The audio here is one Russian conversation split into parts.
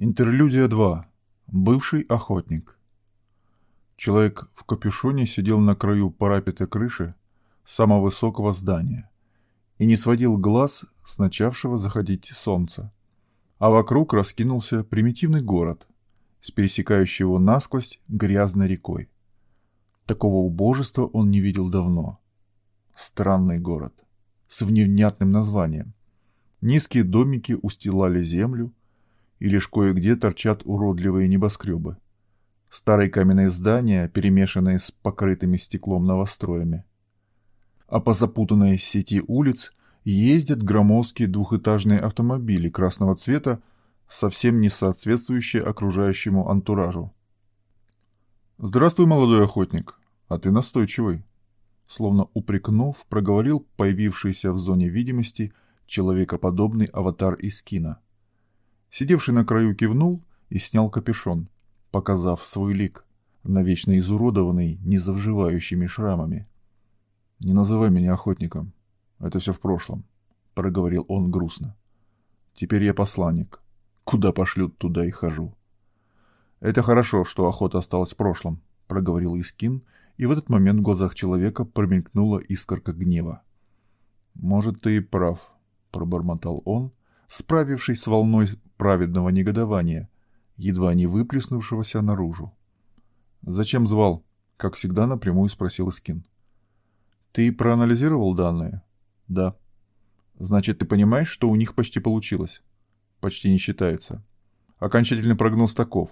Интерлюдия 2. Бывший охотник. Человек в капюшоне сидел на краю парапета крыши самого высокого здания и не сводил глаз с начавшего заходить солнца. А вокруг раскинулся примитивный город с пересекающей его насквозь грязной рекой. Такого убожества он не видел давно. Странный город с внятным названием. Низкие домики устилали землю, и лишь кое-где торчат уродливые небоскребы. Старые каменные здания, перемешанные с покрытыми стеклом новостроями. А по запутанной сети улиц ездят громоздкие двухэтажные автомобили красного цвета, совсем не соответствующие окружающему антуражу. «Здравствуй, молодой охотник, а ты настойчивый», словно упрекнув, проговорил появившийся в зоне видимости человекоподобный аватар из кино. Сидевший на краю кивнул и снял капюшон, показав свой лик, навечно изуродованный незавживающими шрамами. «Не называй меня охотником. Это все в прошлом», — проговорил он грустно. «Теперь я посланник. Куда пошлют, туда и хожу». «Это хорошо, что охота осталась в прошлом», — проговорил Искин, и в этот момент в глазах человека промелькнула искорка гнева. «Может, ты и прав», — пробормотал он, справившись с волной праведного негодования, едва не выплеснувшегося наружу. «Зачем звал?» — как всегда напрямую спросил Искин. «Ты проанализировал данные?» «Да». «Значит, ты понимаешь, что у них почти получилось?» «Почти не считается». Окончательный прогноз таков.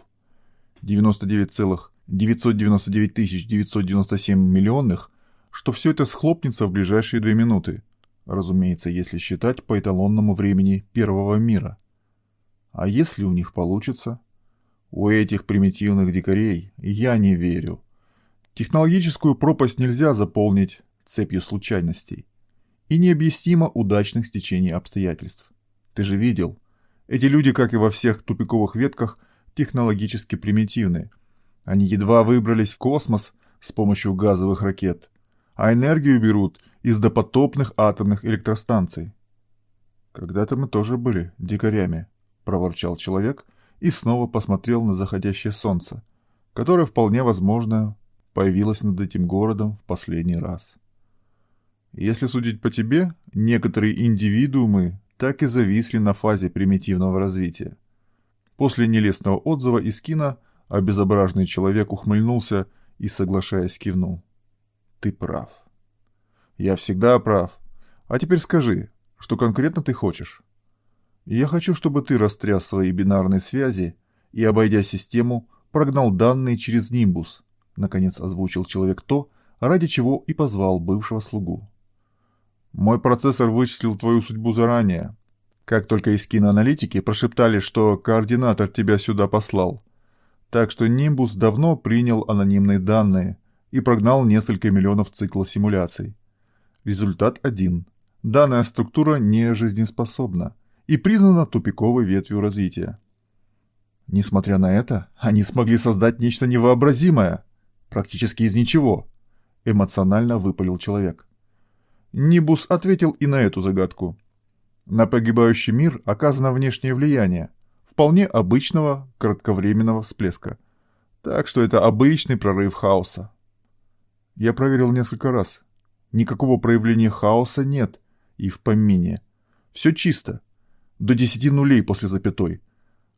99,999 997 миллионных, что все это схлопнется в ближайшие две минуты. Разумеется, если считать по эталонному времени первого мира. А если у них получится? У этих примитивных дикарей я не верю. Технологическую пропасть нельзя заполнить цепью случайностей и необъяснимо удачных стечений обстоятельств. Ты же видел, эти люди, как и во всех тупиковых ветках, технологически примитивны. Они едва выбрались в космос с помощью газовых ракет, а энергию берут из допотопных атомных электростанций. Когда-то мы тоже были дикарями проворчал человек и снова посмотрел на заходящее солнце, которое вполне возможно появилось над этим городом в последний раз. Если судить по тебе, некоторые индивидуумы так и зависли на фазе примитивного развития. После нелестного отзыва из кино обезображенный человек ухмыльнулся и, соглашаясь, кивнул. Ты прав. Я всегда прав. А теперь скажи, что конкретно ты хочешь? Я хочу, чтобы ты растряс свои бинарные связи и, обойдя систему, прогнал данные через Нимбус, наконец озвучил человек то, ради чего и позвал бывшего слугу. Мой процессор вычислил твою судьбу заранее. Как только из киноаналитики прошептали, что координатор тебя сюда послал. Так что Нимбус давно принял анонимные данные и прогнал несколько миллионов цикла симуляций. Результат один. Данная структура не жизнеспособна и признана тупиковой ветвью развития. Несмотря на это, они смогли создать нечто невообразимое, практически из ничего, эмоционально выпалил человек. Нибус ответил и на эту загадку. На погибающий мир оказано внешнее влияние, вполне обычного кратковременного всплеска. Так что это обычный прорыв хаоса. Я проверил несколько раз. Никакого проявления хаоса нет и в помине. Все чисто до 10 нулей после запятой.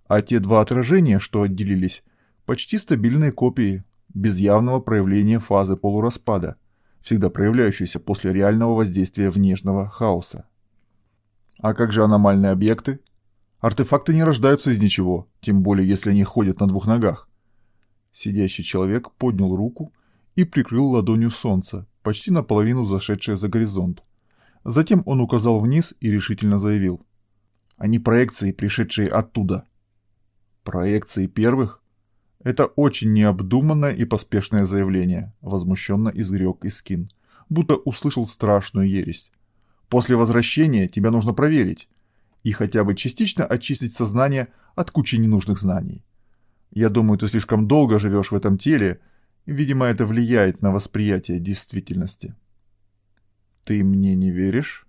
А те два отражения, что отделились, почти стабильные копии, без явного проявления фазы полураспада, всегда проявляющейся после реального воздействия внешнего хаоса. А как же аномальные объекты? Артефакты не рождаются из ничего, тем более если они ходят на двух ногах. Сидящий человек поднял руку и прикрыл ладонью солнце, почти наполовину зашедшее за горизонт. Затем он указал вниз и решительно заявил а не проекции, пришедшие оттуда. Проекции первых? Это очень необдуманное и поспешное заявление, возмущенно изрек Искин, будто услышал страшную ересь. После возвращения тебя нужно проверить и хотя бы частично очистить сознание от кучи ненужных знаний. Я думаю, ты слишком долго живешь в этом теле, видимо, это влияет на восприятие действительности. Ты мне не веришь?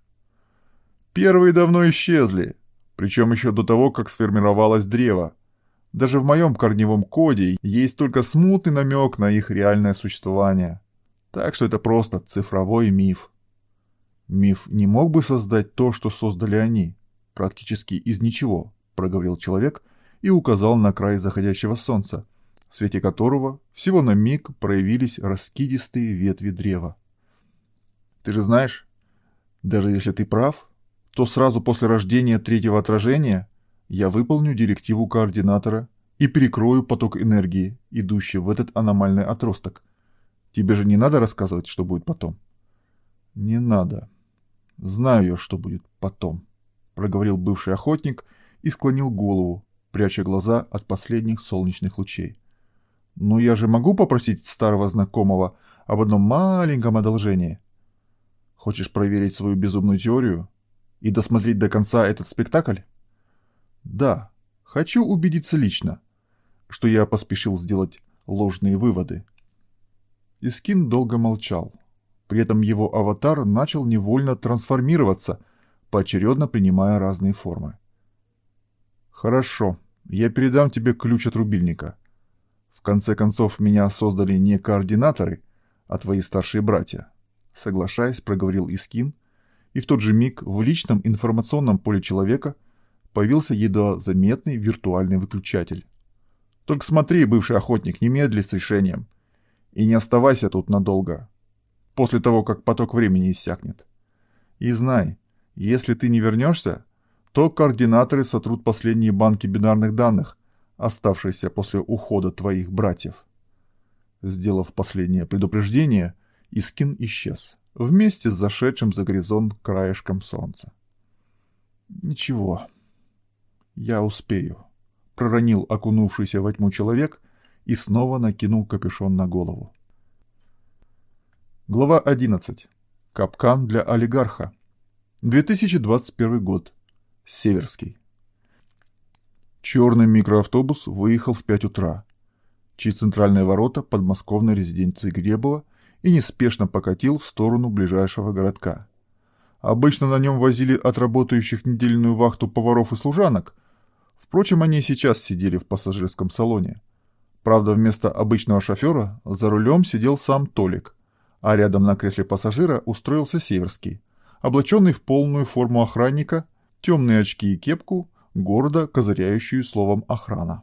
Первые давно исчезли, причем еще до того, как сформировалось древо. Даже в моем корневом коде есть только смутный намек на их реальное существование. Так что это просто цифровой миф. Миф не мог бы создать то, что создали они, практически из ничего, проговорил человек и указал на край заходящего солнца, в свете которого всего на миг проявились раскидистые ветви древа. Ты же знаешь, даже если ты прав, то сразу после рождения третьего отражения я выполню директиву координатора и перекрою поток энергии, идущий в этот аномальный отросток. Тебе же не надо рассказывать, что будет потом? Не надо. Знаю я, что будет потом, проговорил бывший охотник и склонил голову, пряча глаза от последних солнечных лучей. Но я же могу попросить старого знакомого об одном маленьком одолжении. Хочешь проверить свою безумную теорию и досмотреть до конца этот спектакль? Да, хочу убедиться лично, что я поспешил сделать ложные выводы. Искин долго молчал. При этом его аватар начал невольно трансформироваться, поочередно принимая разные формы. «Хорошо, я передам тебе ключ от рубильника. В конце концов, меня создали не координаторы, а твои старшие братья», — соглашаясь, проговорил Искин, и в тот же миг в личном информационном поле человека — появился едва заметный виртуальный выключатель. Только смотри, бывший охотник, немедли с решением. И не оставайся тут надолго, после того, как поток времени иссякнет. И знай, если ты не вернешься, то координаторы сотрут последние банки бинарных данных, оставшиеся после ухода твоих братьев. Сделав последнее предупреждение, Искин исчез, вместе с зашедшим за горизонт краешком солнца. Ничего. «Я успею», — проронил окунувшийся во тьму человек и снова накинул капюшон на голову. Глава 11. Капкан для олигарха. 2021 год. Северский. Черный микроавтобус выехал в 5 утра, чьи центральные ворота подмосковной резиденции Гребова и неспешно покатил в сторону ближайшего городка. Обычно на нем возили отработающих недельную вахту поваров и служанок, Впрочем, они сейчас сидели в пассажирском салоне. Правда, вместо обычного шофера за рулем сидел сам Толик, а рядом на кресле пассажира устроился Северский, облаченный в полную форму охранника, темные очки и кепку, гордо козыряющую словом «охрана».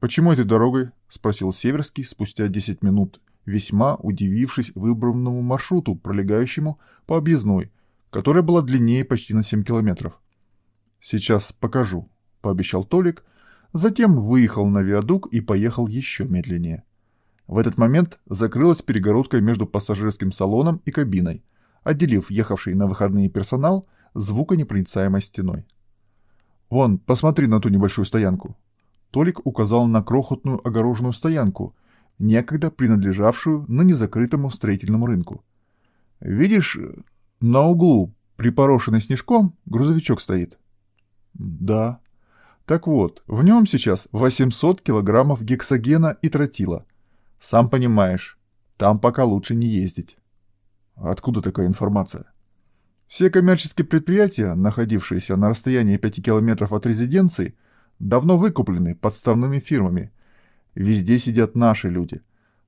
«Почему этой дорогой?» – спросил Северский спустя 10 минут, весьма удивившись выбранному маршруту, пролегающему по объездной, которая была длиннее почти на 7 километров. «Сейчас покажу», пообещал Толик, затем выехал на виадук и поехал еще медленнее. В этот момент закрылась перегородка между пассажирским салоном и кабиной, отделив ехавший на выходные персонал звуконепроницаемой стеной. «Вон, посмотри на ту небольшую стоянку». Толик указал на крохотную огороженную стоянку, некогда принадлежавшую на незакрытому строительному рынку. «Видишь, на углу, припорошенный снежком, грузовичок стоит?» «Да», так вот, в нем сейчас 800 килограммов гексогена и тротила. Сам понимаешь, там пока лучше не ездить. Откуда такая информация? Все коммерческие предприятия, находившиеся на расстоянии 5 километров от резиденции, давно выкуплены подставными фирмами. Везде сидят наши люди.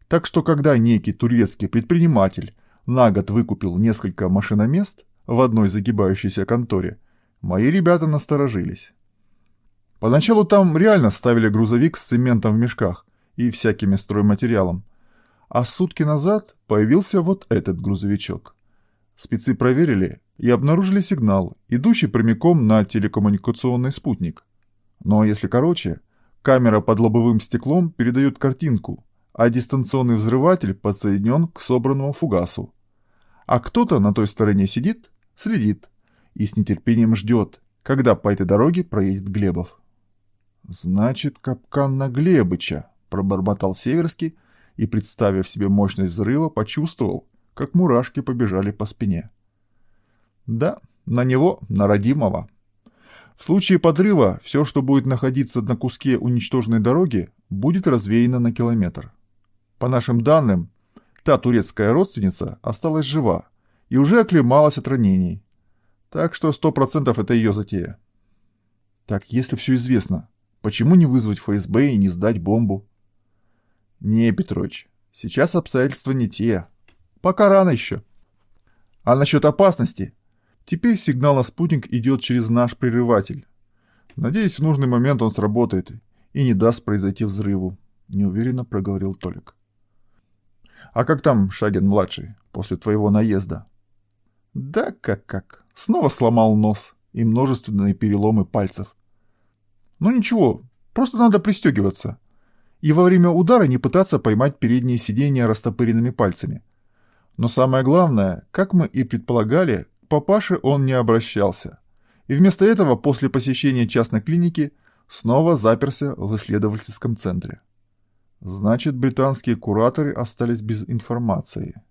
Так что когда некий турецкий предприниматель на год выкупил несколько машиномест в одной загибающейся конторе, мои ребята насторожились. Поначалу там реально ставили грузовик с цементом в мешках и всякими стройматериалом. А сутки назад появился вот этот грузовичок. Спецы проверили и обнаружили сигнал, идущий прямиком на телекоммуникационный спутник. Но если короче, камера под лобовым стеклом передает картинку, а дистанционный взрыватель подсоединен к собранному фугасу. А кто-то на той стороне сидит, следит и с нетерпением ждет, когда по этой дороге проедет Глебов. «Значит, капкан на Глебыча», — пробормотал Северский и, представив себе мощность взрыва, почувствовал, как мурашки побежали по спине. «Да, на него, на родимого». В случае подрыва все, что будет находиться на куске уничтоженной дороги, будет развеяно на километр. По нашим данным, та турецкая родственница осталась жива и уже оклемалась от ранений. Так что сто процентов это ее затея. Так, если все известно, Почему не вызвать ФСБ и не сдать бомбу? Не, Петрович, сейчас обстоятельства не те. Пока рано еще. А насчет опасности? Теперь сигнал на спутник идет через наш прерыватель. Надеюсь, в нужный момент он сработает и не даст произойти взрыву, неуверенно проговорил Толик. А как там Шаген-младший после твоего наезда? Да как-как. Снова сломал нос и множественные переломы пальцев. Ну ничего, просто надо пристегиваться. И во время удара не пытаться поймать передние сиденья растопыренными пальцами. Но самое главное, как мы и предполагали, папаше он не обращался. И вместо этого, после посещения частной клиники, снова заперся в исследовательском центре. Значит, британские кураторы остались без информации.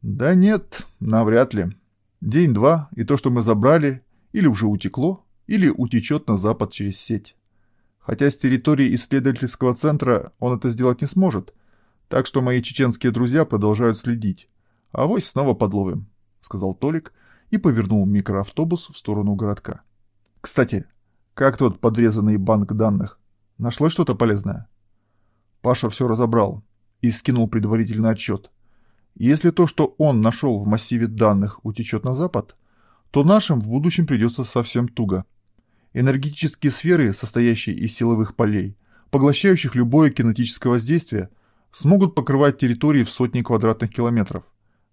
Да нет, навряд ли. День-два, и то, что мы забрали, или уже утекло, или утечет на запад через сеть. Хотя с территории исследовательского центра он это сделать не сможет, так что мои чеченские друзья продолжают следить. А вось снова подловим, — сказал Толик и повернул микроавтобус в сторону городка. Кстати, как тот подрезанный банк данных? Нашлось что-то полезное? Паша все разобрал и скинул предварительный отчет. Если то, что он нашел в массиве данных, утечет на запад, то нашим в будущем придется совсем туго. Энергетические сферы, состоящие из силовых полей, поглощающих любое кинетическое воздействие, смогут покрывать территории в сотни квадратных километров.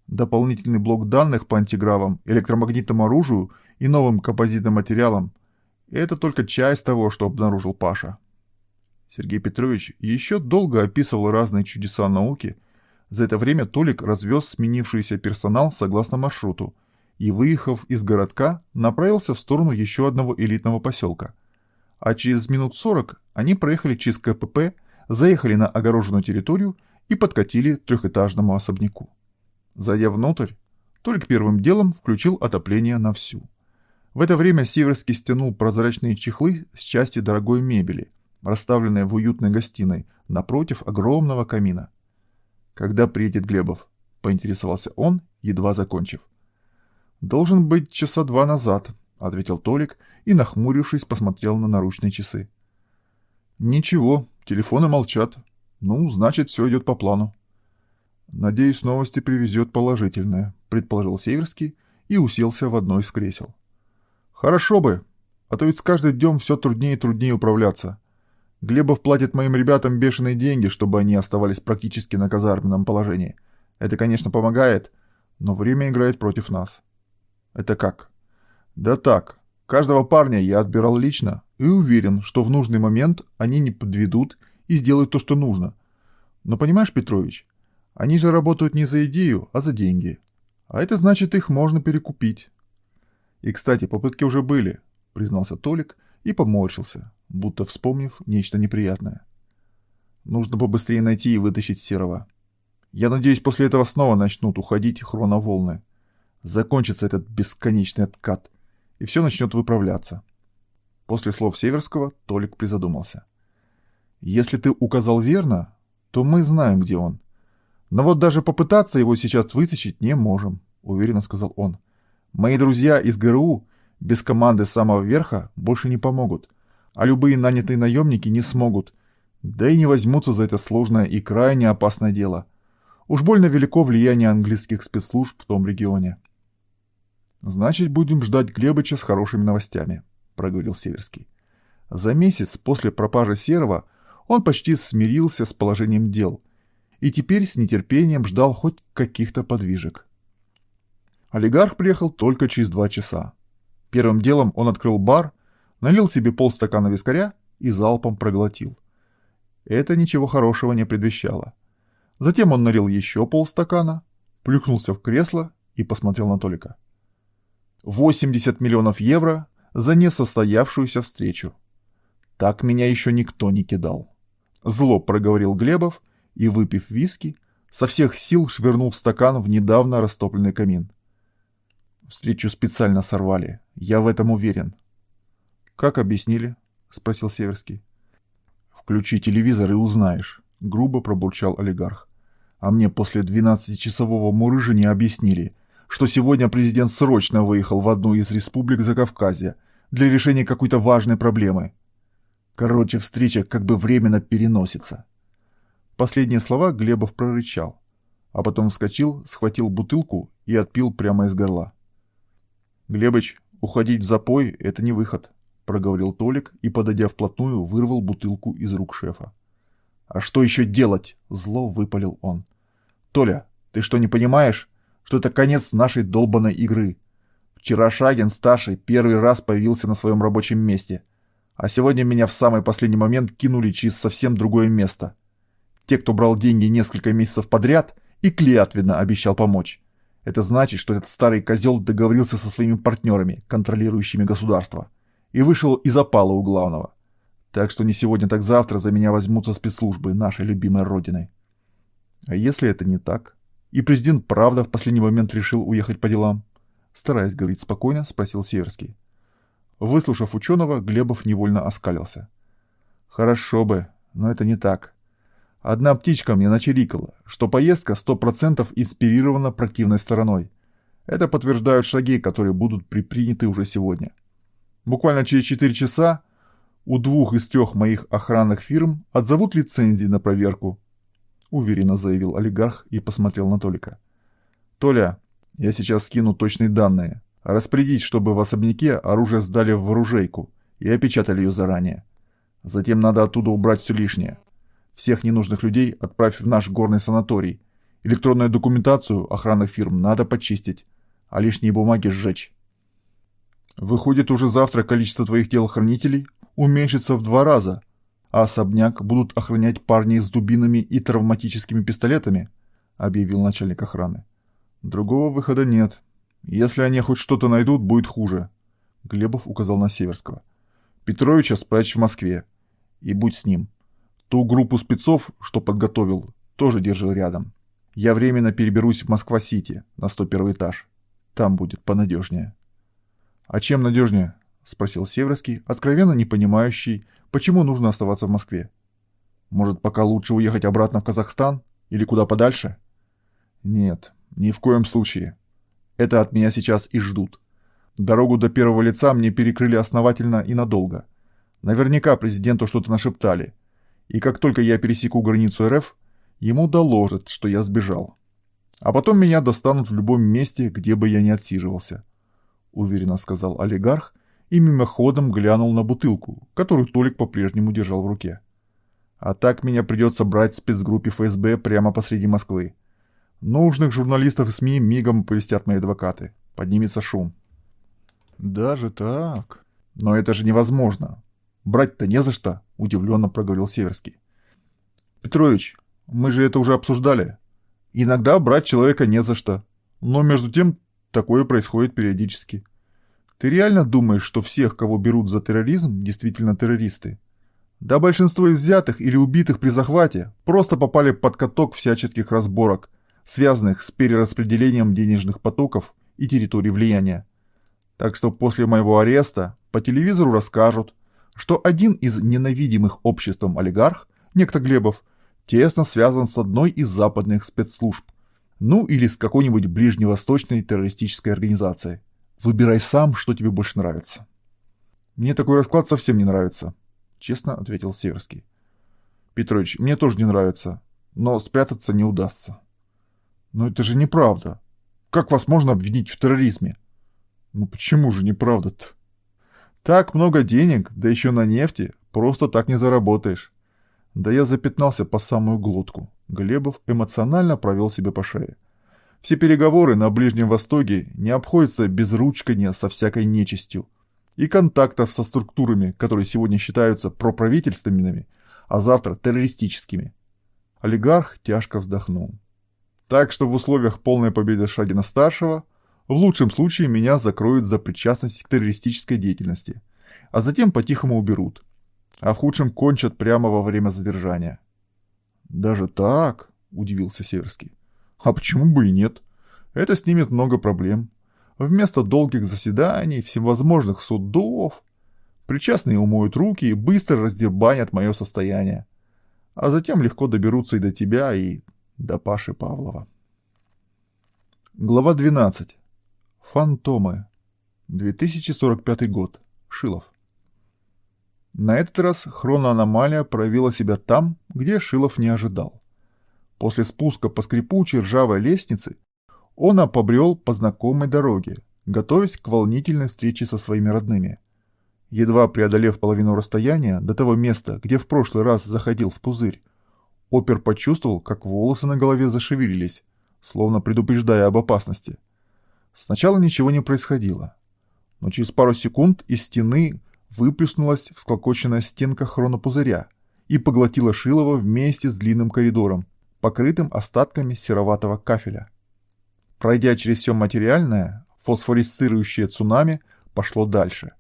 Дополнительный блок данных по антигравам, электромагнитному оружию и новым композитным материалам – это только часть того, что обнаружил Паша. Сергей Петрович еще долго описывал разные чудеса науки. За это время Толик развез сменившийся персонал согласно маршруту – и, выехав из городка, направился в сторону еще одного элитного поселка. А через минут сорок они проехали через КПП, заехали на огороженную территорию и подкатили к трехэтажному особняку. Зайдя внутрь, только первым делом включил отопление на всю. В это время Северский стянул прозрачные чехлы с части дорогой мебели, расставленной в уютной гостиной, напротив огромного камина. «Когда приедет Глебов?» — поинтересовался он, едва закончив. «Должен быть часа два назад», — ответил Толик и, нахмурившись, посмотрел на наручные часы. «Ничего, телефоны молчат. Ну, значит, все идет по плану». «Надеюсь, новости привезет положительное», — предположил Северский и уселся в одно из кресел. «Хорошо бы, а то ведь с каждым днем все труднее и труднее управляться. Глебов платит моим ребятам бешеные деньги, чтобы они оставались практически на казарменном положении. Это, конечно, помогает, но время играет против нас». Это как? Да так. Каждого парня я отбирал лично и уверен, что в нужный момент они не подведут и сделают то, что нужно. Но понимаешь, Петрович, они же работают не за идею, а за деньги. А это значит, их можно перекупить. И, кстати, попытки уже были, признался Толик и поморщился, будто вспомнив нечто неприятное. Нужно побыстрее найти и вытащить Серого. Я надеюсь, после этого снова начнут уходить хроноволны. Закончится этот бесконечный откат, и все начнет выправляться. После слов Северского Толик призадумался. «Если ты указал верно, то мы знаем, где он. Но вот даже попытаться его сейчас вытащить не можем», — уверенно сказал он. «Мои друзья из ГРУ без команды самого верха больше не помогут, а любые нанятые наемники не смогут, да и не возьмутся за это сложное и крайне опасное дело. Уж больно велико влияние английских спецслужб в том регионе». «Значит, будем ждать Глебыча с хорошими новостями», — проговорил Северский. За месяц после пропажи Серого он почти смирился с положением дел и теперь с нетерпением ждал хоть каких-то подвижек. Олигарх приехал только через два часа. Первым делом он открыл бар, налил себе полстакана вискаря и залпом проглотил. Это ничего хорошего не предвещало. Затем он налил еще полстакана, плюхнулся в кресло и посмотрел на Толика. 80 миллионов евро за несостоявшуюся встречу. Так меня еще никто не кидал. Зло проговорил Глебов и, выпив виски, со всех сил швырнул стакан в недавно растопленный камин. Встречу специально сорвали, я в этом уверен. «Как объяснили?» — спросил Северский. «Включи телевизор и узнаешь», — грубо пробурчал олигарх. «А мне после двенадцатичасового мурыжа не объяснили, что сегодня президент срочно выехал в одну из республик Закавказья для решения какой-то важной проблемы. Короче, встреча как бы временно переносится. Последние слова Глебов прорычал, а потом вскочил, схватил бутылку и отпил прямо из горла. «Глебыч, уходить в запой — это не выход», — проговорил Толик и, подойдя вплотную, вырвал бутылку из рук шефа. «А что еще делать?» — зло выпалил он. «Толя, ты что, не понимаешь, что это конец нашей долбанной игры? Вчера Шагин, старший, первый раз появился на своем рабочем месте, а сегодня меня в самый последний момент кинули через совсем другое место. Те, кто брал деньги несколько месяцев подряд и клятвенно обещал помочь. Это значит, что этот старый козел договорился со своими партнерами, контролирующими государство, и вышел из опала у главного. Так что не сегодня, так завтра за меня возьмутся спецслужбы нашей любимой родины. А если это не так? И президент правда в последний момент решил уехать по делам? Стараясь говорить спокойно, спросил Северский. Выслушав ученого, Глебов невольно оскалился. Хорошо бы, но это не так. Одна птичка мне начерикала, что поездка сто процентов инспирирована противной стороной. Это подтверждают шаги, которые будут предприняты уже сегодня. Буквально через четыре часа у двух из трех моих охранных фирм отзовут лицензии на проверку. Уверенно заявил олигарх и посмотрел на Толика. Толя, я сейчас скину точные данные. Распорядить, чтобы в особняке оружие сдали в вооружейку и опечатали ее заранее. Затем надо оттуда убрать все лишнее. Всех ненужных людей отправь в наш горный санаторий. Электронную документацию охранных фирм надо почистить, а лишние бумаги сжечь. Выходит, уже завтра количество твоих телохранителей уменьшится в два раза, а особняк будут охранять парни с дубинами и травматическими пистолетами, объявил начальник охраны. Другого выхода нет. Если они хоть что-то найдут, будет хуже. Глебов указал на Северского. Петровича спрячь в Москве. И будь с ним. Ту группу спецов, что подготовил, тоже держи рядом. Я временно переберусь в Москва-Сити, на 101 этаж. Там будет понадежнее. А чем надежнее? — спросил Северский, откровенно не понимающий, почему нужно оставаться в Москве. «Может, пока лучше уехать обратно в Казахстан? Или куда подальше?» «Нет, ни в коем случае. Это от меня сейчас и ждут. Дорогу до первого лица мне перекрыли основательно и надолго. Наверняка президенту что-то нашептали. И как только я пересеку границу РФ, ему доложат, что я сбежал. А потом меня достанут в любом месте, где бы я ни отсиживался», — уверенно сказал олигарх, и мимоходом глянул на бутылку, которую Толик по-прежнему держал в руке. А так меня придется брать в спецгруппе ФСБ прямо посреди Москвы. Нужных журналистов и СМИ мигом повестят мои адвокаты. Поднимется шум. Даже так? Но это же невозможно. Брать-то не за что, удивленно проговорил Северский. Петрович, мы же это уже обсуждали. Иногда брать человека не за что. Но между тем такое происходит периодически. Ты реально думаешь, что всех, кого берут за терроризм, действительно террористы? Да большинство из взятых или убитых при захвате просто попали под каток всяческих разборок, связанных с перераспределением денежных потоков и территорий влияния. Так что после моего ареста по телевизору расскажут, что один из ненавидимых обществом олигарх, некто Глебов, тесно связан с одной из западных спецслужб, ну или с какой-нибудь ближневосточной террористической организацией. Выбирай сам, что тебе больше нравится. Мне такой расклад совсем не нравится, честно ответил Северский. Петрович, мне тоже не нравится, но спрятаться не удастся. Но это же неправда. Как вас можно обвинить в терроризме? Ну почему же неправда-то? Так много денег, да еще на нефти, просто так не заработаешь. Да я запятнался по самую глотку. Глебов эмоционально провел себе по шее. Все переговоры на Ближнем Востоке не обходятся без ручкания со всякой нечистью и контактов со структурами, которые сегодня считаются проправительственными, а завтра террористическими. Олигарх тяжко вздохнул. Так что в условиях полной победы Шагина-старшего в лучшем случае меня закроют за причастность к террористической деятельности, а затем по-тихому уберут, а в худшем кончат прямо во время задержания. «Даже так?» – удивился Северский. А почему бы и нет? Это снимет много проблем. Вместо долгих заседаний, всевозможных судов, причастные умоют руки и быстро раздербанят мое состояние. А затем легко доберутся и до тебя, и до Паши Павлова. Глава 12. Фантомы. 2045 год. Шилов. На этот раз хроноаномалия проявила себя там, где Шилов не ожидал. После спуска по скрипучей ржавой лестнице он побрел по знакомой дороге, готовясь к волнительной встрече со своими родными. Едва преодолев половину расстояния до того места, где в прошлый раз заходил в пузырь, Опер почувствовал, как волосы на голове зашевелились, словно предупреждая об опасности. Сначала ничего не происходило, но через пару секунд из стены выплеснулась всклокоченная стенка хронопузыря и поглотила Шилова вместе с длинным коридором, покрытым остатками сероватого кафеля. Пройдя через все материальное, фосфорисцирующее цунами пошло дальше.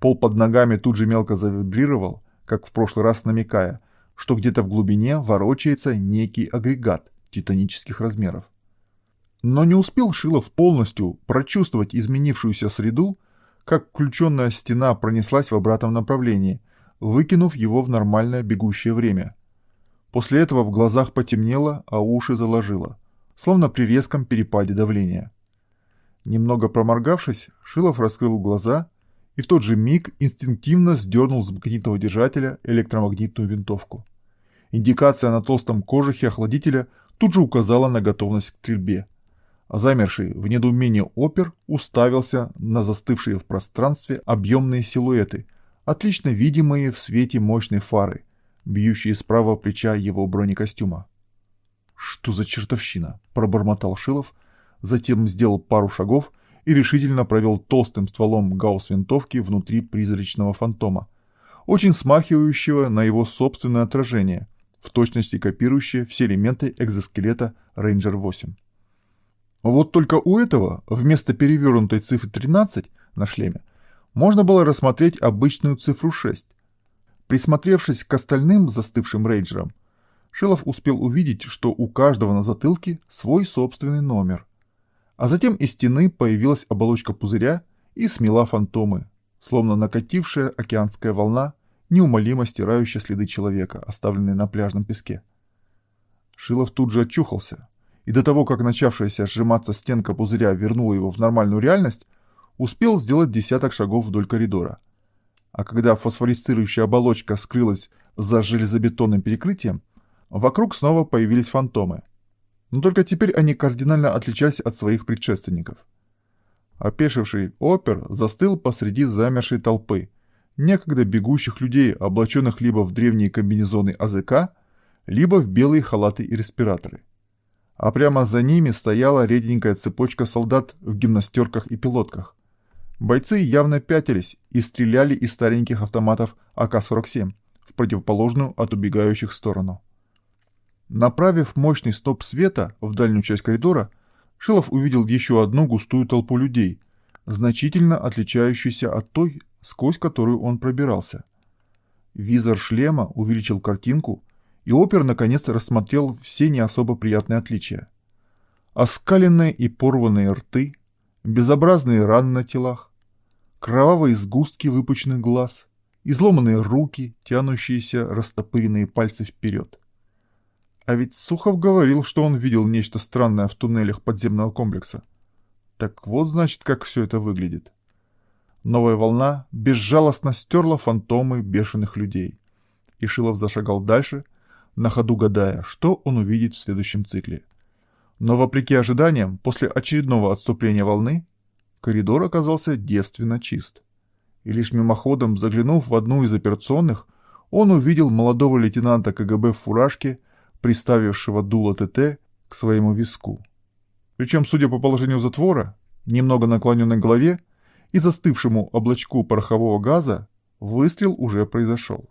Пол под ногами тут же мелко завибрировал, как в прошлый раз намекая, что где-то в глубине ворочается некий агрегат титанических размеров. Но не успел Шилов полностью прочувствовать изменившуюся среду, как включенная стена пронеслась в обратном направлении, выкинув его в нормальное бегущее время. После этого в глазах потемнело, а уши заложило, словно при резком перепаде давления. Немного проморгавшись, Шилов раскрыл глаза и в тот же миг инстинктивно сдернул с магнитного держателя электромагнитную винтовку. Индикация на толстом кожухе охладителя тут же указала на готовность к стрельбе замерший в недоумении опер уставился на застывшие в пространстве объемные силуэты, отлично видимые в свете мощной фары, бьющие правого плеча его бронекостюма. «Что за чертовщина?» – пробормотал Шилов, затем сделал пару шагов и решительно провел толстым стволом гаусс-винтовки внутри призрачного фантома, очень смахивающего на его собственное отражение, в точности копирующее все элементы экзоскелета Ranger 8. Вот только у этого, вместо перевернутой цифры 13 на шлеме, можно было рассмотреть обычную цифру 6. Присмотревшись к остальным застывшим рейнджерам, Шилов успел увидеть, что у каждого на затылке свой собственный номер. А затем из стены появилась оболочка пузыря и смела фантомы, словно накатившая океанская волна, неумолимо стирающая следы человека, оставленные на пляжном песке. Шилов тут же очухался, и до того, как начавшаяся сжиматься стенка пузыря вернула его в нормальную реальность, успел сделать десяток шагов вдоль коридора. А когда фосфорисцирующая оболочка скрылась за железобетонным перекрытием, вокруг снова появились фантомы. Но только теперь они кардинально отличались от своих предшественников. Опешивший опер застыл посреди замершей толпы, некогда бегущих людей, облаченных либо в древние комбинезоны АЗК, либо в белые халаты и респираторы а прямо за ними стояла реденькая цепочка солдат в гимнастерках и пилотках. Бойцы явно пятились и стреляли из стареньких автоматов АК-47 в противоположную от убегающих сторону. Направив мощный стоп света в дальнюю часть коридора, Шилов увидел еще одну густую толпу людей, значительно отличающуюся от той, сквозь которую он пробирался. Визор шлема увеличил картинку, и опер наконец рассмотрел все не особо приятные отличия. Оскаленные и порванные рты, безобразные раны на телах, кровавые сгустки выпученных глаз, изломанные руки, тянущиеся растопыренные пальцы вперед. А ведь Сухов говорил, что он видел нечто странное в туннелях подземного комплекса. Так вот, значит, как все это выглядит. Новая волна безжалостно стерла фантомы бешеных людей. И Шилов зашагал дальше, на ходу гадая, что он увидит в следующем цикле. Но вопреки ожиданиям, после очередного отступления волны, коридор оказался девственно чист. И лишь мимоходом заглянув в одну из операционных, он увидел молодого лейтенанта КГБ в фуражке, приставившего дуло ТТ к своему виску. Причем, судя по положению затвора, немного наклоненной голове и застывшему облачку порохового газа, выстрел уже произошел.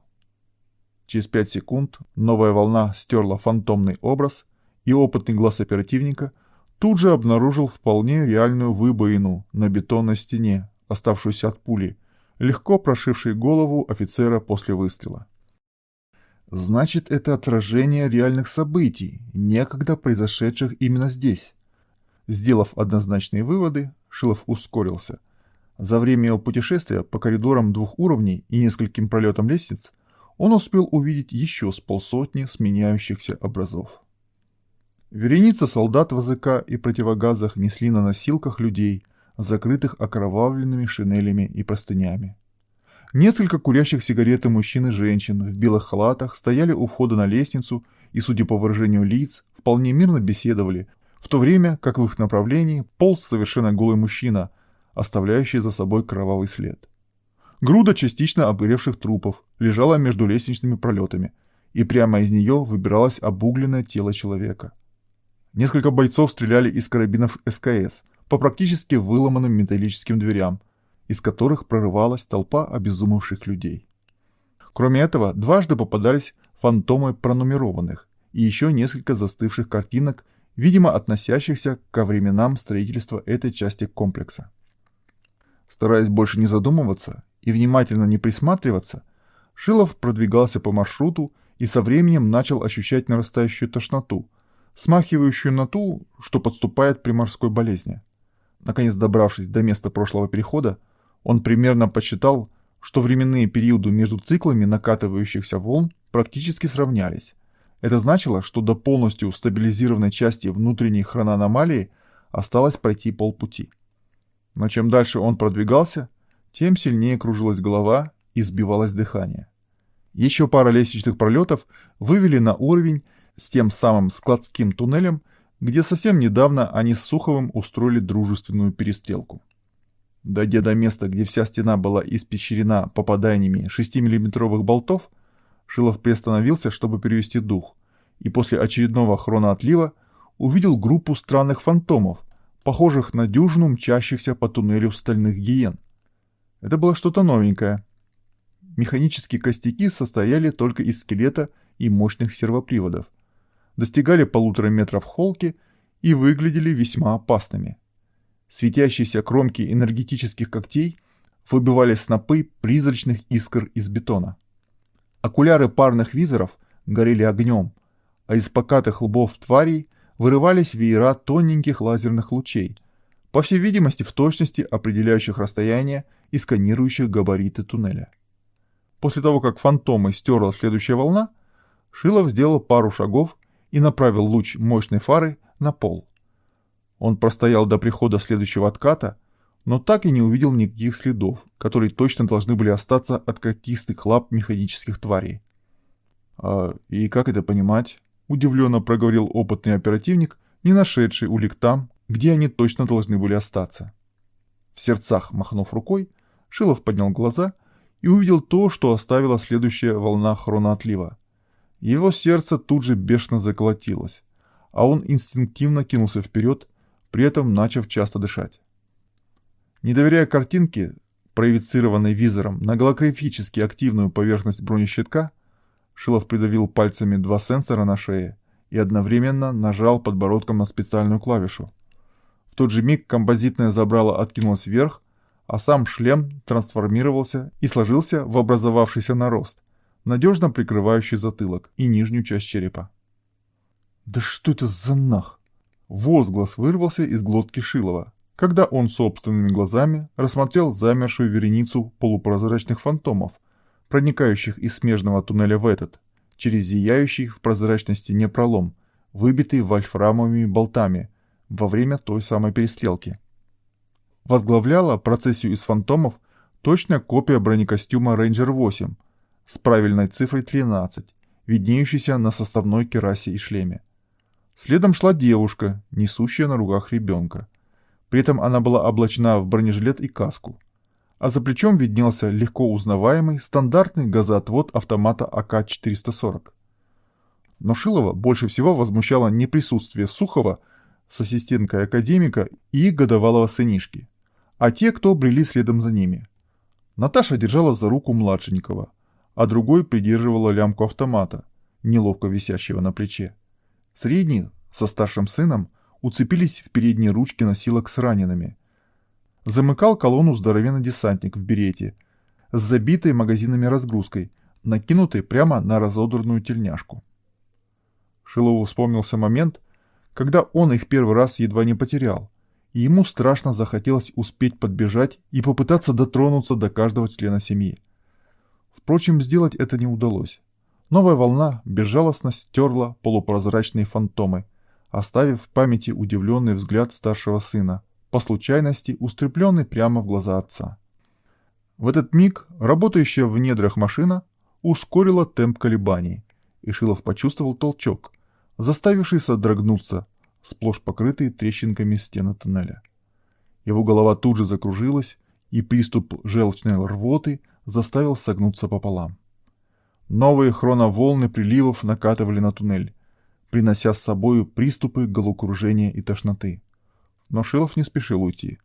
Через пять секунд новая волна стерла фантомный образ, и опытный глаз оперативника тут же обнаружил вполне реальную выбоину на бетонной стене, оставшуюся от пули, легко прошившей голову офицера после выстрела. Значит, это отражение реальных событий, некогда произошедших именно здесь. Сделав однозначные выводы, Шилов ускорился. За время его путешествия по коридорам двух уровней и нескольким пролетам лестниц он успел увидеть еще с полсотни сменяющихся образов. Вереница солдат в АЗК и противогазах несли на носилках людей, закрытых окровавленными шинелями и простынями. Несколько курящих сигареты мужчин и женщин в белых халатах стояли у входа на лестницу и, судя по выражению лиц, вполне мирно беседовали, в то время как в их направлении полз совершенно голый мужчина, оставляющий за собой кровавый след. Груда частично обгоревших трупов лежала между лестничными пролетами, и прямо из нее выбиралось обугленное тело человека. Несколько бойцов стреляли из карабинов СКС по практически выломанным металлическим дверям – из которых прорывалась толпа обезумевших людей. Кроме этого, дважды попадались фантомы пронумерованных и еще несколько застывших картинок, видимо относящихся ко временам строительства этой части комплекса. Стараясь больше не задумываться и внимательно не присматриваться, Шилов продвигался по маршруту и со временем начал ощущать нарастающую тошноту, смахивающую на ту, что подступает при морской болезни. Наконец добравшись до места прошлого перехода, он примерно посчитал, что временные периоды между циклами накатывающихся волн практически сравнялись. Это значило, что до полностью стабилизированной части внутренней хроноаномалии осталось пройти полпути. Но чем дальше он продвигался, тем сильнее кружилась голова и сбивалось дыхание. Еще пара лестничных пролетов вывели на уровень с тем самым складским туннелем, где совсем недавно они с Суховым устроили дружественную перестрелку. Дойдя до места, где вся стена была испещрена попаданиями 6-миллиметровых болтов, Шилов приостановился, чтобы перевести дух, и после очередного хроноотлива увидел группу странных фантомов, похожих на дюжину мчащихся по туннелю стальных гиен. Это было что-то новенькое. Механические костяки состояли только из скелета и мощных сервоприводов, достигали полутора метров холки и выглядели весьма опасными. Светящиеся кромки энергетических когтей выбивали снопы призрачных искр из бетона. Окуляры парных визоров горели огнем, а из покатых лбов тварей вырывались веера тоненьких лазерных лучей, по всей видимости в точности определяющих расстояние и сканирующих габариты туннеля. После того, как фантомы стерла следующая волна, Шилов сделал пару шагов и направил луч мощной фары на пол. Он простоял до прихода следующего отката, но так и не увидел никаких следов, которые точно должны были остаться от когтистых лап механических тварей. «А и как это понимать?» – удивленно проговорил опытный оперативник, не нашедший улик там, где они точно должны были остаться. В сердцах, махнув рукой, Шилов поднял глаза и увидел то, что оставила следующая волна хроноотлива. Его сердце тут же бешено заколотилось, а он инстинктивно кинулся вперед, при этом начав часто дышать. Не доверяя картинке, проецированной визором на голографически активную поверхность бронещитка, Шилов придавил пальцами два сенсора на шее и одновременно нажал подбородком на специальную клавишу. В тот же миг композитное забрало откинулось вверх, а сам шлем трансформировался и сложился в образовавшийся нарост, надежно прикрывающий затылок и нижнюю часть черепа. «Да что это за нах?» Возглас вырвался из глотки Шилова, когда он собственными глазами рассмотрел замершую вереницу полупрозрачных фантомов, проникающих из смежного туннеля в этот, через зияющий в прозрачности непролом, выбитый вольфрамовыми болтами во время той самой перестрелки. Возглавляла процессию из фантомов точная копия бронекостюма Ranger 8 с правильной цифрой 13, виднеющейся на составной керасе и шлеме. Следом шла девушка, несущая на руках ребенка. При этом она была облачена в бронежилет и каску. А за плечом виднелся легко узнаваемый стандартный газоотвод автомата АК-440. Но Шилова больше всего возмущало не присутствие Сухова с ассистенткой академика и годовалого сынишки, а те, кто брели следом за ними. Наташа держала за руку младшенького, а другой придерживала лямку автомата, неловко висящего на плече. Средний, со старшим сыном, уцепились в передние ручки носилок с ранеными. Замыкал колонну здоровенный десантник в берете, с забитой магазинами разгрузкой, накинутой прямо на разодранную тельняшку. Шилову вспомнился момент, когда он их первый раз едва не потерял, ему страшно захотелось успеть подбежать и попытаться дотронуться до каждого члена семьи. Впрочем, сделать это не удалось. Новая волна безжалостно стерла полупрозрачные фантомы, оставив в памяти удивленный взгляд старшего сына, по случайности устремленный прямо в глаза отца. В этот миг работающая в недрах машина ускорила темп колебаний, и Шилов почувствовал толчок, заставивший содрогнуться, сплошь покрытые трещинками стены тоннеля. Его голова тут же закружилась, и приступ желчной рвоты заставил согнуться пополам. Новые хроноволны приливов накатывали на туннель, принося с собою приступы головокружения и тошноты. Но Шилов не спешил уйти.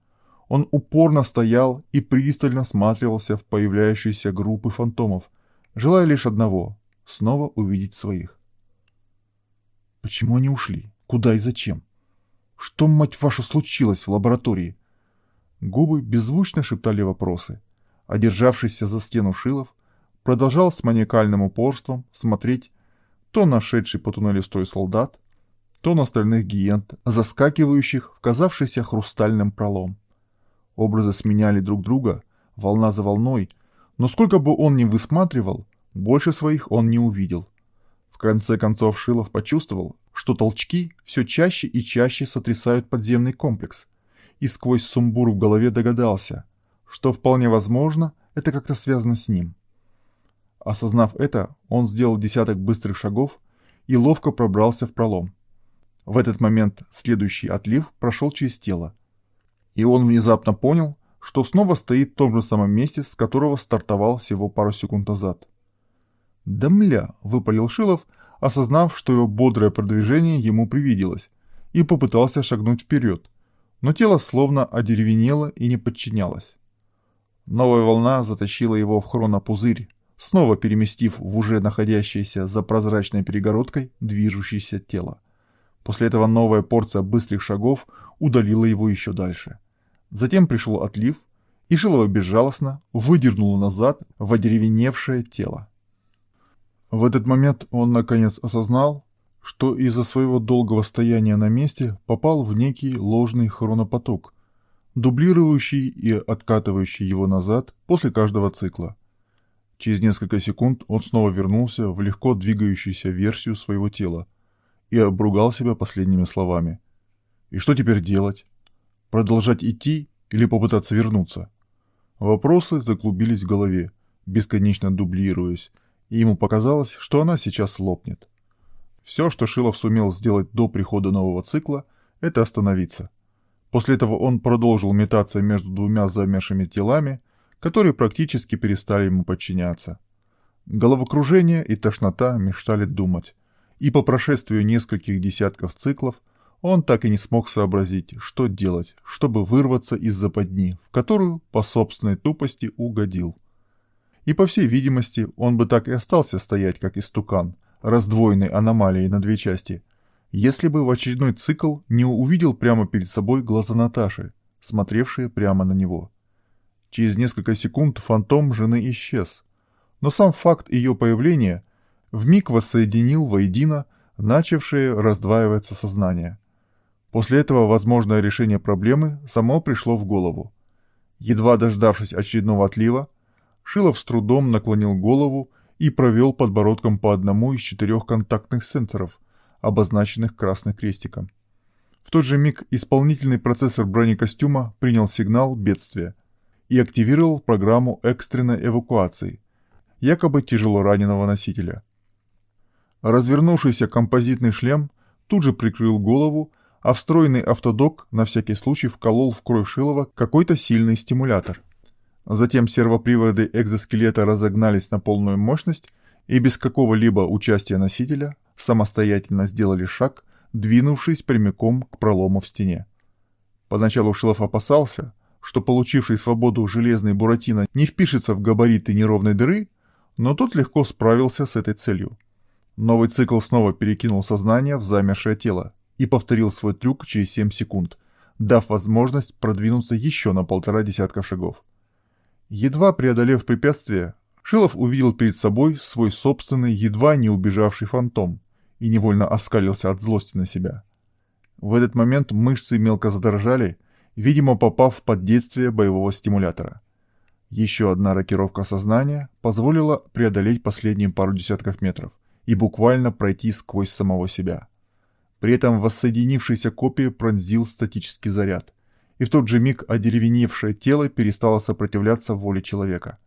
Он упорно стоял и пристально всматривался в появляющиеся группы фантомов, желая лишь одного — снова увидеть своих. Почему они ушли? Куда и зачем? Что, мать вашу, случилось в лаборатории? Губы беззвучно шептали вопросы. Одержавшийся за стену Шилов продолжал с маниакальным упорством смотреть то на шедший по туннелю строй солдат, то на остальных гиент, заскакивающих в казавшийся хрустальным пролом. Образы сменяли друг друга, волна за волной, но сколько бы он ни высматривал, больше своих он не увидел. В конце концов Шилов почувствовал, что толчки все чаще и чаще сотрясают подземный комплекс, и сквозь сумбур в голове догадался, что вполне возможно это как-то связано с ним. Осознав это, он сделал десяток быстрых шагов и ловко пробрался в пролом. В этот момент следующий отлив прошел через тело, и он внезапно понял, что снова стоит в том же самом месте, с которого стартовал всего пару секунд назад. «Да мля!» — выпалил Шилов, осознав, что его бодрое продвижение ему привиделось, и попытался шагнуть вперед, но тело словно одеревенело и не подчинялось. Новая волна затащила его в хронопузырь, снова переместив в уже находящееся за прозрачной перегородкой движущееся тело. После этого новая порция быстрых шагов удалила его еще дальше. Затем пришел отлив, и Шилова безжалостно выдернуло назад в одеревеневшее тело. В этот момент он наконец осознал, что из-за своего долгого стояния на месте попал в некий ложный хронопоток, дублирующий и откатывающий его назад после каждого цикла. Через несколько секунд он снова вернулся в легко двигающуюся версию своего тела и обругал себя последними словами. И что теперь делать? Продолжать идти или попытаться вернуться? Вопросы заклубились в голове, бесконечно дублируясь, и ему показалось, что она сейчас лопнет. Все, что Шилов сумел сделать до прихода нового цикла, это остановиться. После этого он продолжил метаться между двумя замершими телами, которые практически перестали ему подчиняться. Головокружение и тошнота мешали думать, и по прошествию нескольких десятков циклов он так и не смог сообразить, что делать, чтобы вырваться из западни, в которую по собственной тупости угодил. И по всей видимости, он бы так и остался стоять, как истукан, раздвоенной аномалией на две части, если бы в очередной цикл не увидел прямо перед собой глаза Наташи, смотревшие прямо на него. Через несколько секунд фантом жены исчез, но сам факт ее появления вмиг воссоединил воедино начавшее раздваиваться сознание. После этого возможное решение проблемы само пришло в голову. Едва дождавшись очередного отлива, Шилов с трудом наклонил голову и провел подбородком по одному из четырех контактных сенсоров, обозначенных красным крестиком. В тот же миг исполнительный процессор бронекостюма принял сигнал бедствия и активировал программу экстренной эвакуации, якобы тяжело раненого носителя. Развернувшийся композитный шлем тут же прикрыл голову, а встроенный автодок на всякий случай вколол в кровь Шилова какой-то сильный стимулятор. Затем сервоприводы экзоскелета разогнались на полную мощность и без какого-либо участия носителя самостоятельно сделали шаг, двинувшись прямиком к пролому в стене. Поначалу Шилов опасался, что получивший свободу железный Буратино не впишется в габариты неровной дыры, но тот легко справился с этой целью. Новый цикл снова перекинул сознание в замершее тело и повторил свой трюк через 7 секунд, дав возможность продвинуться еще на полтора десятка шагов. Едва преодолев препятствие, Шилов увидел перед собой свой собственный, едва не убежавший фантом и невольно оскалился от злости на себя. В этот момент мышцы мелко задрожали, видимо попав под действие боевого стимулятора. Еще одна рокировка сознания позволила преодолеть последние пару десятков метров и буквально пройти сквозь самого себя. При этом воссоединившийся копия пронзил статический заряд, и в тот же миг одеревеневшее тело перестало сопротивляться воле человека.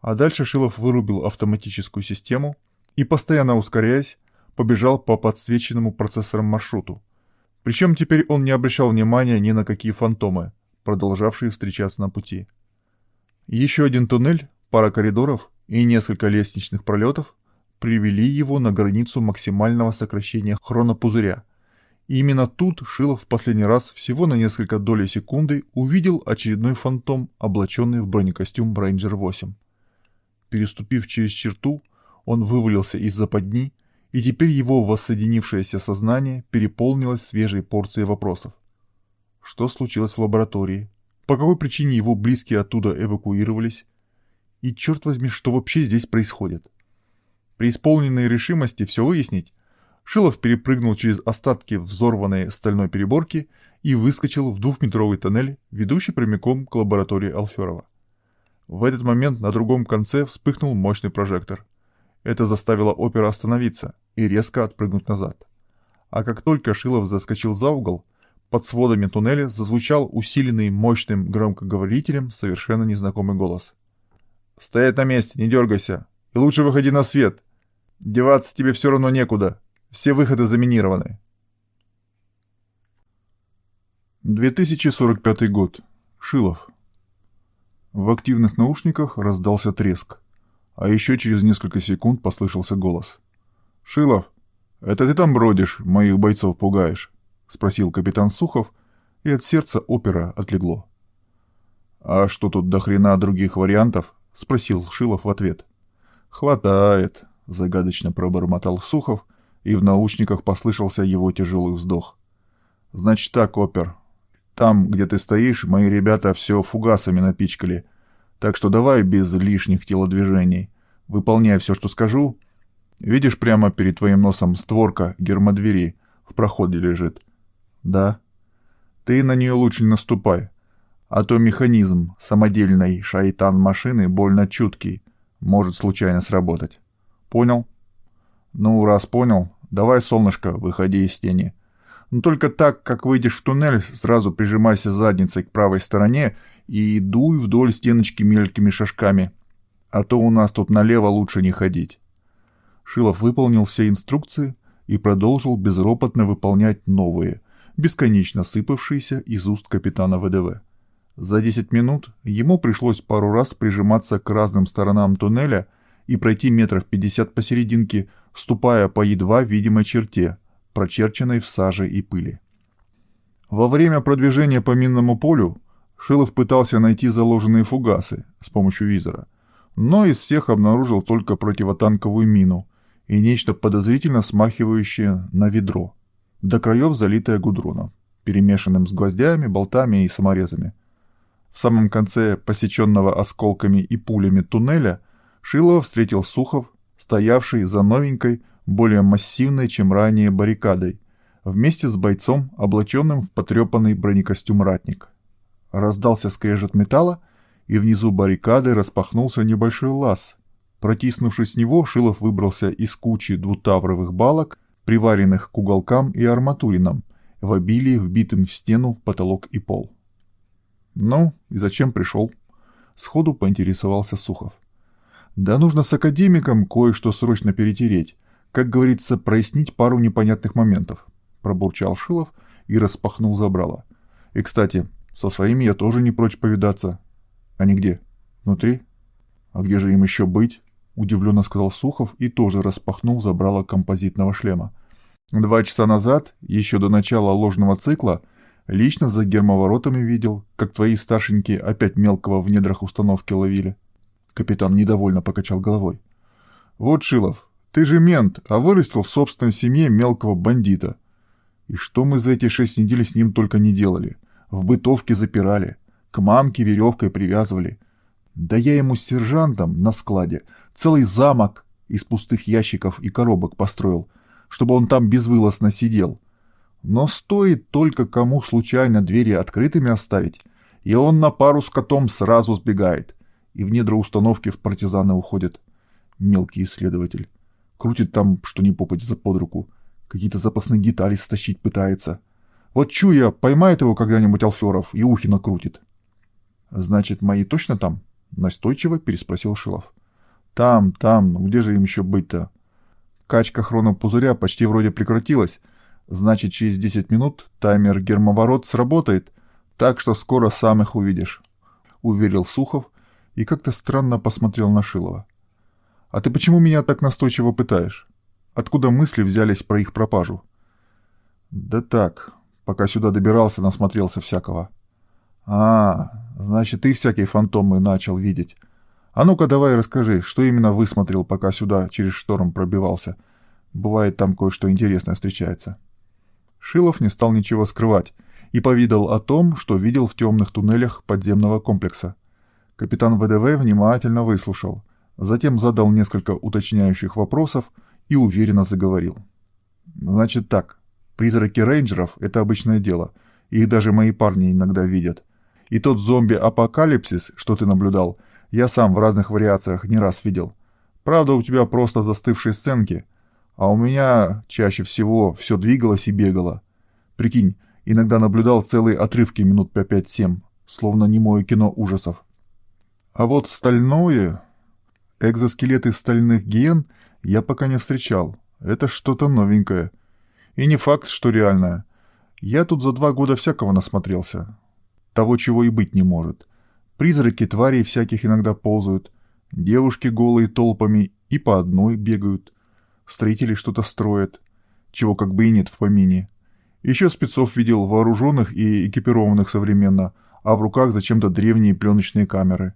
А дальше Шилов вырубил автоматическую систему и, постоянно ускоряясь, побежал по подсвеченному процессором маршруту. Причем теперь он не обращал внимания ни на какие фантомы, продолжавшие встречаться на пути. Еще один туннель, пара коридоров и несколько лестничных пролетов привели его на границу максимального сокращения хронопузыря. И именно тут Шилов в последний раз всего на несколько долей секунды увидел очередной фантом, облаченный в бронекостюм Рейнджер 8. Переступив через черту, он вывалился из западни, и теперь его воссоединившееся сознание переполнилось свежей порцией вопросов. Что случилось в лаборатории? По какой причине его близкие оттуда эвакуировались? И черт возьми, что вообще здесь происходит? При исполненной решимости все выяснить, Шилов перепрыгнул через остатки взорванной стальной переборки и выскочил в двухметровый тоннель, ведущий прямиком к лаборатории Алферова. В этот момент на другом конце вспыхнул мощный прожектор. Это заставило опера остановиться и резко отпрыгнуть назад. А как только Шилов заскочил за угол, под сводами туннеля зазвучал усиленный мощным громкоговорителем совершенно незнакомый голос. «Стоять на месте, не дергайся, и лучше выходи на свет. Деваться тебе все равно некуда, все выходы заминированы». 2045 год. Шилов. В активных наушниках раздался треск, а еще через несколько секунд послышался голос. «Шилов, это ты там бродишь, моих бойцов пугаешь?» спросил капитан Сухов, и от сердца опера отлегло. «А что тут до хрена других вариантов?» — спросил Шилов в ответ. «Хватает», — загадочно пробормотал Сухов, и в наушниках послышался его тяжелый вздох. «Значит так, опер, там, где ты стоишь, мои ребята все фугасами напичкали, так что давай без лишних телодвижений. Выполняй все, что скажу. Видишь, прямо перед твоим носом створка гермодвери в проходе лежит. Да. Ты на нее лучше наступай, а то механизм самодельной шайтан-машины больно чуткий, может случайно сработать. Понял? Ну, раз понял, давай, солнышко, выходи из тени. Но только так, как выйдешь в туннель, сразу прижимайся задницей к правой стороне и дуй вдоль стеночки мелкими шажками, а то у нас тут налево лучше не ходить. Шилов выполнил все инструкции и продолжил безропотно выполнять новые – бесконечно сыпавшийся из уст капитана ВДВ. За 10 минут ему пришлось пару раз прижиматься к разным сторонам туннеля и пройти метров 50 посерединке, ступая по едва видимой черте, прочерченной в саже и пыли. Во время продвижения по минному полю Шилов пытался найти заложенные фугасы с помощью визора, но из всех обнаружил только противотанковую мину и нечто подозрительно смахивающее на ведро до краев залитая гудроном, перемешанным с гвоздями, болтами и саморезами. В самом конце посеченного осколками и пулями туннеля Шилова встретил Сухов, стоявший за новенькой, более массивной, чем ранее, баррикадой, вместе с бойцом, облаченным в потрепанный бронекостюм ратник. Раздался скрежет металла, и внизу баррикады распахнулся небольшой лаз. Протиснувшись с него, Шилов выбрался из кучи двутавровых балок приваренных к уголкам и арматуринам, в обилии вбитым в стену, потолок и пол. «Ну, и зачем пришел?» — сходу поинтересовался Сухов. «Да нужно с академиком кое-что срочно перетереть, как говорится, прояснить пару непонятных моментов», — пробурчал Шилов и распахнул забрало. «И, кстати, со своими я тоже не прочь повидаться. Они где? Внутри? А где же им еще быть?» — удивленно сказал Сухов и тоже распахнул забрало композитного шлема. «Два часа назад, еще до начала ложного цикла, лично за гермоворотами видел, как твои старшенькие опять мелкого в недрах установки ловили». Капитан недовольно покачал головой. «Вот, Шилов, ты же мент, а вырастил в собственной семье мелкого бандита. И что мы за эти шесть недель с ним только не делали? В бытовке запирали, к мамке веревкой привязывали». Да я ему с сержантом на складе целый замок из пустых ящиков и коробок построил, чтобы он там безвылазно сидел. Но стоит только кому случайно двери открытыми оставить, и он на пару с котом сразу сбегает, и в недра установки в партизаны уходит. Мелкий исследователь. Крутит там, что не попадет за под руку. Какие-то запасные детали стащить пытается. Вот чуя, поймает его когда-нибудь Алферов и ухи накрутит. Значит, мои точно там? Настойчиво переспросил Шилов. Там, там, ну где же им еще быть-то? Качка хронопузыря почти вроде прекратилась. Значит, через 10 минут таймер гермоворот сработает, так что скоро сам их увидишь. Уверил Сухов и как-то странно посмотрел на Шилова. «А ты почему меня так настойчиво пытаешь? Откуда мысли взялись про их пропажу?» «Да так, пока сюда добирался, насмотрелся всякого». «А, значит, ты всякие фантомы начал видеть. А ну-ка давай расскажи, что именно высмотрел, пока сюда через шторм пробивался. Бывает, там кое-что интересное встречается». Шилов не стал ничего скрывать и повидал о том, что видел в темных туннелях подземного комплекса. Капитан ВДВ внимательно выслушал, затем задал несколько уточняющих вопросов и уверенно заговорил. «Значит так, призраки рейнджеров — это обычное дело, их даже мои парни иногда видят. И тот зомби-апокалипсис, что ты наблюдал, я сам в разных вариациях не раз видел. Правда, у тебя просто застывшие сценки, а у меня чаще всего все двигалось и бегало. Прикинь, иногда наблюдал целые отрывки минут по 5-7, словно немое кино ужасов. А вот стальное... Экзоскелеты стальных ген я пока не встречал. Это что-то новенькое. И не факт, что реальное. Я тут за два года всякого насмотрелся. Того, чего и быть не может. Призраки тварей всяких иногда ползают. Девушки голые толпами и по одной бегают. Строители что-то строят. Чего как бы и нет в помине. Еще спецов видел вооруженных и экипированных современно, а в руках зачем-то древние пленочные камеры.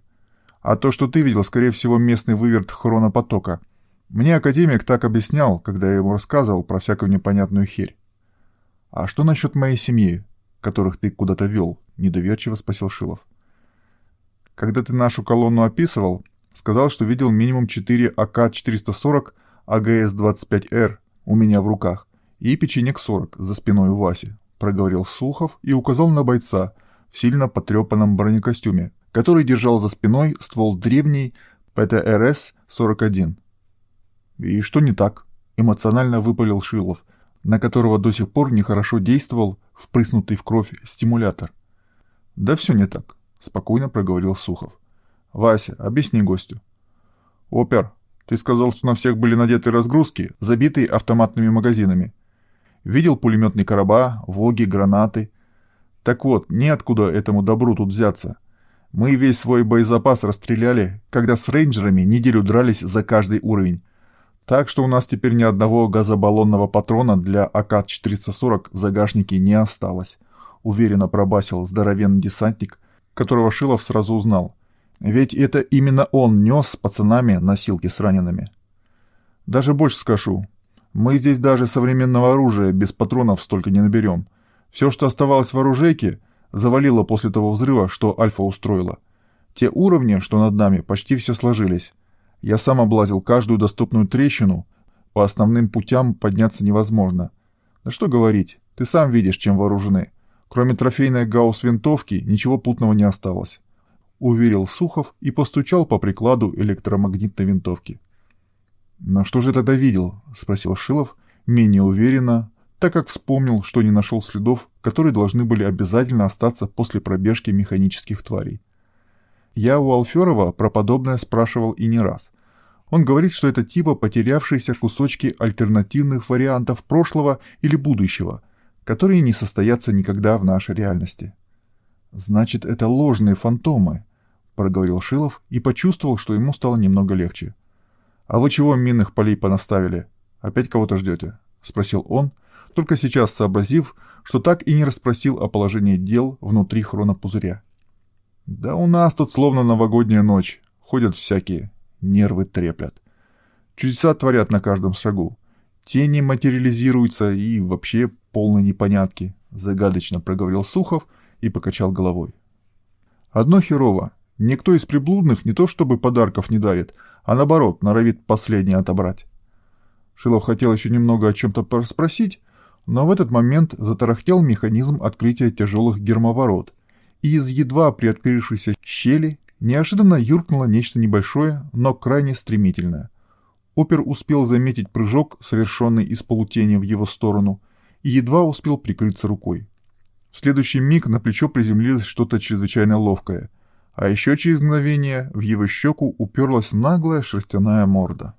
А то, что ты видел, скорее всего, местный выверт хронопотока. Мне академик так объяснял, когда я ему рассказывал про всякую непонятную херь. А что насчет моей семьи, которых ты куда-то вел? Недоверчиво спросил Шилов. Когда ты нашу колонну описывал, сказал, что видел минимум 4 АК-440 АГС-25Р у меня в руках и печенек 40 за спиной у Васи, проговорил Сухов и указал на бойца в сильно потрепанном бронекостюме, который держал за спиной ствол древней ПТРС-41. «И что не так?» – эмоционально выпалил Шилов, на которого до сих пор нехорошо действовал впрыснутый в кровь стимулятор. «Да все не так», – спокойно проговорил Сухов. «Вася, объясни гостю». «Опер, ты сказал, что на всех были надеты разгрузки, забитые автоматными магазинами. Видел пулеметные короба, воги, гранаты. Так вот, неоткуда этому добру тут взяться. Мы весь свой боезапас расстреляли, когда с рейнджерами неделю дрались за каждый уровень. Так что у нас теперь ни одного газобаллонного патрона для АК-440 в загашнике не осталось. Уверенно пробасил здоровенный десантник, которого Шилов сразу узнал. Ведь это именно он нес с пацанами носилки с ранеными. Даже больше скажу. Мы здесь даже современного оружия без патронов столько не наберем. Все, что оставалось в оружейке, завалило после того взрыва, что Альфа устроила. Те уровни, что над нами, почти все сложились. Я сам облазил каждую доступную трещину. По основным путям подняться невозможно. Да что говорить, ты сам видишь, чем вооружены. Кроме трофейной гаусс-винтовки, ничего путного не осталось. Уверил Сухов и постучал по прикладу электромагнитной винтовки. «На что же тогда видел?» – спросил Шилов, менее уверенно, так как вспомнил, что не нашел следов, которые должны были обязательно остаться после пробежки механических тварей. Я у Алферова про подобное спрашивал и не раз. Он говорит, что это типа потерявшиеся кусочки альтернативных вариантов прошлого или будущего, которые не состоятся никогда в нашей реальности. «Значит, это ложные фантомы», — проговорил Шилов и почувствовал, что ему стало немного легче. «А вы чего минных полей понаставили? Опять кого-то ждете?» — спросил он, только сейчас сообразив, что так и не расспросил о положении дел внутри хронопузыря. Да у нас тут словно новогодняя ночь. Ходят всякие. Нервы треплят. Чудеса творят на каждом шагу. Тени материализируются и вообще полные непонятки. Загадочно проговорил Сухов и покачал головой. Одно херово. Никто из приблудных не то чтобы подарков не дарит, а наоборот, норовит последнее отобрать. Шилов хотел еще немного о чем-то спросить, но в этот момент затарахтел механизм открытия тяжелых гермоворот, и из едва приоткрывшейся щели неожиданно юркнуло нечто небольшое, но крайне стремительное. Опер успел заметить прыжок, совершенный из полутени в его сторону, и едва успел прикрыться рукой. В следующий миг на плечо приземлилось что-то чрезвычайно ловкое, а еще через мгновение в его щеку уперлась наглая шерстяная морда.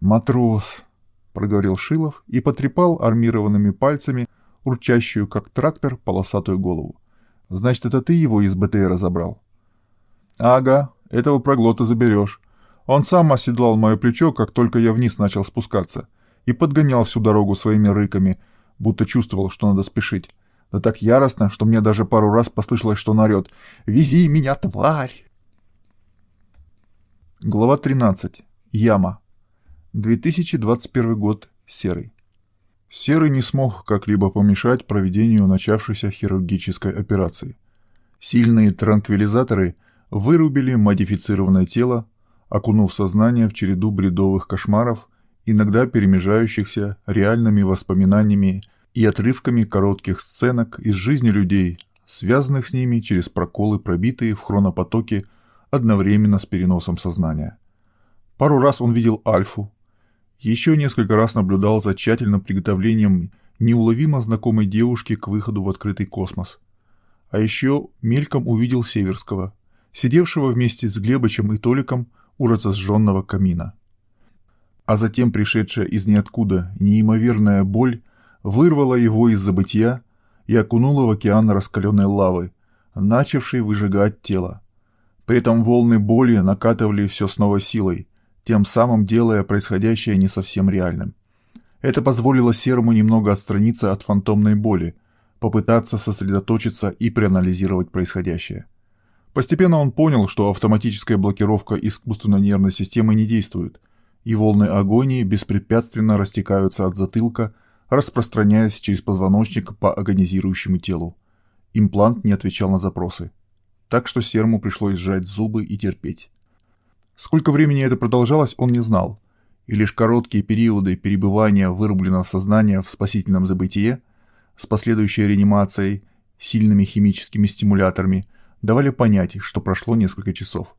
«Матрос!» — проговорил Шилов и потрепал армированными пальцами урчащую, как трактор, полосатую голову. «Значит, это ты его из БТРа забрал?» «Ага, этого проглота заберешь. Он сам оседлал мое плечо, как только я вниз начал спускаться, и подгонял всю дорогу своими рыками, будто чувствовал, что надо спешить. Да так яростно, что мне даже пару раз послышалось, что он орет «Вези меня, тварь!» Глава 13. Яма. 2021 год. Серый. Серый не смог как-либо помешать проведению начавшейся хирургической операции. Сильные транквилизаторы вырубили модифицированное тело, окунув сознание в череду бредовых кошмаров, иногда перемежающихся реальными воспоминаниями и отрывками коротких сценок из жизни людей, связанных с ними через проколы, пробитые в хронопотоке одновременно с переносом сознания. Пару раз он видел Альфу, еще несколько раз наблюдал за тщательным приготовлением неуловимо знакомой девушки к выходу в открытый космос. А еще мельком увидел Северского, сидевшего вместе с Глебычем и Толиком у разожженного камина. А затем пришедшая из ниоткуда неимоверная боль вырвала его из забытия и окунула в океан раскаленной лавы, начавшей выжигать тело. При этом волны боли накатывали все с новой силой, тем самым делая происходящее не совсем реальным. Это позволило Серому немного отстраниться от фантомной боли, попытаться сосредоточиться и проанализировать происходящее. Постепенно он понял, что автоматическая блокировка искусственной нервной системы не действует, и волны агонии беспрепятственно растекаются от затылка распространяясь через позвоночник по агонизирующему телу. Имплант не отвечал на запросы. Так что Серму пришлось сжать зубы и терпеть. Сколько времени это продолжалось, он не знал. И лишь короткие периоды перебывания вырубленного сознания в спасительном забытие с последующей реанимацией, сильными химическими стимуляторами, давали понять, что прошло несколько часов.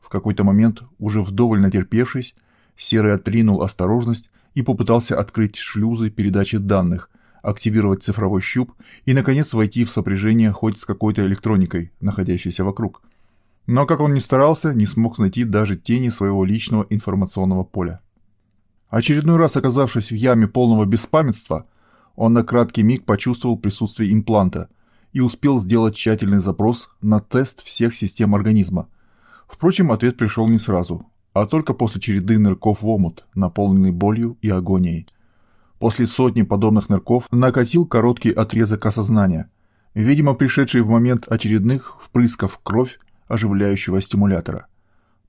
В какой-то момент, уже вдоволь натерпевшись, Серый отринул осторожность и попытался открыть шлюзы передачи данных, активировать цифровой щуп и, наконец, войти в сопряжение хоть с какой-то электроникой, находящейся вокруг. Но, как он ни старался, не смог найти даже тени своего личного информационного поля. Очередной раз оказавшись в яме полного беспамятства, он на краткий миг почувствовал присутствие импланта и успел сделать тщательный запрос на тест всех систем организма. Впрочем, ответ пришел не сразу, а только после череды нырков в омут, наполненный болью и агонией. После сотни подобных нырков накатил короткий отрезок осознания, видимо пришедший в момент очередных впрысков кровь оживляющего стимулятора.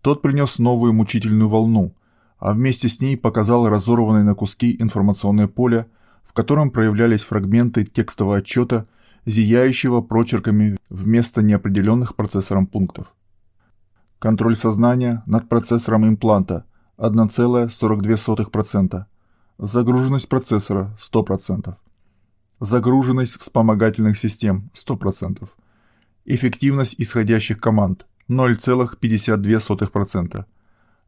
Тот принес новую мучительную волну, а вместе с ней показал разорванное на куски информационное поле, в котором проявлялись фрагменты текстового отчета, зияющего прочерками вместо неопределенных процессором пунктов. Контроль сознания над процессором импланта 1,42%. Загруженность процессора 100%. Загруженность вспомогательных систем 100%. Эффективность исходящих команд 0,52%.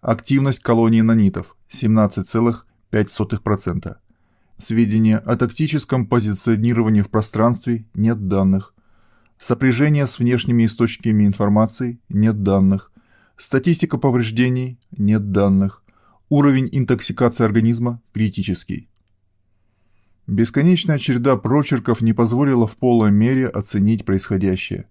Активность колонии нанитов 17,5%. Сведения о тактическом позиционировании в пространстве нет данных. Сопряжение с внешними источниками информации нет данных. Статистика повреждений – нет данных. Уровень интоксикации организма – критический. Бесконечная череда прочерков не позволила в полной мере оценить происходящее.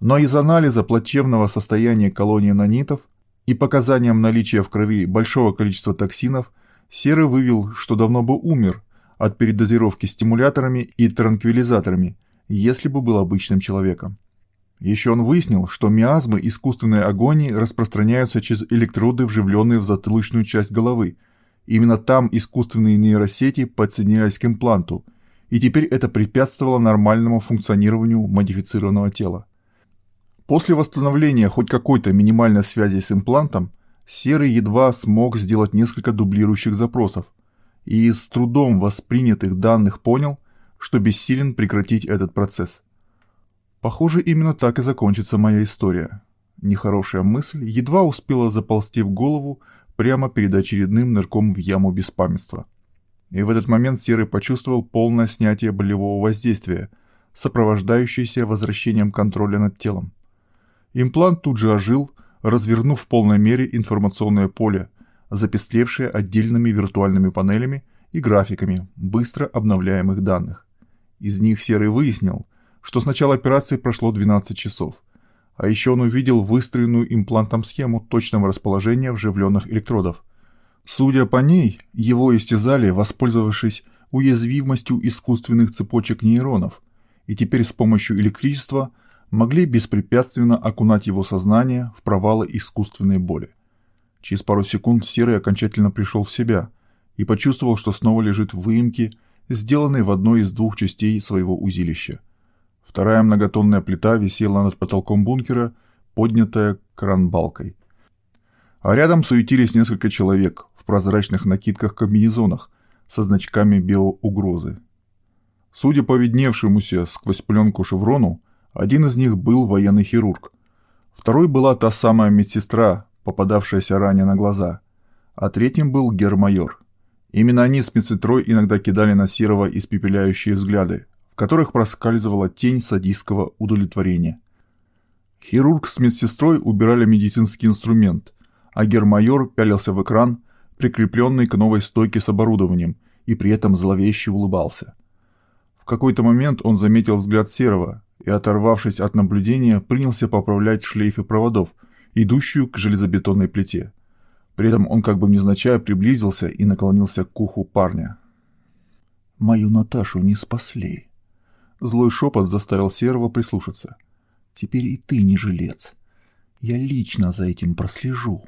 Но из анализа плачевного состояния колонии нанитов и показаниям наличия в крови большого количества токсинов Серый вывел, что давно бы умер от передозировки стимуляторами и транквилизаторами, если бы был обычным человеком. Еще он выяснил, что миазмы искусственной агонии распространяются через электроды, вживленные в затылочную часть головы. Именно там искусственные нейросети подсоединялись к импланту, и теперь это препятствовало нормальному функционированию модифицированного тела. После восстановления хоть какой-то минимальной связи с имплантом, Серый едва смог сделать несколько дублирующих запросов, и из трудом воспринятых данных понял, что бессилен прекратить этот процесс. Похоже, именно так и закончится моя история. Нехорошая мысль едва успела заползти в голову прямо перед очередным нырком в яму беспамятства. И в этот момент Серый почувствовал полное снятие болевого воздействия, сопровождающееся возвращением контроля над телом. Имплант тут же ожил, развернув в полной мере информационное поле, запестревшее отдельными виртуальными панелями и графиками быстро обновляемых данных. Из них Серый выяснил, что с начала операции прошло 12 часов, а еще он увидел выстроенную имплантом схему точного расположения вживленных электродов. Судя по ней, его истязали, воспользовавшись уязвимостью искусственных цепочек нейронов, и теперь с помощью электричества могли беспрепятственно окунать его сознание в провалы искусственной боли. Через пару секунд Серый окончательно пришел в себя и почувствовал, что снова лежит в выемке, сделанной в одной из двух частей своего узилища. Вторая многотонная плита висела над потолком бункера, поднятая кранбалкой. А рядом суетились несколько человек в прозрачных накидках-комбинезонах со значками биоугрозы. Судя по видневшемуся сквозь пленку шеврону, один из них был военный хирург. Второй была та самая медсестра, попадавшаяся ранее на глаза. А третьим был гермайор. Именно они с медсестрой иногда кидали на Серого испепеляющие взгляды, в которых проскальзывала тень садистского удовлетворения. Хирург с медсестрой убирали медицинский инструмент, а гермайор пялился в экран, прикрепленный к новой стойке с оборудованием, и при этом зловеще улыбался. В какой-то момент он заметил взгляд Серого и, оторвавшись от наблюдения, принялся поправлять шлейфы проводов, идущую к железобетонной плите. При этом он как бы невзначай приблизился и наклонился к уху парня. «Мою Наташу не спасли». Злой шепот заставил Серого прислушаться. «Теперь и ты не жилец. Я лично за этим прослежу».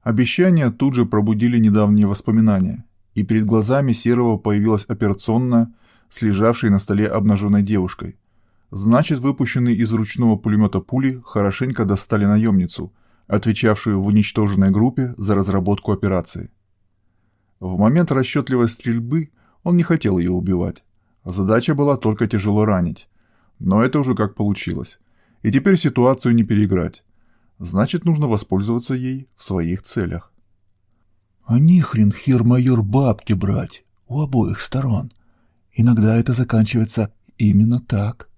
Обещания тут же пробудили недавние воспоминания, и перед глазами Серого появилась операционная, с лежавшей на столе обнаженной девушкой. Значит, выпущенные из ручного пулемета пули хорошенько достали наемницу, отвечавшую в уничтоженной группе за разработку операции. В момент расчетливой стрельбы он не хотел ее убивать. Задача была только тяжело ранить. Но это уже как получилось. И теперь ситуацию не переиграть. Значит, нужно воспользоваться ей в своих целях. А нихрен хер-майор бабки брать у обоих сторон. Иногда это заканчивается именно так.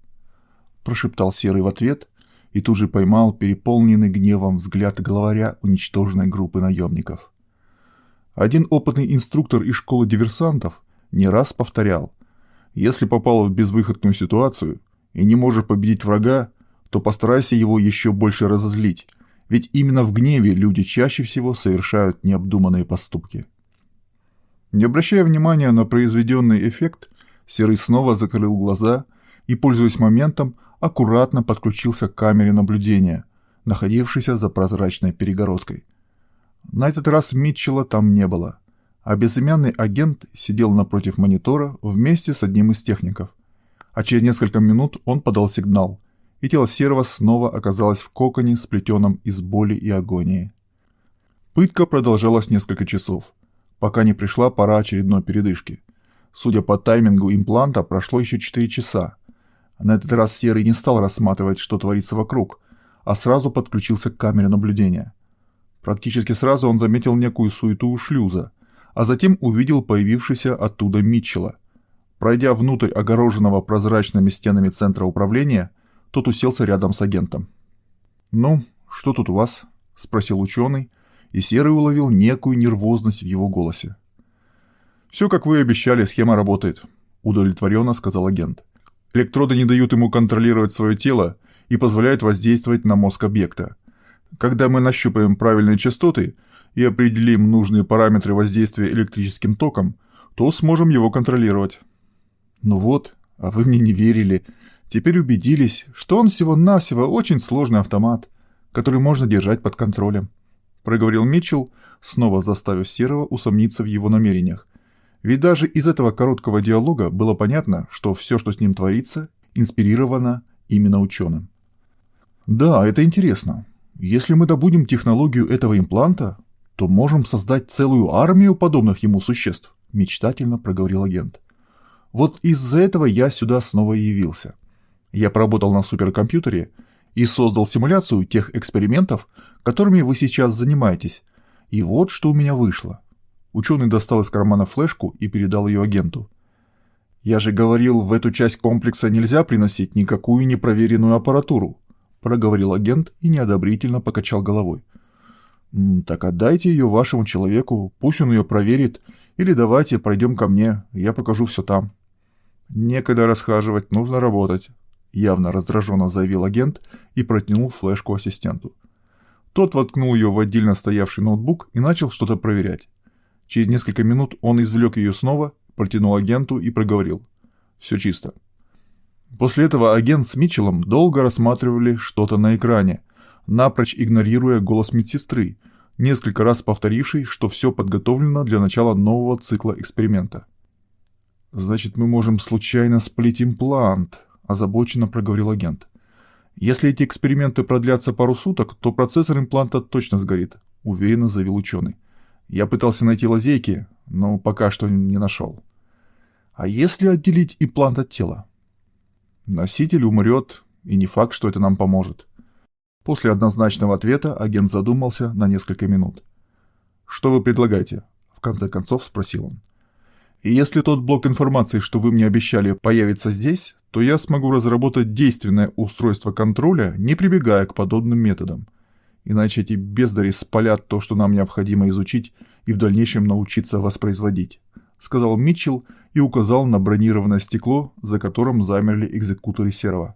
Прошептал Серый в ответ и тут же поймал переполненный гневом взгляд главаря уничтоженной группы наемников. Один опытный инструктор из школы диверсантов не раз повторял, если попал в безвыходную ситуацию и не можешь победить врага, то постарайся его еще больше разозлить, ведь именно в гневе люди чаще всего совершают необдуманные поступки. Не обращая внимания на произведенный эффект, Серый снова закрыл глаза и, пользуясь моментом, аккуратно подключился к камере наблюдения, находившейся за прозрачной перегородкой. На этот раз Митчелла там не было, а безымянный агент сидел напротив монитора вместе с одним из техников. А через несколько минут он подал сигнал, и тело Серого снова оказалось в коконе, сплетенном из боли и агонии. Пытка продолжалась несколько часов, пока не пришла пора очередной передышки. Судя по таймингу импланта, прошло еще 4 часа, на этот раз Серый не стал рассматривать, что творится вокруг, а сразу подключился к камере наблюдения. Практически сразу он заметил некую суету у шлюза, а затем увидел появившийся оттуда Митчелла. Пройдя внутрь огороженного прозрачными стенами центра управления, тот уселся рядом с агентом. «Ну, что тут у вас?» – спросил ученый, и Серый уловил некую нервозность в его голосе. «Все, как вы и обещали, схема работает», – удовлетворенно сказал агент. Электроды не дают ему контролировать свое тело и позволяют воздействовать на мозг объекта. Когда мы нащупаем правильные частоты и определим нужные параметры воздействия электрическим током, то сможем его контролировать. Ну вот, а вы мне не верили. Теперь убедились, что он всего-навсего очень сложный автомат, который можно держать под контролем. Проговорил Митчелл, снова заставив Серого усомниться в его намерениях. Ведь даже из этого короткого диалога было понятно, что все, что с ним творится, инспирировано именно ученым. Да, это интересно. Если мы добудем технологию этого импланта, то можем создать целую армию подобных ему существ, мечтательно проговорил агент. Вот из-за этого я сюда снова явился. Я поработал на суперкомпьютере и создал симуляцию тех экспериментов, которыми вы сейчас занимаетесь. И вот что у меня вышло. Ученый достал из кармана флешку и передал ее агенту. «Я же говорил, в эту часть комплекса нельзя приносить никакую непроверенную аппаратуру», проговорил агент и неодобрительно покачал головой. «Так отдайте ее вашему человеку, пусть он ее проверит, или давайте пройдем ко мне, я покажу все там». «Некогда расхаживать, нужно работать», — явно раздраженно заявил агент и протянул флешку ассистенту. Тот воткнул ее в отдельно стоявший ноутбук и начал что-то проверять. Через несколько минут он извлек ее снова, протянул агенту и проговорил. «Все чисто». После этого агент с Митчеллом долго рассматривали что-то на экране, напрочь игнорируя голос медсестры, несколько раз повторивший, что все подготовлено для начала нового цикла эксперимента. «Значит, мы можем случайно сплить имплант», – озабоченно проговорил агент. «Если эти эксперименты продлятся пару суток, то процессор импланта точно сгорит», – уверенно заявил ученый. «Я пытался найти лазейки, но пока что не нашел». «А если отделить имплант от тела?» «Носитель умрет, и не факт, что это нам поможет». После однозначного ответа агент задумался на несколько минут. «Что вы предлагаете?» – в конце концов спросил он. И если тот блок информации, что вы мне обещали, появится здесь, то я смогу разработать действенное устройство контроля, не прибегая к подобным методам. Иначе эти бездари спалят то, что нам необходимо изучить и в дальнейшем научиться воспроизводить», — сказал Митчелл и указал на бронированное стекло, за которым замерли экзекуторы Серова.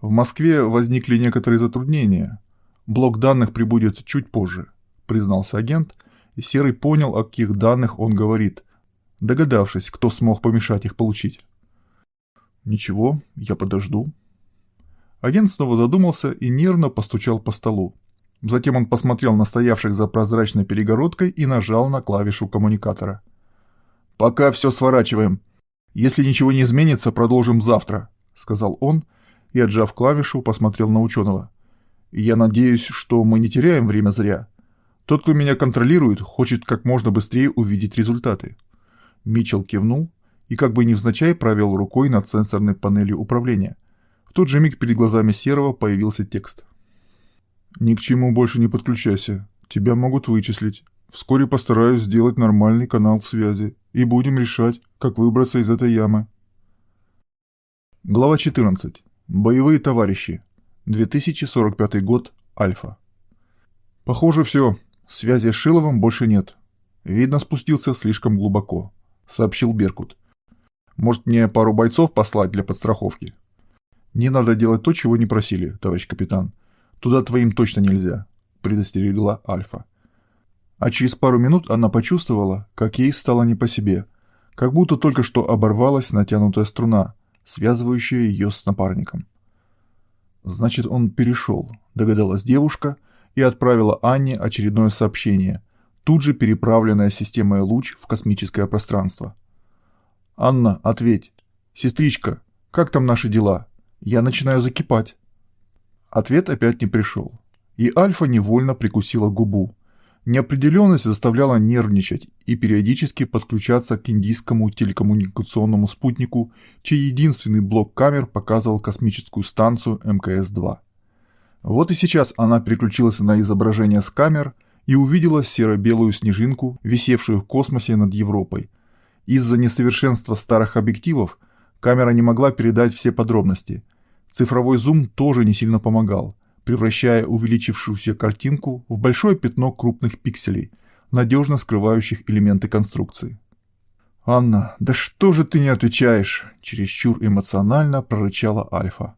В Москве возникли некоторые затруднения. Блок данных прибудет чуть позже, признался агент, и Серый понял, о каких данных он говорит, догадавшись, кто смог помешать их получить. «Ничего, я подожду». Агент снова задумался и нервно постучал по столу. Затем он посмотрел на стоявших за прозрачной перегородкой и нажал на клавишу коммуникатора. «Пока все сворачиваем. Если ничего не изменится, продолжим завтра», — сказал он и, отжав клавишу, посмотрел на ученого. «Я надеюсь, что мы не теряем время зря. Тот, кто меня контролирует, хочет как можно быстрее увидеть результаты». Митчелл кивнул и как бы невзначай провел рукой над сенсорной панелью управления. Тот же миг перед глазами Серого появился текст. «Ни к чему больше не подключайся. Тебя могут вычислить. Вскоре постараюсь сделать нормальный канал связи, и будем решать, как выбраться из этой ямы». Глава 14. Боевые товарищи. 2045 год. Альфа. Похоже, все. Связи с Шиловым больше нет. Видно, спустился слишком глубоко сообщил Беркут. Может, мне пару бойцов послать для подстраховки? Не надо делать то, чего не просили, товарищ капитан. Туда твоим точно нельзя, предостерегла Альфа. А через пару минут она почувствовала, как ей стало не по себе, как будто только что оборвалась натянутая струна, связывающая ее с напарником. Значит, он перешел, догадалась девушка и отправила Анне очередное сообщение, тут же переправленная системой луч в космическое пространство. «Анна, ответь! Сестричка, как там наши дела? Я начинаю закипать!» Ответ опять не пришел, и Альфа невольно прикусила губу. Неопределенность заставляла нервничать и периодически подключаться к индийскому телекоммуникационному спутнику, чей единственный блок камер показывал космическую станцию МКС-2. Вот и сейчас она переключилась на изображение с камер – и увидела серо-белую снежинку, висевшую в космосе над Европой. Из-за несовершенства старых объективов камера не могла передать все подробности. Цифровой зум тоже не сильно помогал, превращая увеличившуюся картинку в большое пятно крупных пикселей, надежно скрывающих элементы конструкции. «Анна, да что же ты не отвечаешь?» – чересчур эмоционально прорычала Альфа.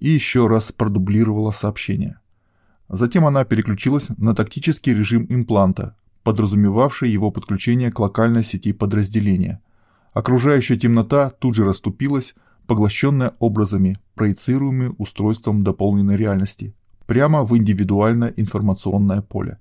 И еще раз продублировала сообщение. Затем она переключилась на тактический режим импланта, подразумевавший его подключение к локальной сети подразделения. Окружающая темнота тут же расступилась, поглощенная образами, проецируемыми устройством дополненной реальности, прямо в индивидуальное информационное поле.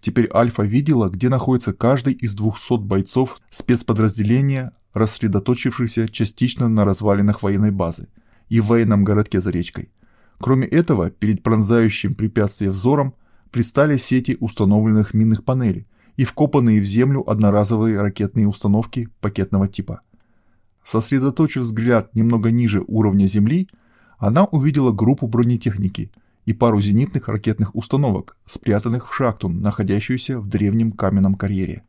Теперь Альфа видела, где находится каждый из 200 бойцов спецподразделения, рассредоточившихся частично на развалинах военной базы и в военном городке за речкой. Кроме этого, перед пронзающим препятствие взором пристали сети установленных минных панелей и вкопанные в землю одноразовые ракетные установки пакетного типа. Сосредоточив взгляд немного ниже уровня земли, она увидела группу бронетехники и пару зенитных ракетных установок, спрятанных в шахту, находящуюся в древнем каменном карьере.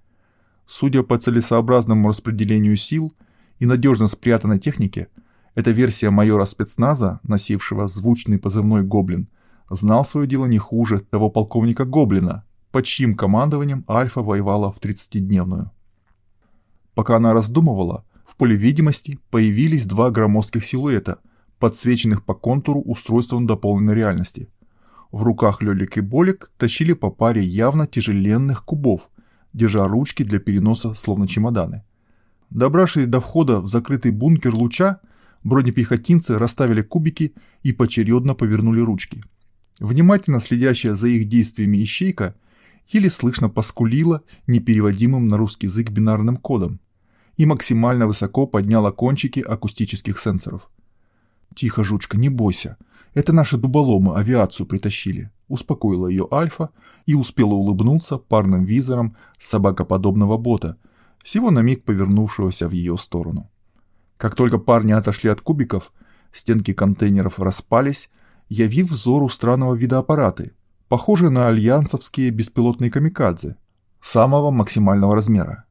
Судя по целесообразному распределению сил и надежно спрятанной технике, эта версия майора спецназа, носившего звучный позывной «Гоблин», знал свое дело не хуже того полковника Гоблина, под чьим командованием Альфа воевала в 30-дневную. Пока она раздумывала, в поле видимости появились два громоздких силуэта, подсвеченных по контуру устройством дополненной реальности. В руках Лёлик и Болик тащили по паре явно тяжеленных кубов, держа ручки для переноса словно чемоданы. Добравшись до входа в закрытый бункер луча, бронепехотинцы расставили кубики и поочередно повернули ручки. Внимательно следящая за их действиями ищейка еле слышно поскулила непереводимым на русский язык бинарным кодом и максимально высоко подняла кончики акустических сенсоров. «Тихо, жучка, не бойся. Это наши дуболомы авиацию притащили», — успокоила ее Альфа и успела улыбнуться парным визором собакоподобного бота, всего на миг повернувшегося в ее сторону. Как только парни отошли от кубиков, стенки контейнеров распались, явив взору странного вида аппараты, похожие на альянсовские беспилотные камикадзе, самого максимального размера.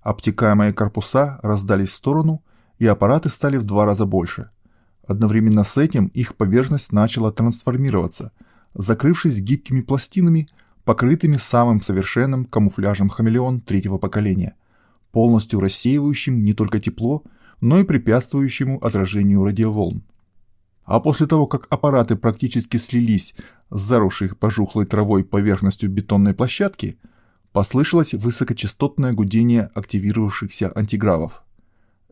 Обтекаемые корпуса раздались в сторону, и аппараты стали в два раза больше. Одновременно с этим их поверхность начала трансформироваться, закрывшись гибкими пластинами, покрытыми самым совершенным камуфляжем хамелеон третьего поколения, полностью рассеивающим не только тепло, но и препятствующему отражению радиоволн. А после того, как аппараты практически слились с заросшей пожухлой травой поверхностью бетонной площадки, послышалось высокочастотное гудение активировавшихся антигравов.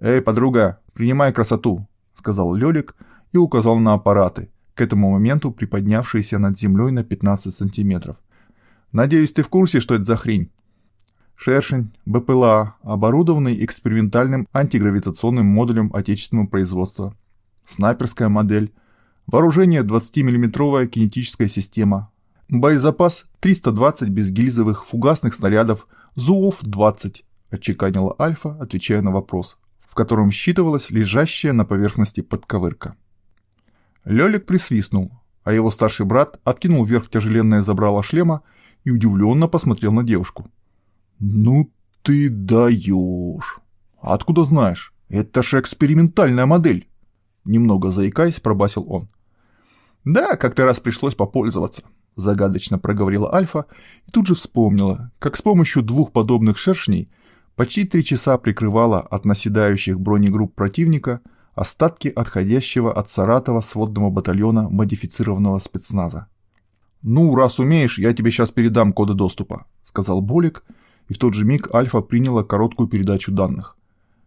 «Эй, подруга, принимай красоту!» — сказал Лёлик и указал на аппараты, к этому моменту приподнявшиеся над землей на 15 сантиметров. «Надеюсь, ты в курсе, что это за хрень?» Шершень, БПЛА, оборудованный экспериментальным антигравитационным модулем отечественного производства снайперская модель, вооружение 20-мм кинетическая система, боезапас 320 безгильзовых фугасных снарядов ЗУОВ-20, отчеканила Альфа, отвечая на вопрос, в котором считывалась лежащая на поверхности подковырка. Лёлик присвистнул, а его старший брат откинул вверх тяжеленное забрало шлема и удивленно посмотрел на девушку. «Ну ты даешь! Откуда знаешь? Это же экспериментальная модель!» Немного заикаясь, пробасил он. «Да, как-то раз пришлось попользоваться», — загадочно проговорила Альфа и тут же вспомнила, как с помощью двух подобных шершней почти три часа прикрывала от наседающих бронегрупп противника остатки отходящего от Саратова сводного батальона модифицированного спецназа. «Ну, раз умеешь, я тебе сейчас передам коды доступа», — сказал Болик, и в тот же миг Альфа приняла короткую передачу данных.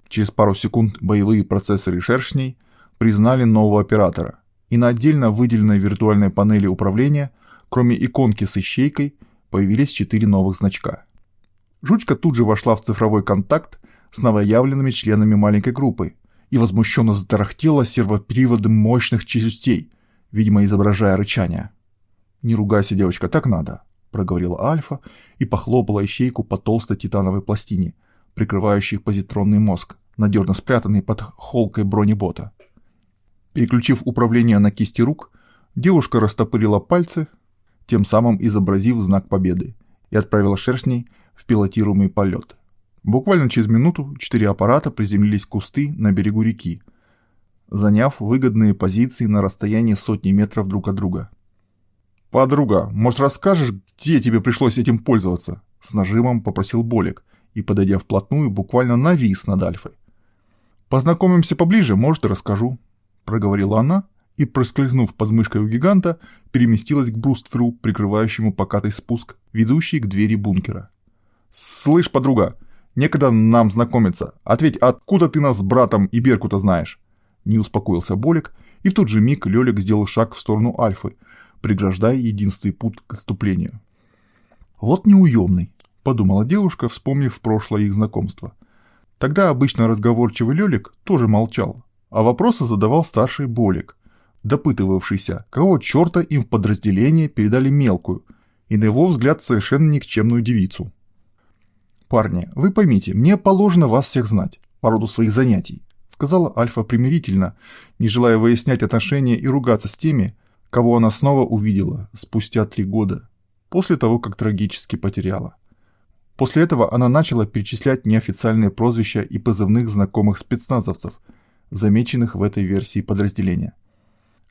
Через пару секунд боевые процессоры шершней признали нового оператора, и на отдельно выделенной виртуальной панели управления, кроме иконки с ищейкой, появились четыре новых значка. Жучка тут же вошла в цифровой контакт с новоявленными членами маленькой группы и возмущенно затарахтела сервоприводом мощных челюстей, видимо, изображая рычание. «Не ругайся, девочка, так надо», — проговорила Альфа и похлопала ищейку по толстой титановой пластине, прикрывающей позитронный мозг, надежно спрятанный под холкой бронебота. Переключив управление на кисти рук, девушка растопырила пальцы, тем самым изобразив знак победы, и отправила шерстней в пилотируемый полет. Буквально через минуту четыре аппарата приземлились в кусты на берегу реки, заняв выгодные позиции на расстоянии сотни метров друг от друга. «Подруга, может расскажешь, где тебе пришлось этим пользоваться?» С нажимом попросил Болик и, подойдя вплотную, буквально навис над Альфой. «Познакомимся поближе, может, и расскажу», проговорила она и, проскользнув под мышкой у гиганта, переместилась к брустверу, прикрывающему покатый спуск, ведущий к двери бункера. «Слышь, подруга, некогда нам знакомиться. Ответь, откуда ты нас с братом и Беркута знаешь?» Не успокоился Болик, и в тот же миг Лёлик сделал шаг в сторону Альфы, преграждая единственный путь к отступлению. «Вот неуемный», — подумала девушка, вспомнив прошлое их знакомство. Тогда обычно разговорчивый Лёлик тоже молчал, а вопросы задавал старший Болик, допытывавшийся, кого черта им в подразделение передали мелкую и, на его взгляд, совершенно никчемную девицу. «Парни, вы поймите, мне положено вас всех знать, по роду своих занятий», сказала Альфа примирительно, не желая выяснять отношения и ругаться с теми, кого она снова увидела спустя три года, после того, как трагически потеряла. После этого она начала перечислять неофициальные прозвища и позывных знакомых спецназовцев, замеченных в этой версии подразделения.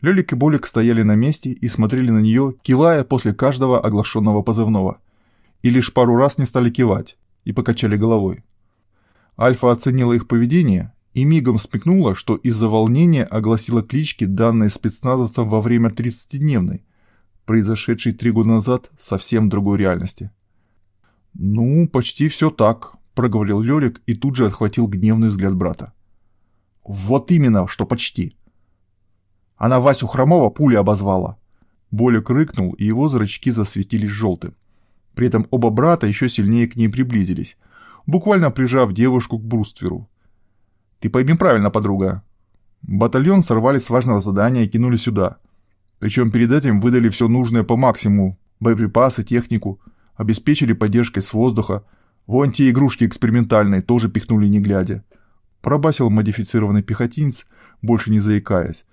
Лёлик и Болик стояли на месте и смотрели на нее, кивая после каждого оглашенного позывного. И лишь пару раз не стали кивать и покачали головой. Альфа оценила их поведение и мигом смекнула, что из-за волнения огласила клички, данные спецназовцам во время 30-дневной, произошедшей три года назад совсем другой реальности. «Ну, почти все так», – проговорил Лёлик и тут же отхватил гневный взгляд брата. «Вот именно, что почти. Она Васю Хромова пули обозвала». Болик рыкнул, и его зрачки засветились желтым. При этом оба брата еще сильнее к ней приблизились, буквально прижав девушку к брустверу. «Ты пойми правильно, подруга. Батальон сорвали с важного задания и кинули сюда. Причем перед этим выдали все нужное по максимуму, боеприпасы, технику, обеспечили поддержкой с воздуха, вон те игрушки экспериментальные тоже пихнули не глядя. Пробасил модифицированный пехотинец, больше не заикаясь,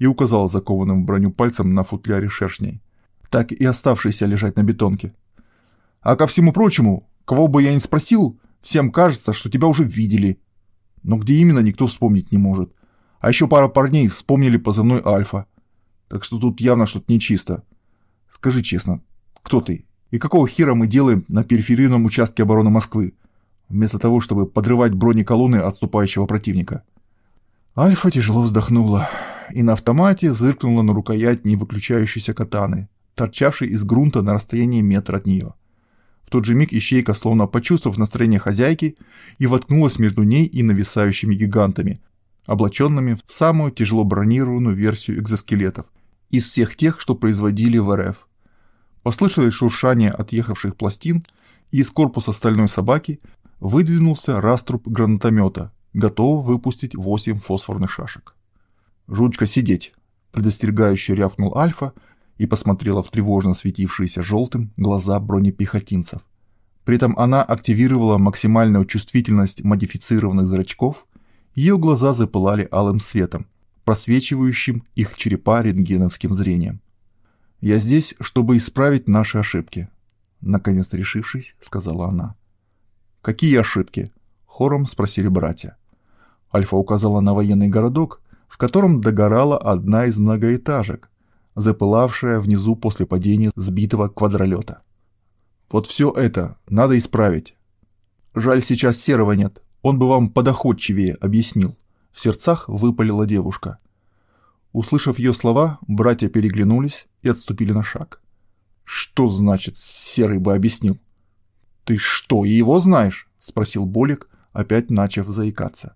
и указал закованным в броню пальцем на футляре шершней, так и оставшийся лежать на бетонке. А ко всему прочему, кого бы я ни спросил, всем кажется, что тебя уже видели. Но где именно, никто вспомнить не может. А еще пара парней вспомнили позывной Альфа. Так что тут явно что-то нечисто. Скажи честно, кто ты? И какого хера мы делаем на периферийном участке обороны Москвы, вместо того, чтобы подрывать бронеколонны отступающего противника? Альфа тяжело вздохнула и на автомате зыркнула на рукоять невыключающейся катаны, торчавшей из грунта на расстоянии метра от нее. В тот же миг ищейка, словно почувствовав настроение хозяйки, и воткнулась между ней и нависающими гигантами, облаченными в самую тяжело бронированную версию экзоскелетов из всех тех, что производили в РФ. Послышалось шуршание отъехавших пластин, и из корпуса стальной собаки выдвинулся раструб гранатомета, готовый выпустить восемь фосфорных шашек. «Жучка, сидеть!» – предостерегающе рявкнул Альфа и посмотрела в тревожно светившиеся желтым глаза бронепехотинцев. При этом она активировала максимальную чувствительность модифицированных зрачков, ее глаза запылали алым светом, просвечивающим их черепа рентгеновским зрением. Я здесь, чтобы исправить наши ошибки. Наконец решившись, сказала она. Какие ошибки? Хором спросили братья. Альфа указала на военный городок, в котором догорала одна из многоэтажек, запылавшая внизу после падения сбитого квадролета. Вот все это надо исправить. Жаль, сейчас Серого нет, он бы вам подоходчивее объяснил. В сердцах выпалила девушка. Услышав ее слова, братья переглянулись и отступили на шаг. «Что значит, Серый бы объяснил?» «Ты что, его знаешь?» — спросил Болик, опять начав заикаться.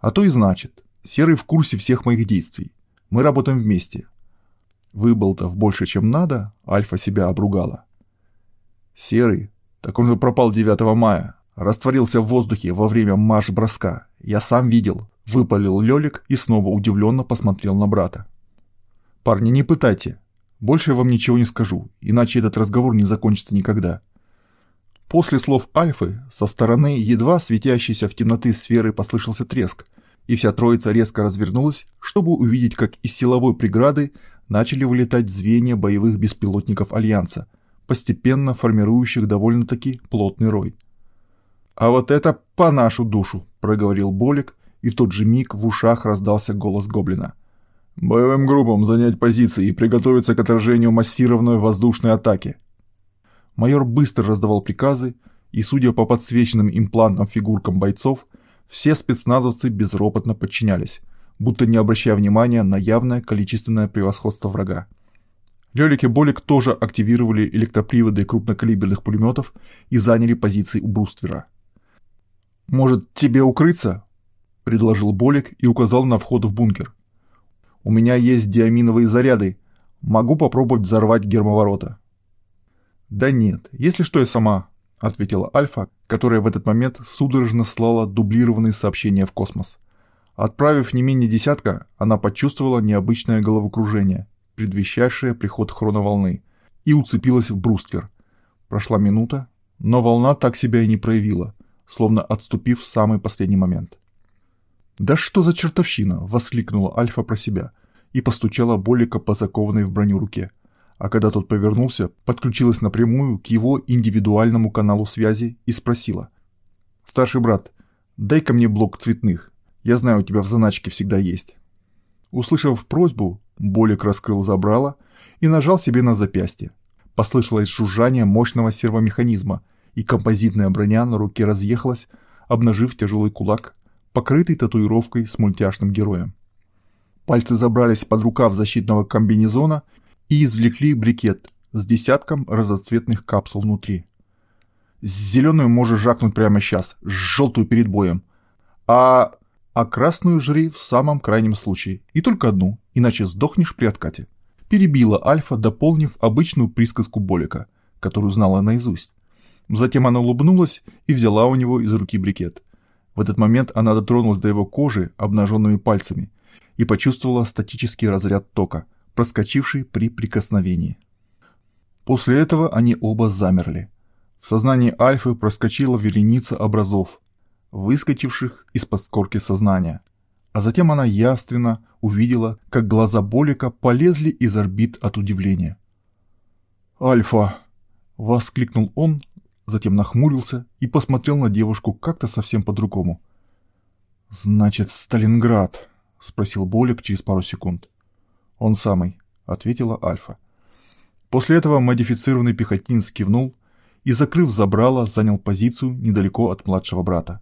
«А то и значит. Серый в курсе всех моих действий. Мы работаем вместе». Выболтав больше, чем надо, Альфа себя обругала. «Серый? Так он же пропал 9 мая. Растворился в воздухе во время марш-броска. Я сам видел. Выпалил Лёлик и снова удивленно посмотрел на брата. «Парни, не пытайте. Больше я вам ничего не скажу, иначе этот разговор не закончится никогда». После слов Альфы со стороны едва светящейся в темноты сферы послышался треск, и вся троица резко развернулась, чтобы увидеть, как из силовой преграды начали вылетать звенья боевых беспилотников Альянса, постепенно формирующих довольно-таки плотный рой. «А вот это по нашу душу», — проговорил Болик, и в тот же миг в ушах раздался голос гоблина. «Боевым группам занять позиции и приготовиться к отражению массированной воздушной атаки». Майор быстро раздавал приказы, и, судя по подсвеченным имплантам фигуркам бойцов, все спецназовцы безропотно подчинялись, будто не обращая внимания на явное количественное превосходство врага. Лёлик и Болик тоже активировали электроприводы крупнокалиберных пулеметов и заняли позиции у бруствера. «Может, тебе укрыться?» предложил Болик и указал на вход в бункер. У меня есть диаминовые заряды. Могу попробовать взорвать гермоворота. Да нет, если что я сама, ответила Альфа, которая в этот момент судорожно слала дублированные сообщения в космос. Отправив не менее десятка, она почувствовала необычное головокружение, предвещавшее приход хроноволны, и уцепилась в бруствер. Прошла минута, но волна так себя и не проявила, словно отступив в самый последний момент. «Да что за чертовщина!» – воскликнула Альфа про себя и постучала Болика по закованной в броню руке. А когда тот повернулся, подключилась напрямую к его индивидуальному каналу связи и спросила. «Старший брат, дай-ка мне блок цветных. Я знаю, у тебя в заначке всегда есть». Услышав просьбу, Болик раскрыл забрало и нажал себе на запястье. Послышалось жужжание мощного сервомеханизма, и композитная броня на руке разъехалась, обнажив тяжелый кулак, покрытый татуировкой с мультяшным героем. Пальцы забрались под рукав защитного комбинезона и извлекли брикет с десятком разноцветных капсул внутри. Зеленую можешь жакнуть прямо сейчас, желтую перед боем. А... а красную жри в самом крайнем случае. И только одну, иначе сдохнешь при откате. Перебила Альфа, дополнив обычную присказку Болика, которую знала наизусть. Затем она улыбнулась и взяла у него из руки брикет. В этот момент она дотронулась до его кожи обнаженными пальцами и почувствовала статический разряд тока, проскочивший при прикосновении. После этого они оба замерли. В сознании Альфы проскочила вереница образов, выскочивших из-под скорки сознания. А затем она явственно увидела, как глаза Болика полезли из орбит от удивления. «Альфа!» — воскликнул он, затем нахмурился и посмотрел на девушку как-то совсем по-другому. «Значит, Сталинград?» — спросил Болик через пару секунд. «Он самый», — ответила Альфа. После этого модифицированный пехотинец кивнул и, закрыв забрало, занял позицию недалеко от младшего брата.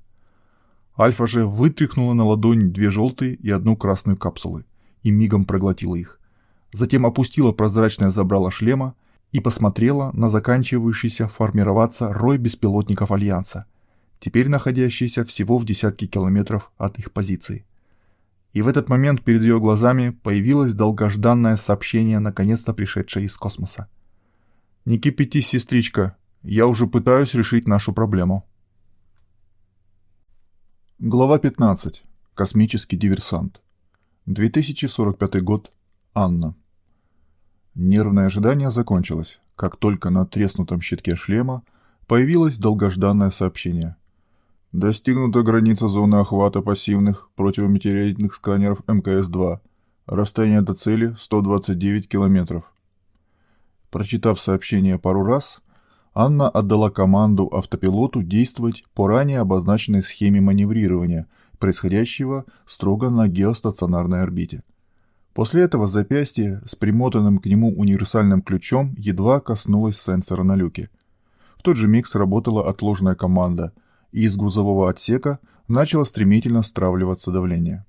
Альфа же вытряхнула на ладонь две желтые и одну красную капсулы и мигом проглотила их. Затем опустила прозрачное забрало шлема и посмотрела на заканчивающийся формироваться рой беспилотников Альянса, теперь находящийся всего в десятке километров от их позиции. И в этот момент перед ее глазами появилось долгожданное сообщение, наконец-то пришедшее из космоса. «Не кипятись, сестричка, я уже пытаюсь решить нашу проблему». Глава 15. Космический диверсант. 2045 год. Анна. Нервное ожидание закончилось, как только на треснутом щитке шлема появилось долгожданное сообщение. Достигнута граница зоны охвата пассивных противометеоритных сканеров МКС-2. Расстояние до цели 129 километров. Прочитав сообщение пару раз, Анна отдала команду автопилоту действовать по ранее обозначенной схеме маневрирования, происходящего строго на геостационарной орбите. После этого запястье с примотанным к нему универсальным ключом едва коснулось сенсора на люке. В тот же миг сработала отложенная команда, и из грузового отсека начало стремительно стравливаться давление.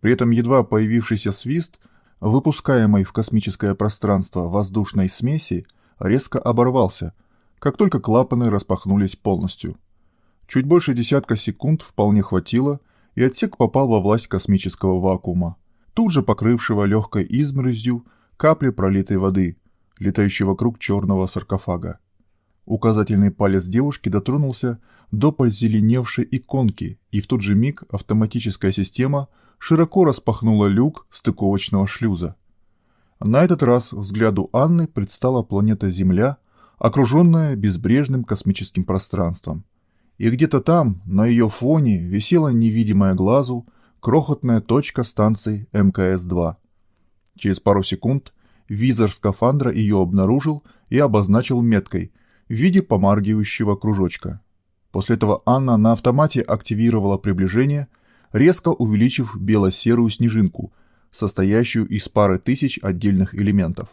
При этом едва появившийся свист, выпускаемый в космическое пространство воздушной смеси, резко оборвался, как только клапаны распахнулись полностью. Чуть больше десятка секунд вполне хватило, и отсек попал во власть космического вакуума тут же покрывшего легкой изморозью капли пролитой воды, летающей вокруг черного саркофага. Указательный палец девушки дотронулся до позеленевшей иконки, и в тот же миг автоматическая система широко распахнула люк стыковочного шлюза. На этот раз взгляду Анны предстала планета Земля, окруженная безбрежным космическим пространством. И где-то там, на ее фоне, висела невидимая глазу крохотная точка станции МКС-2. Через пару секунд визор скафандра ее обнаружил и обозначил меткой в виде помаргивающего кружочка. После этого Анна на автомате активировала приближение, резко увеличив бело-серую снежинку, состоящую из пары тысяч отдельных элементов.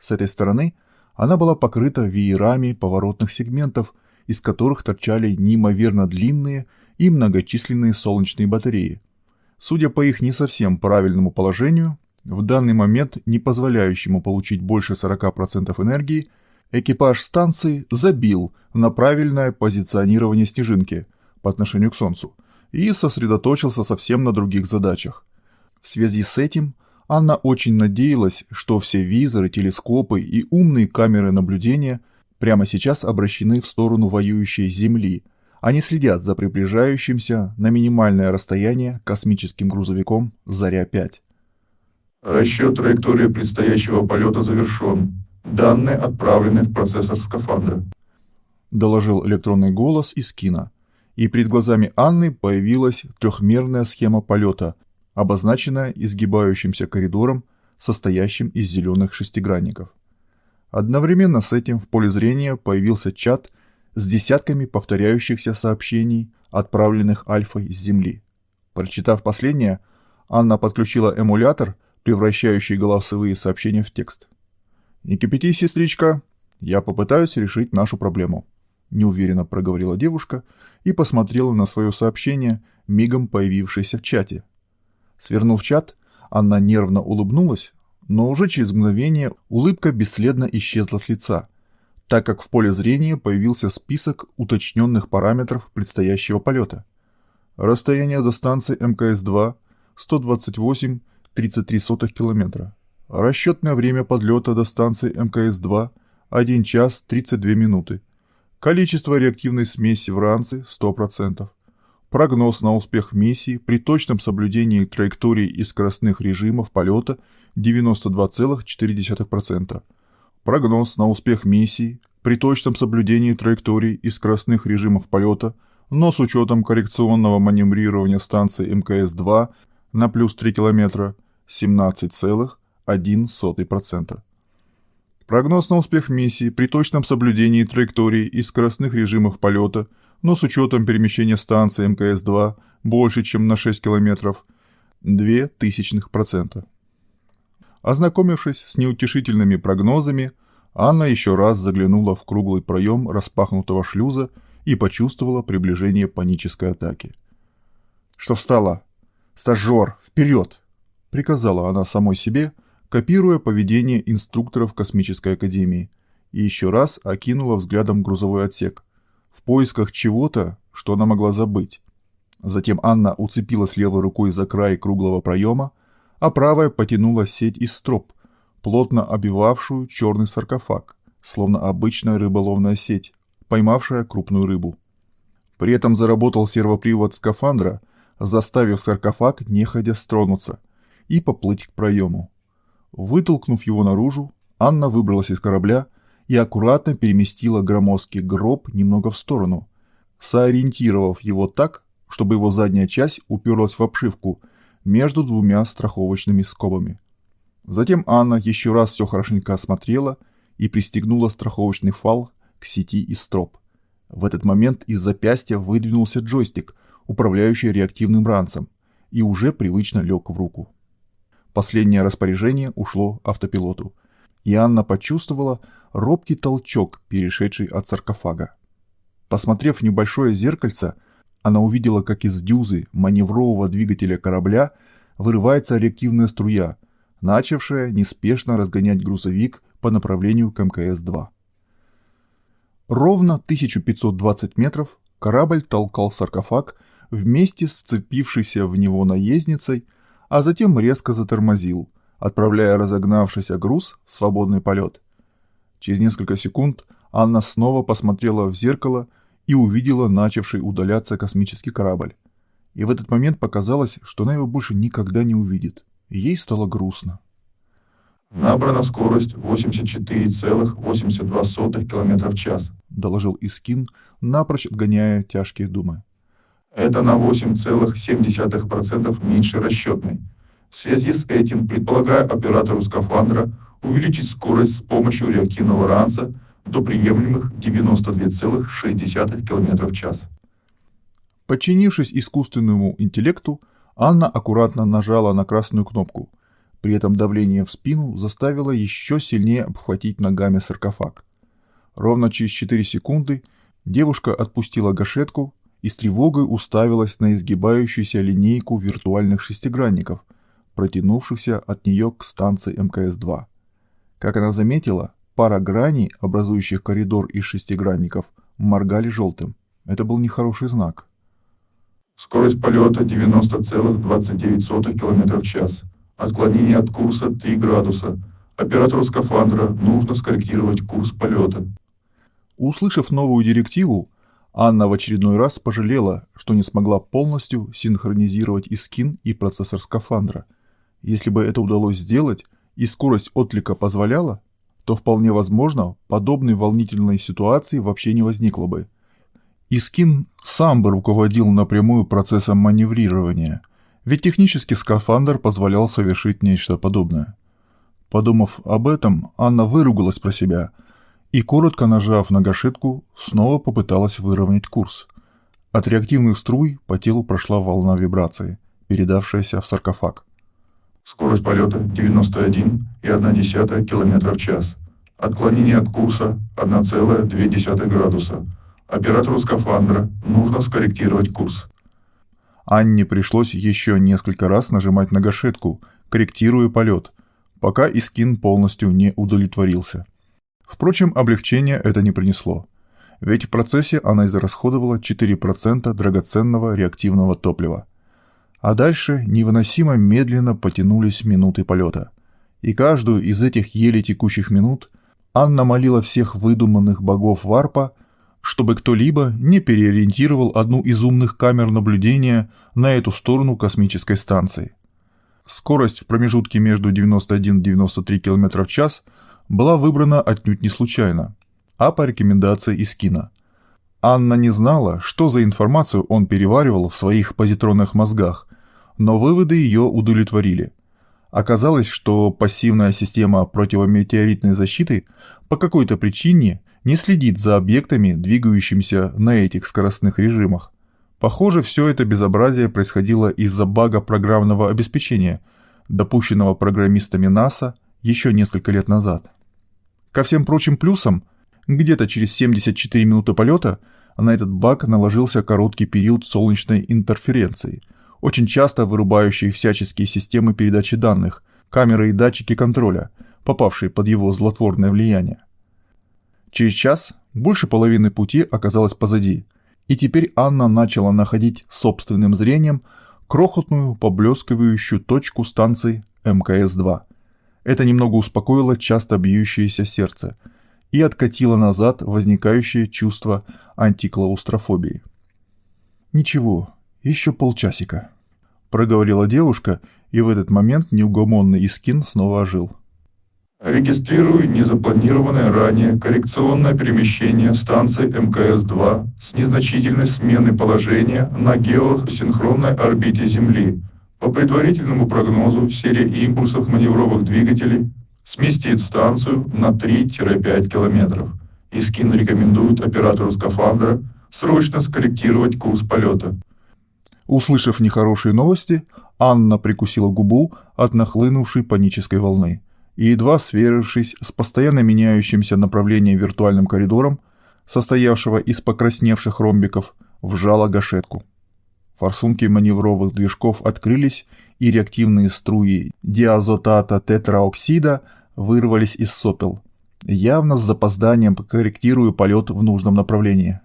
С этой стороны она была покрыта веерами поворотных сегментов, из которых торчали неимоверно длинные и многочисленные солнечные батареи, Судя по их не совсем правильному положению, в данный момент не позволяющему получить больше 40% энергии, экипаж станции забил на правильное позиционирование снежинки по отношению к Солнцу и сосредоточился совсем на других задачах. В связи с этим Анна очень надеялась, что все визоры, телескопы и умные камеры наблюдения прямо сейчас обращены в сторону воюющей Земли – они следят за приближающимся на минимальное расстояние космическим грузовиком «Заря-5». Расчет траектории предстоящего полета завершен. Данные отправлены в процессор скафандра. Доложил электронный голос из кино. И перед глазами Анны появилась трехмерная схема полета, обозначенная изгибающимся коридором, состоящим из зеленых шестигранников. Одновременно с этим в поле зрения появился чат с десятками повторяющихся сообщений, отправленных Альфой с Земли. Прочитав последнее, Анна подключила эмулятор, превращающий голосовые сообщения в текст. «Не кипяти, сестричка, я попытаюсь решить нашу проблему», — неуверенно проговорила девушка и посмотрела на свое сообщение, мигом появившееся в чате. Свернув чат, Анна нервно улыбнулась, но уже через мгновение улыбка бесследно исчезла с лица, так как в поле зрения появился список уточненных параметров предстоящего полета. Расстояние до станции МКС-2 128,33 км. Расчетное время подлета до станции МКС-2 1 час 32 минуты. Количество реактивной смеси в ранце 100%. Прогноз на успех миссии при точном соблюдении траектории и скоростных режимов полета 92,4%. Прогноз на успех миссии при точном соблюдении траектории и скоростных режимов полета, но с учетом коррекционного маневрирования станции МКС-2 на плюс 3 км 17,1%. Прогноз на успех миссии при точном соблюдении траектории и скоростных режимов полета – но с учетом перемещения станции МКС-2 больше, чем на 6 километров, 0,02%. Ознакомившись с неутешительными прогнозами, Анна еще раз заглянула в круглый проем распахнутого шлюза и почувствовала приближение панической атаки. «Что встала? Стажер, вперед!» — приказала она самой себе, копируя поведение инструкторов Космической Академии, и еще раз окинула взглядом грузовой отсек в поисках чего-то, что она могла забыть. Затем Анна уцепилась левой рукой за край круглого проема, а правая потянула сеть из строп, плотно обивавшую черный саркофаг, словно обычная рыболовная сеть, поймавшая крупную рыбу. При этом заработал сервопривод скафандра, заставив саркофаг неходя стронуться и поплыть к проему. Вытолкнув его наружу, Анна выбралась из корабля и аккуратно переместила громоздкий гроб немного в сторону, соориентировав его так, чтобы его задняя часть уперлась в обшивку между двумя страховочными скобами. Затем Анна еще раз все хорошенько осмотрела и пристегнула страховочный фал к сети из строп. В этот момент из запястья выдвинулся джойстик, управляющий реактивным ранцем, и уже привычно лег в руку. Последнее распоряжение ушло автопилоту, и Анна почувствовала, робкий толчок, перешедший от саркофага. Посмотрев в небольшое зеркальце, она увидела, как из дюзы маневрового двигателя корабля вырывается реактивная струя, начавшая неспешно разгонять грузовик по направлению к МКС-2. Ровно 1520 метров корабль толкал саркофаг вместе с цепившейся в него наездницей, а затем резко затормозил, отправляя разогнавшийся груз в свободный полет. Через несколько секунд Анна снова посмотрела в зеркало и увидела начавший удаляться космический корабль. И в этот момент показалось, что она его больше никогда не увидит. И ей стало грустно. «Набрана скорость 84,82 км в час», — доложил Искин, напрочь отгоняя тяжкие думы. «Это на 8,7% меньше расчетной. В связи с этим предполагаю оператору скафандра увеличить скорость с помощью реактивного ранца до приемлемых 92,6 км в час. Подчинившись искусственному интеллекту, Анна аккуратно нажала на красную кнопку. При этом давление в спину заставило еще сильнее обхватить ногами саркофаг. Ровно через 4 секунды девушка отпустила гашетку и с тревогой уставилась на изгибающуюся линейку виртуальных шестигранников, протянувшихся от нее к станции МКС-2. Как она заметила, пара граней, образующих коридор из шестигранников, моргали желтым. Это был нехороший знак. Скорость полета 90,29 км в час. Отклонение от курса 3 градуса. Оператору скафандра нужно скорректировать курс полета. Услышав новую директиву, Анна в очередной раз пожалела, что не смогла полностью синхронизировать и скин, и процессор скафандра. Если бы это удалось сделать, и скорость отклика позволяла, то вполне возможно, подобной волнительной ситуации вообще не возникло бы. Искин сам бы руководил напрямую процессом маневрирования, ведь технический скафандр позволял совершить нечто подобное. Подумав об этом, Анна выругалась про себя и, коротко нажав на гашетку, снова попыталась выровнять курс. От реактивных струй по телу прошла волна вибрации, передавшаяся в саркофаг. Скорость полета 91,1 км в час. Отклонение от курса 1,2 градуса. Оператору скафандра нужно скорректировать курс. Анне пришлось еще несколько раз нажимать на гашетку, корректируя полет, пока Искин полностью не удовлетворился. Впрочем, облегчения это не принесло. Ведь в процессе она израсходовала 4% драгоценного реактивного топлива. А дальше невыносимо медленно потянулись минуты полета. И каждую из этих еле текущих минут Анна молила всех выдуманных богов Варпа, чтобы кто-либо не переориентировал одну из умных камер наблюдения на эту сторону космической станции. Скорость в промежутке между 91 и 93 км в час была выбрана отнюдь не случайно а по рекомендации из кино. Анна не знала, что за информацию он переваривал в своих позитронных мозгах, но выводы ее удовлетворили. Оказалось, что пассивная система противометеоритной защиты по какой-то причине не следит за объектами, двигающимися на этих скоростных режимах. Похоже, все это безобразие происходило из-за бага программного обеспечения, допущенного программистами НАСА еще несколько лет назад. Ко всем прочим плюсам – где-то через 74 минуты полета на этот баг наложился короткий период солнечной интерференции, очень часто вырубающий всяческие системы передачи данных, камеры и датчики контроля, попавшие под его злотворное влияние. Через час больше половины пути оказалось позади, и теперь Анна начала находить собственным зрением крохотную поблескивающую точку станции МКС-2. Это немного успокоило часто бьющееся сердце – и откатила назад возникающее чувство антиклаустрофобии. «Ничего, еще полчасика», — проговорила девушка, и в этот момент неугомонный Искин снова ожил. Регистрирую незапланированное ранее коррекционное перемещение станции МКС-2 с незначительной сменой положения на геосинхронной орбите Земли. По предварительному прогнозу, серия импульсов маневровых двигателей сместит станцию на 3-5 километров. Искин рекомендует оператору скафандра срочно скорректировать курс полета. Услышав нехорошие новости, Анна прикусила губу от нахлынувшей панической волны и, едва сверившись с постоянно меняющимся направлением виртуальным коридором, состоявшего из покрасневших ромбиков, вжала гашетку. Форсунки маневровых движков открылись, и реактивные струи диазотата тетраоксида вырвались из сопел. Явно с запозданием корректирую полет в нужном направлении.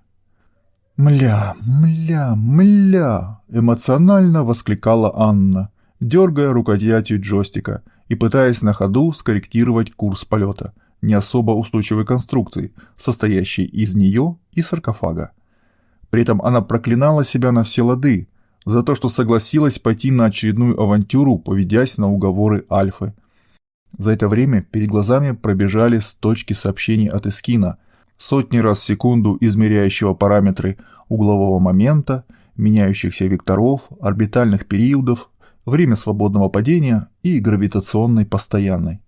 «Мля, мля, мля!» – эмоционально воскликала Анна, дергая рукоятью джойстика и пытаясь на ходу скорректировать курс полета не особо устойчивой конструкции, состоящей из нее и саркофага. При этом она проклинала себя на все лады за то, что согласилась пойти на очередную авантюру, поведясь на уговоры Альфы. За это время перед глазами пробежали с точки сообщений от Эскина, сотни раз в секунду измеряющего параметры углового момента, меняющихся векторов, орбитальных периодов, время свободного падения и гравитационной постоянной.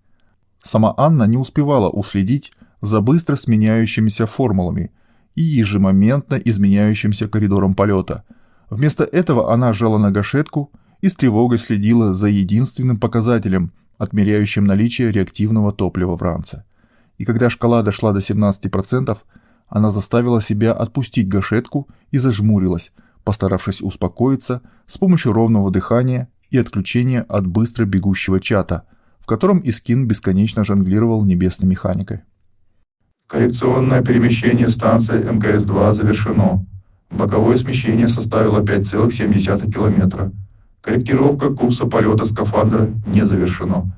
Сама Анна не успевала уследить за быстро сменяющимися формулами и ежемоментно изменяющимся коридором полета. Вместо этого она жала на гашетку и с тревогой следила за единственным показателем – отмеряющим наличие реактивного топлива в ранце. И когда шкала дошла до 17%, она заставила себя отпустить гашетку и зажмурилась, постаравшись успокоиться с помощью ровного дыхания и отключения от быстро бегущего чата, в котором Искин бесконечно жонглировал небесной механикой. Коррекционное перемещение станции МКС-2 завершено. Боковое смещение составило 5,7 километра. Корректировка курса полета скафандра не завершена.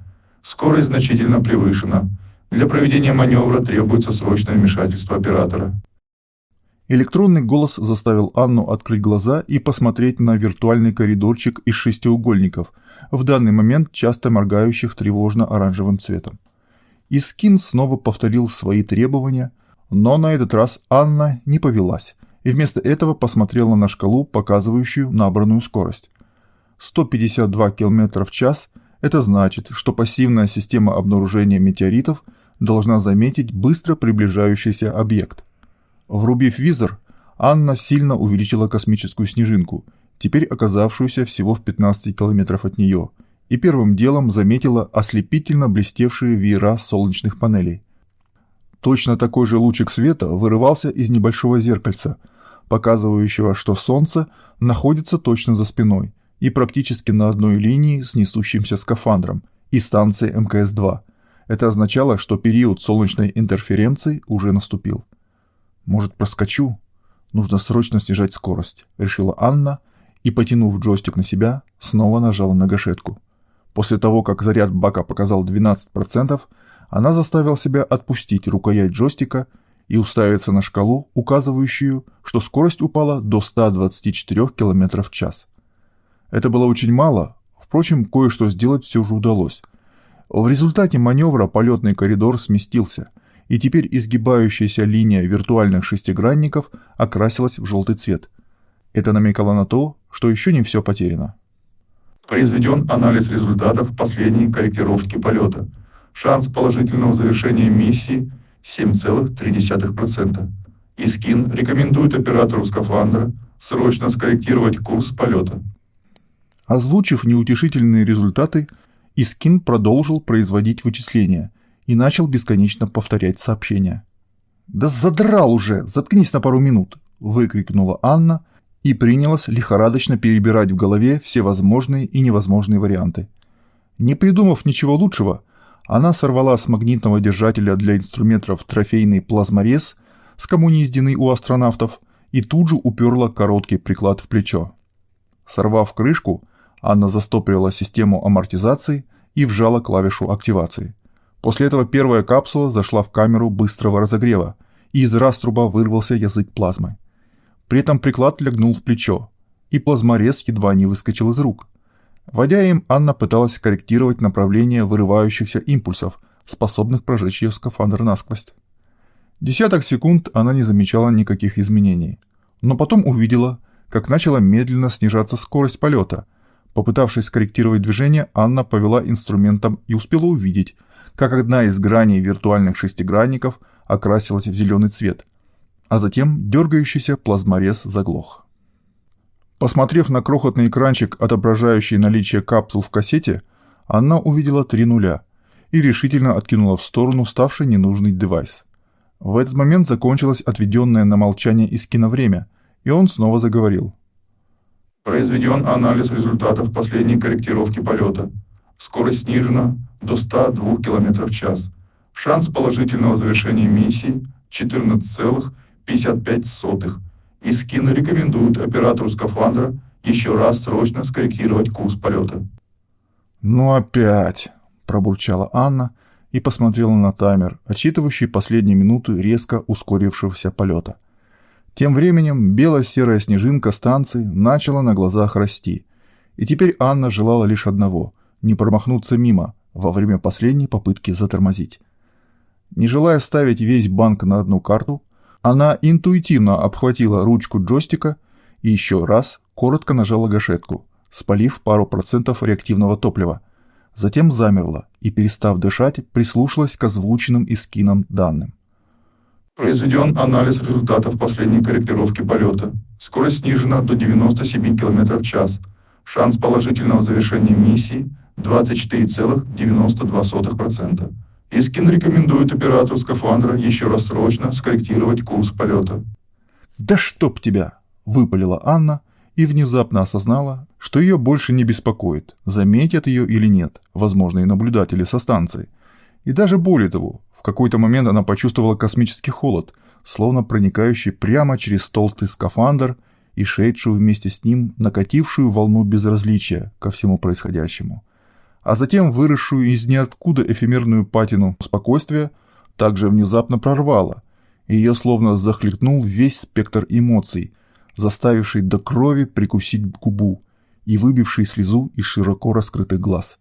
Скорость значительно превышена. Для проведения маневра требуется срочное вмешательство оператора. Электронный голос заставил Анну открыть глаза и посмотреть на виртуальный коридорчик из шестиугольников, в данный момент часто моргающих тревожно-оранжевым цветом. Искин снова повторил свои требования, но на этот раз Анна не повелась и вместо этого посмотрела на шкалу, показывающую набранную скорость. 152 км в час Это значит, что пассивная система обнаружения метеоритов должна заметить быстро приближающийся объект. Врубив визор, Анна сильно увеличила космическую снежинку, теперь оказавшуюся всего в 15 километров от нее, и первым делом заметила ослепительно блестевшие веера солнечных панелей. Точно такой же лучик света вырывался из небольшого зеркальца, показывающего, что Солнце находится точно за спиной и практически на одной линии с несущимся скафандром и станцией МКС-2. Это означало, что период солнечной интерференции уже наступил. «Может, проскочу? Нужно срочно снижать скорость», — решила Анна и, потянув джойстик на себя, снова нажала на гашетку. После того, как заряд бака показал 12%, она заставила себя отпустить рукоять джойстика и уставиться на шкалу, указывающую, что скорость упала до 124 км в час. Это было очень мало, впрочем, кое-что сделать все же удалось. В результате маневра полетный коридор сместился, и теперь изгибающаяся линия виртуальных шестигранников окрасилась в желтый цвет. Это намекало на то, что еще не все потеряно. Произведен анализ результатов последней корректировки полета. Шанс положительного завершения миссии 7,3%. Искин рекомендует оператору скафандра срочно скорректировать курс полета. Озвучив неутешительные результаты, Искин продолжил производить вычисления и начал бесконечно повторять сообщения. «Да задрал уже! Заткнись на пару минут!» – выкрикнула Анна и принялась лихорадочно перебирать в голове все возможные и невозможные варианты. Не придумав ничего лучшего, она сорвала с магнитного держателя для инструментов трофейный плазморез, скоммунизденный у астронавтов, и тут же уперла короткий приклад в плечо. Сорвав крышку, Анна застопорила систему амортизации и вжала клавишу активации. После этого первая капсула зашла в камеру быстрого разогрева, и из раструба вырвался язык плазмы. При этом приклад легнул в плечо, и плазморез едва не выскочил из рук. Водя им, Анна пыталась корректировать направление вырывающихся импульсов, способных прожечь ее скафандр насквозь. Десяток секунд она не замечала никаких изменений, но потом увидела, как начала медленно снижаться скорость полета – Попытавшись скорректировать движение, Анна повела инструментом и успела увидеть, как одна из граней виртуальных шестигранников окрасилась в зеленый цвет, а затем дергающийся плазморез заглох. Посмотрев на крохотный экранчик, отображающий наличие капсул в кассете, Анна увидела три нуля и решительно откинула в сторону ставший ненужный девайс. В этот момент закончилось отведенное на молчание из киновремя, и он снова заговорил. Произведен анализ результатов последней корректировки полета. Скорость снижена до 102 км в час. Шанс положительного завершения миссии 14,55. Искин рекомендует оператору скафандра еще раз срочно скорректировать курс полета. «Ну опять!» – пробурчала Анна и посмотрела на таймер, отчитывающий последние минуты резко ускорившегося полета – тем временем бело-серая снежинка станции начала на глазах расти, и теперь Анна желала лишь одного – не промахнуться мимо во время последней попытки затормозить. Не желая ставить весь банк на одну карту, она интуитивно обхватила ручку джойстика и еще раз коротко нажала гашетку, спалив пару процентов реактивного топлива. Затем замерла и, перестав дышать, прислушалась к озвученным искинам данным. Произведен анализ результатов последней корректировки полета. Скорость снижена до 97 км в час. Шанс положительного завершения миссии 24,92%. Искин рекомендует оператору скафандра еще раз срочно скорректировать курс полета. «Да чтоб тебя!» – выпалила Анна и внезапно осознала, что ее больше не беспокоит, заметят ее или нет возможные наблюдатели со станции. И даже более того, какой-то момент она почувствовала космический холод, словно проникающий прямо через толстый скафандр и шедшую вместе с ним накатившую волну безразличия ко всему происходящему. А затем выросшую из ниоткуда эфемерную патину спокойствия также внезапно прорвало, и ее словно захлестнул весь спектр эмоций, заставивший до крови прикусить губу и выбивший слезу из широко раскрытых глаз.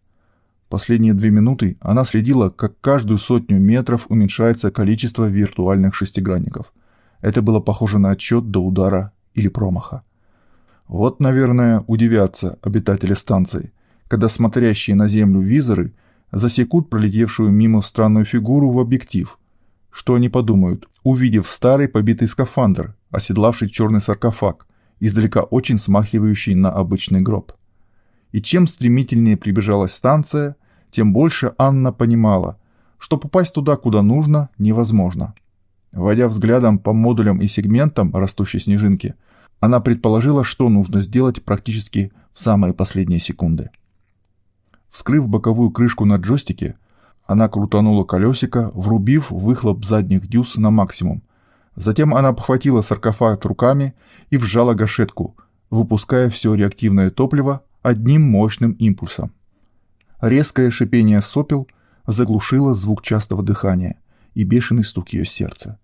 Последние две минуты она следила, как каждую сотню метров уменьшается количество виртуальных шестигранников. Это было похоже на отчет до удара или промаха. Вот, наверное, удивятся обитатели станции, когда смотрящие на Землю визоры засекут пролетевшую мимо странную фигуру в объектив. Что они подумают, увидев старый побитый скафандр, оседлавший черный саркофаг, издалека очень смахивающий на обычный гроб. И чем стремительнее приближалась станция, тем больше Анна понимала, что попасть туда, куда нужно, невозможно. Водя взглядом по модулям и сегментам растущей снежинки, она предположила, что нужно сделать практически в самые последние секунды. Вскрыв боковую крышку на джойстике, она крутанула колесико, врубив выхлоп задних дюз на максимум. Затем она обхватила саркофаг руками и вжала гашетку, выпуская все реактивное топливо одним мощным импульсом. Резкое шипение сопел заглушило звук частого дыхания и бешеный стук ее сердца.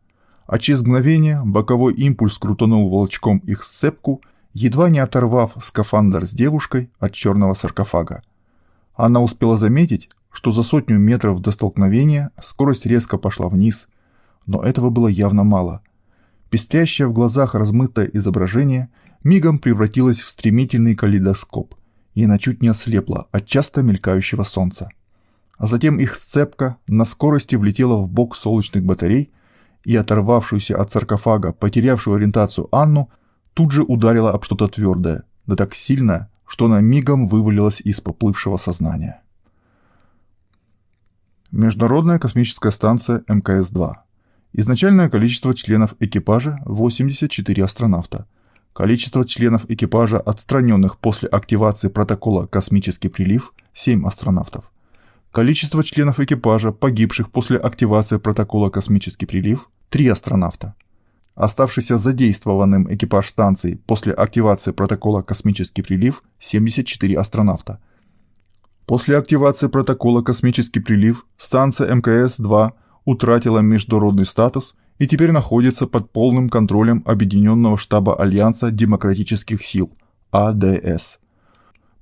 А через мгновение боковой импульс крутанул волчком их сцепку, едва не оторвав скафандр с девушкой от черного саркофага. Она успела заметить, что за сотню метров до столкновения скорость резко пошла вниз, но этого было явно мало. Пестрящее в глазах размытое изображение мигом превратилось в стремительный калейдоскоп, и она чуть не ослепла от часто мелькающего солнца. А затем их сцепка на скорости влетела в бок солнечных батарей и оторвавшуюся от саркофага, потерявшую ориентацию Анну, тут же ударила об что-то твердое, да так сильно, что она мигом вывалилась из поплывшего сознания. Международная космическая станция МКС-2. Изначальное количество членов экипажа – 84 астронавта. Количество членов экипажа, отстраненных после активации протокола «Космический прилив» – 7 астронавтов. Количество членов экипажа, погибших после активации протокола «Космический прилив» – 3 астронавта. Оставшийся задействованным экипаж станции после активации протокола «Космический прилив» – 74 астронавта. После активации протокола «Космический прилив» станция МКС-2 утратила международный статус и теперь находится под полным контролем Объединенного штаба Альянса демократических сил – АДС.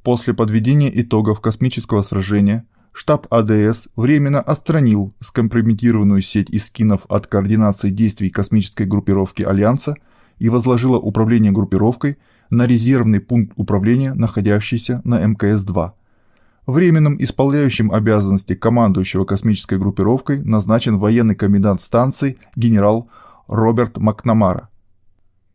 После подведения итогов космического сражения штаб АДС временно отстранил скомпрометированную сеть искинов от координации действий космической группировки Альянса и возложила управление группировкой на резервный пункт управления, находящийся на МКС-2. Временным исполняющим обязанности командующего космической группировкой назначен военный комендант станции генерал Роберт Макнамара.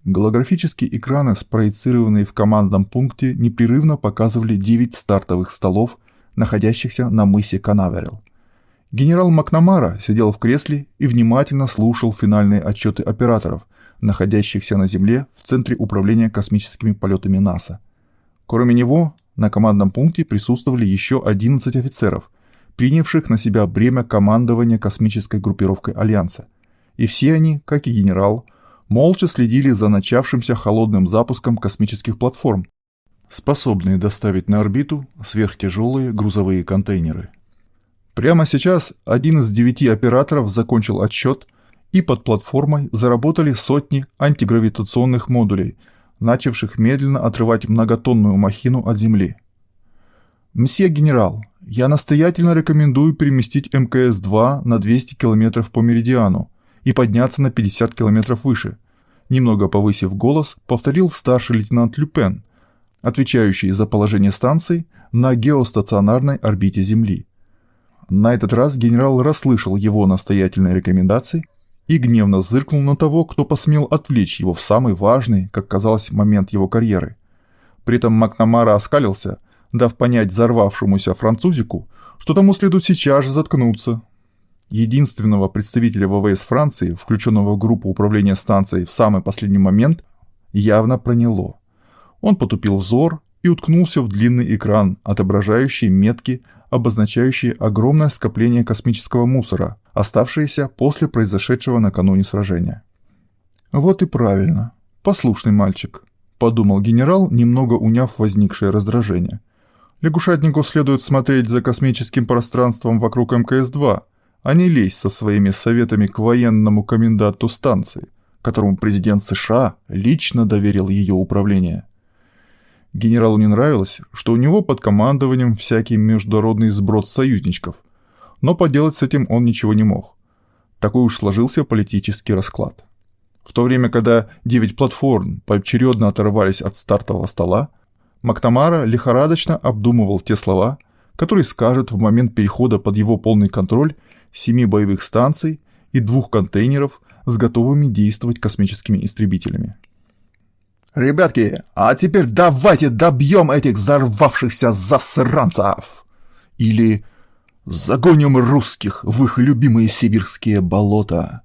Голографические экраны, спроецированные в командном пункте, непрерывно показывали 9 стартовых столов находящихся на мысе Канаверал. Генерал Макнамара сидел в кресле и внимательно слушал финальные отчеты операторов, находящихся на Земле в Центре управления космическими полетами НАСА. Кроме него, на командном пункте присутствовали еще 11 офицеров, принявших на себя бремя командования космической группировкой Альянса. И все они, как и генерал, молча следили за начавшимся холодным запуском космических платформ, способные доставить на орбиту сверхтяжелые грузовые контейнеры. Прямо сейчас один из девяти операторов закончил отсчет, и под платформой заработали сотни антигравитационных модулей, начавших медленно отрывать многотонную махину от Земли. «Мсье генерал, я настоятельно рекомендую переместить МКС-2 на 200 км по меридиану и подняться на 50 км выше», немного повысив голос, повторил старший лейтенант Люпен – отвечающий за положение станций на геостационарной орбите Земли. На этот раз генерал расслышал его настоятельные рекомендации и гневно зыркнул на того, кто посмел отвлечь его в самый важный, как казалось, момент его карьеры. При этом Макнамара оскалился, дав понять взорвавшемуся французику, что тому следует сейчас же заткнуться. Единственного представителя ВВС Франции, включенного в группу управления станцией в самый последний момент, явно проняло. Он потупил взор и уткнулся в длинный экран, отображающий метки, обозначающие огромное скопление космического мусора, оставшееся после произошедшего накануне сражения. «Вот и правильно. Послушный мальчик», – подумал генерал, немного уняв возникшее раздражение. «Лягушатнику следует смотреть за космическим пространством вокруг МКС-2, а не лезть со своими советами к военному коменданту станции, которому президент США лично доверил ее управление». Генералу не нравилось, что у него под командованием всякий международный сброд союзничков, но поделать с этим он ничего не мог. Такой уж сложился политический расклад. В то время, когда девять платформ поочередно оторвались от стартового стола, Мактамара лихорадочно обдумывал те слова, которые скажет в момент перехода под его полный контроль семи боевых станций и двух контейнеров с готовыми действовать космическими истребителями. «Ребятки, а теперь давайте добьем этих взорвавшихся засранцев!» Или «Загоним русских в их любимые сибирские болота!»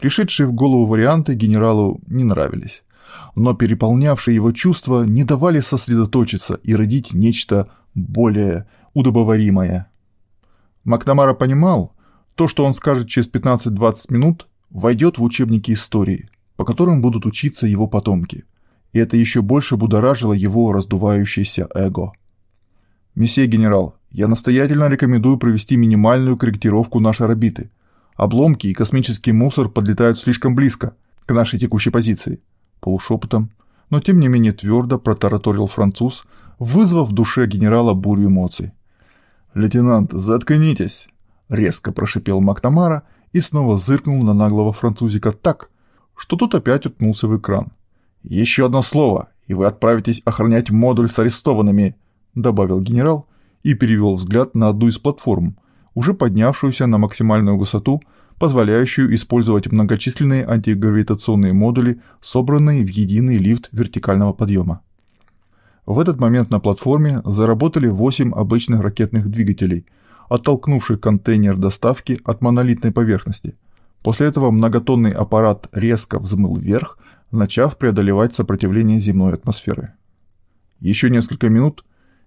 Пришедшие в голову варианты генералу не нравились, но переполнявшие его чувства не давали сосредоточиться и родить нечто более удобоваримое. Макнамара понимал, то, что он скажет через 15-20 минут, войдет в учебники истории, по которым будут учиться его потомки, и это еще больше будоражило его раздувающееся эго. «Месье генерал, я настоятельно рекомендую провести минимальную корректировку нашей орбиты. Обломки и космический мусор подлетают слишком близко к нашей текущей позиции», полушепотом, но тем не менее твердо протараторил француз, вызвав в душе генерала бурю эмоций. «Лейтенант, заткнитесь!» — резко прошипел Макнамара и снова зыркнул на наглого французика так, что тот опять уткнулся в экран. «Еще одно слово, и вы отправитесь охранять модуль с арестованными», — добавил генерал и перевел взгляд на одну из платформ, уже поднявшуюся на максимальную высоту, позволяющую использовать многочисленные антигравитационные модули, собранные в единый лифт вертикального подъема. В этот момент на платформе заработали 8 обычных ракетных двигателей, оттолкнувших контейнер доставки от монолитной поверхности. После этого многотонный аппарат резко взмыл вверх, начав преодолевать сопротивление земной атмосферы. Еще несколько минут,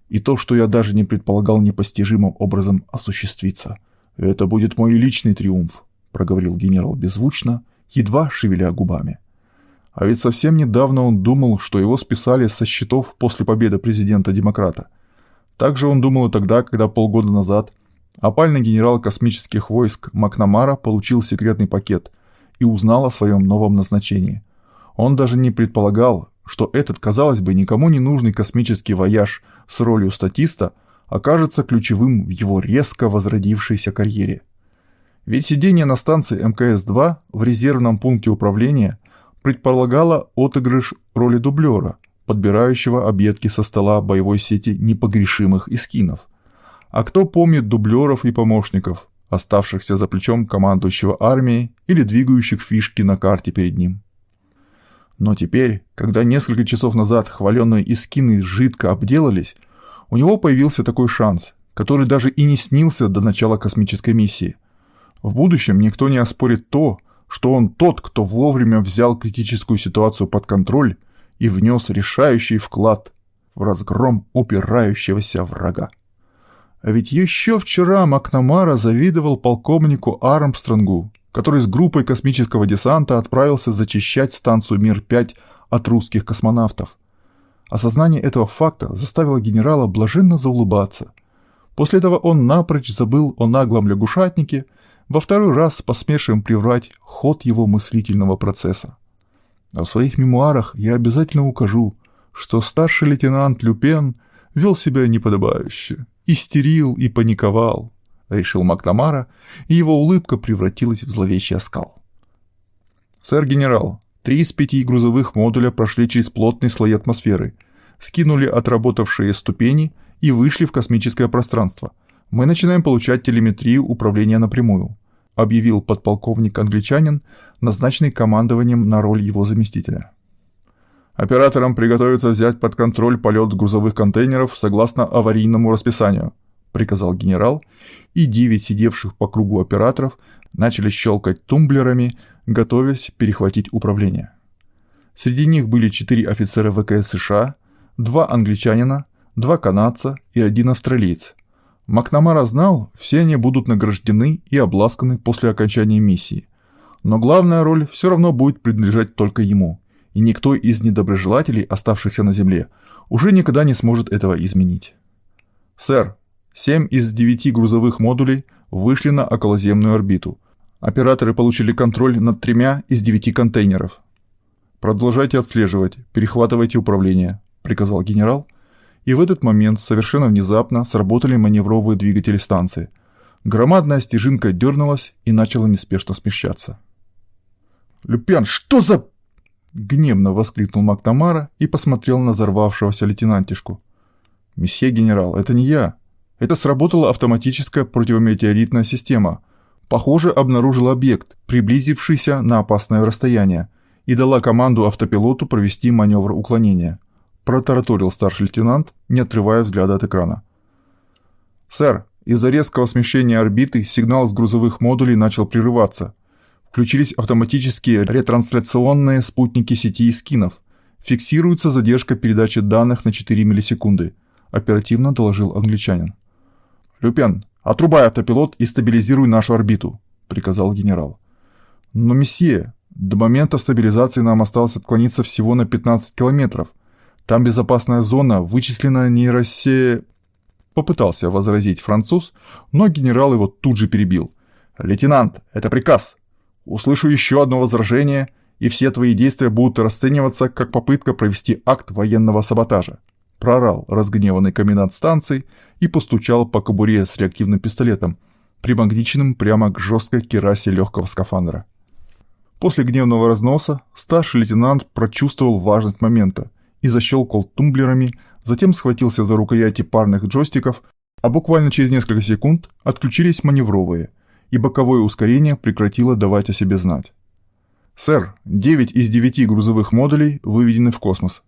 и то, что я даже не предполагал непостижимым образом осуществиться. Это будет мой личный триумф, проговорил генерал беззвучно, едва шевеля губами. А ведь совсем недавно он думал, что его списали со счетов после победы президента-демократа. Также он думал и тогда, когда полгода назад опальный генерал космических войск Макнамара получил секретный пакет и узнал о своем новом назначении. Он даже не предполагал, что этот, казалось бы, никому не нужный космический вояж с ролью статиста окажется ключевым в его резко возродившейся карьере. Ведь сидение на станции МКС-2 в резервном пункте управления предполагала отыгрыш роли дублера, подбирающего объедки со стола боевой сети непогрешимых искинов. А кто помнит дублеров и помощников, оставшихся за плечом командующего армией или двигающих фишки на карте перед ним? Но теперь, когда несколько часов назад хваленные искины жидко обделались, у него появился такой шанс, который даже и не снился до начала космической миссии. В будущем никто не оспорит то, что он тот, кто вовремя взял критическую ситуацию под контроль и внес решающий вклад в разгром упирающегося врага. А ведь еще вчера Макнамара завидовал полковнику Армстронгу, который с группой космического десанта отправился зачищать станцию Мир-5 от русских космонавтов. Осознание этого факта заставило генерала блаженно заулыбаться. После этого он напрочь забыл о наглом лягушатнике – во второй раз посмешиваем приврать ход его мыслительного процесса. А в своих мемуарах я обязательно укажу, что старший лейтенант Люпен вел себя неподобающе, истерил и паниковал, решил Макнамара, и его улыбка превратилась в зловещий оскал. «Сэр генерал, три из пяти грузовых модуля прошли через плотные слои атмосферы, скинули отработавшие ступени и вышли в космическое пространство – мы начинаем получать телеметрию управления напрямую», объявил подполковник-англичанин, назначенный командованием на роль его заместителя. Операторам приготовиться взять под контроль полет грузовых контейнеров согласно аварийному расписанию, приказал генерал, и девять сидевших по кругу операторов начали щелкать тумблерами, готовясь перехватить управление. Среди них были четыре офицера ВКС США, два англичанина, два канадца и один австралиец, Макнамара знал, все они будут награждены и обласканы после окончания миссии. Но главная роль все равно будет принадлежать только ему, и никто из недоброжелателей, оставшихся на Земле, уже никогда не сможет этого изменить. «Сэр, семь из девяти грузовых модулей вышли на околоземную орбиту. Операторы получили контроль над тремя из девяти контейнеров. Продолжайте отслеживать, перехватывайте управление», — приказал генерал, и в этот момент совершенно внезапно сработали маневровые двигатели станции. Громадная стежинка дернулась и начала неспешно смещаться. «Люпен, что за...» Гневно воскликнул Мактамара и посмотрел на взорвавшегося лейтенантишку. «Месье генерал, это не я. Это сработала автоматическая противометеоритная система. Похоже, обнаружила объект, приблизившийся на опасное расстояние, и дала команду автопилоту провести маневр уклонения», протараторил старший лейтенант, не отрывая взгляда от экрана. «Сэр, из-за резкого смещения орбиты сигнал с грузовых модулей начал прерываться – Включились автоматические ретрансляционные спутники сети скинов. Фиксируется задержка передачи данных на 4 миллисекунды, оперативно доложил англичанин. «Люпен, отрубай автопилот и стабилизируй нашу орбиту», — приказал генерал. «Но, месье, до момента стабилизации нам осталось отклониться всего на 15 километров. Там безопасная зона, вычислена нейросе...» Попытался возразить француз, но генерал его тут же перебил. «Лейтенант, это приказ. Услышу еще одно возражение, и все твои действия будут расцениваться как попытка провести акт военного саботажа. Прорал разгневанный комендант станции и постучал по кобуре с реактивным пистолетом, примагниченным прямо к жесткой керасе легкого скафандра. После гневного разноса старший лейтенант прочувствовал важность момента и защелкал тумблерами, затем схватился за рукояти парных джойстиков, а буквально через несколько секунд отключились маневровые, и боковое ускорение прекратило давать о себе знать. «Сэр, 9 из 9 грузовых модулей выведены в космос.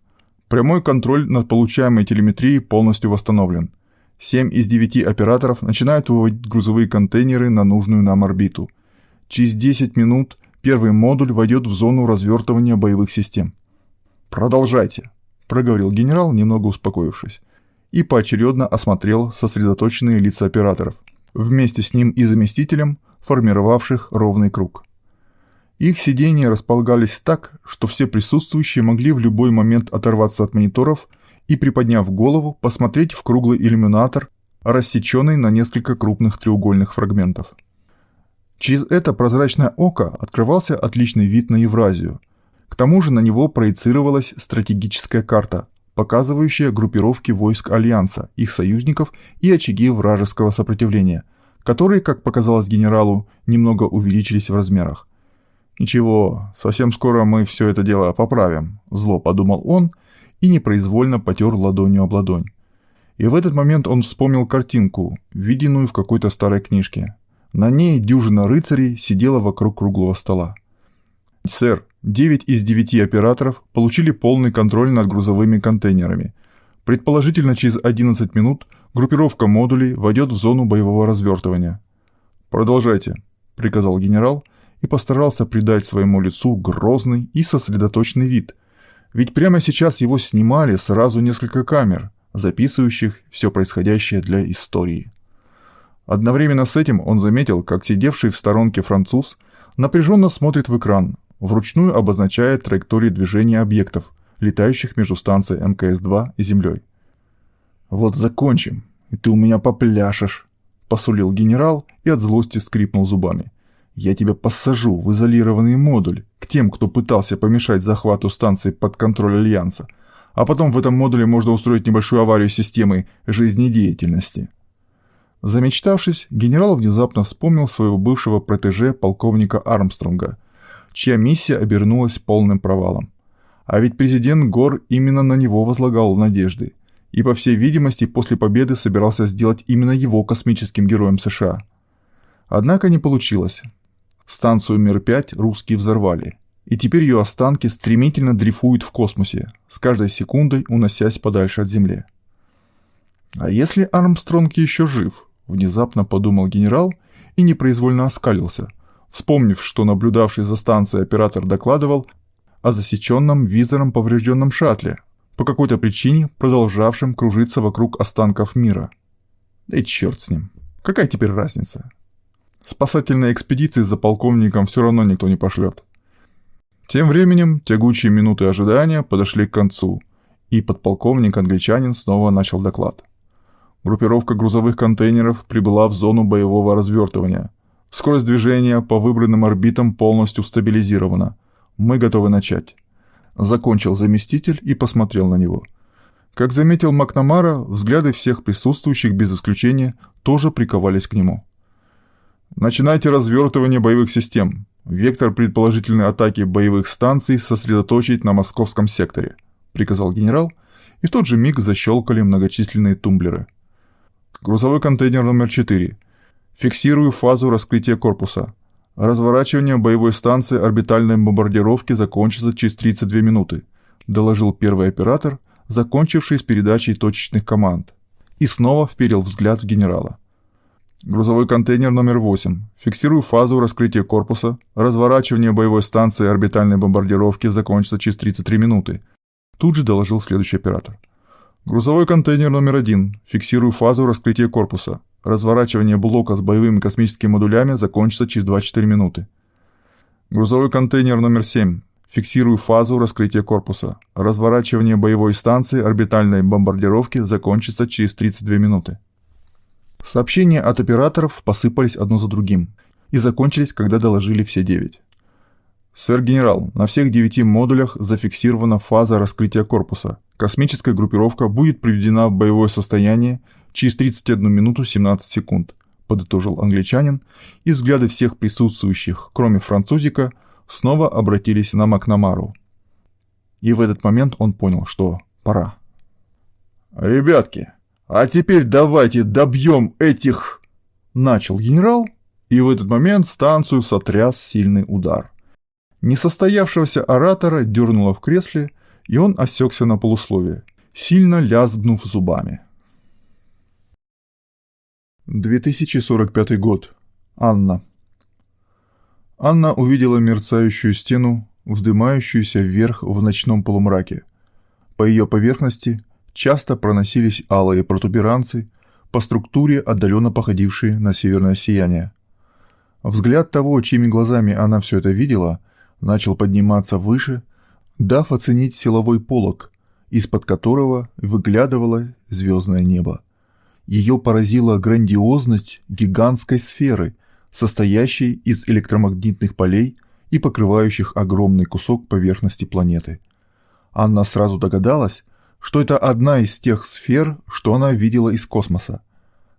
Прямой контроль над получаемой телеметрией полностью восстановлен. 7 из 9 операторов начинают выводить грузовые контейнеры на нужную нам орбиту. Через 10 минут первый модуль войдет в зону развертывания боевых систем. «Продолжайте», – проговорил генерал, немного успокоившись, и поочередно осмотрел сосредоточенные лица операторов – вместе с ним и заместителем, формировавших ровный круг. Их сидения располагались так, что все присутствующие могли в любой момент оторваться от мониторов и, приподняв голову, посмотреть в круглый иллюминатор, рассеченный на несколько крупных треугольных фрагментов. Через это прозрачное око открывался отличный вид на Евразию. К тому же на него проецировалась стратегическая карта, показывающая группировки войск Альянса, их союзников и очаги вражеского сопротивления, которые, как показалось генералу, немного увеличились в размерах. «Ничего, совсем скоро мы все это дело поправим», – зло подумал он и непроизвольно потер ладонью об ладонь. И в этот момент он вспомнил картинку, виденную в какой-то старой книжке. На ней дюжина рыцарей сидела вокруг круглого стола. «Сэр, 9 из 9 операторов получили полный контроль над грузовыми контейнерами. Предположительно, через 11 минут группировка модулей войдет в зону боевого развертывания. «Продолжайте», — приказал генерал и постарался придать своему лицу грозный и сосредоточенный вид. Ведь прямо сейчас его снимали сразу несколько камер, записывающих все происходящее для истории. Одновременно с этим он заметил, как сидевший в сторонке француз напряженно смотрит в экран, вручную обозначает траектории движения объектов, летающих между станцией МКС-2 и Землей. «Вот закончим, и ты у меня попляшешь», – посулил генерал и от злости скрипнул зубами. «Я тебя посажу в изолированный модуль к тем, кто пытался помешать захвату станции под контроль Альянса, а потом в этом модуле можно устроить небольшую аварию системы жизнедеятельности». Замечтавшись, генерал внезапно вспомнил своего бывшего протеже полковника Армстронга – чья миссия обернулась полным провалом. А ведь президент Гор именно на него возлагал надежды, и по всей видимости после победы собирался сделать именно его космическим героем США. Однако не получилось. Станцию Мир-5 русские взорвали, и теперь ее останки стремительно дрейфуют в космосе, с каждой секундой уносясь подальше от Земли. «А если Армстронг еще жив?» – внезапно подумал генерал и непроизвольно оскалился – вспомнив, что наблюдавший за станцией оператор докладывал о засеченном визором поврежденном шаттле, по какой-то причине продолжавшем кружиться вокруг останков мира. Да и черт с ним. Какая теперь разница? Спасательной экспедиции за полковником все равно никто не пошлет. Тем временем тягучие минуты ожидания подошли к концу, и подполковник-англичанин снова начал доклад. Группировка грузовых контейнеров прибыла в зону боевого развертывания – Скорость движения по выбранным орбитам полностью стабилизирована. Мы готовы начать. Закончил заместитель и посмотрел на него. Как заметил Макнамара, взгляды всех присутствующих без исключения тоже приковались к нему. «Начинайте развертывание боевых систем», вектор предположительной атаки боевых станций сосредоточить на московском секторе», — приказал генерал, и в тот же миг защелкали многочисленные тумблеры. Грузовой контейнер номер 4. Фиксирую фазу раскрытия корпуса. Разворачивание боевой станции орбитальной бомбардировки закончится через 32 минуты, доложил первый оператор, закончивший с передачей точечных команд. И снова вперил взгляд в генерала. Грузовой контейнер номер 8. Фиксирую фазу раскрытия корпуса. Разворачивание боевой станции орбитальной бомбардировки закончится через 33 минуты. Тут же доложил следующий оператор. Грузовой контейнер номер 1. Фиксирую фазу раскрытия корпуса. Разворачивание блока с боевыми космическими модулями закончится через 24 минуты. Грузовой контейнер номер 7. Фиксирую фазу раскрытия корпуса. Разворачивание боевой станции орбитальной бомбардировки закончится через 32 минуты. Сообщения от операторов посыпались одно за другим и закончились, когда доложили все девять. «Сэр-генерал, на всех девяти модулях зафиксирована фаза раскрытия корпуса. Космическая группировка будет приведена в боевое состояние через 31 минуту 17 секунд», подытожил англичанин, и взгляды всех присутствующих, кроме французика, снова обратились на Макнамару. И в этот момент он понял, что пора. «Ребятки, «А теперь давайте добьем этих...» Начал генерал, и в этот момент станцию сотряс сильный удар. Несостоявшегося оратора дернуло в кресле, и он осекся на полусловие, сильно лязгнув зубами. 2045 год. Анна. Анна увидела мерцающую стену, вздымающуюся вверх в ночном полумраке. По ее поверхности часто проносились алые протуберанцы, по структуре отдаленно походившие на северное сияние. Взгляд того, чьими глазами она все это видела, начал подниматься выше, дав оценить силовой полог, из-под которого выглядывало звездное небо. Ее поразила грандиозность гигантской сферы, состоящей из электромагнитных полей и покрывающих огромный кусок поверхности планеты. Анна сразу догадалась, что это одна из тех сфер, что она видела из космоса.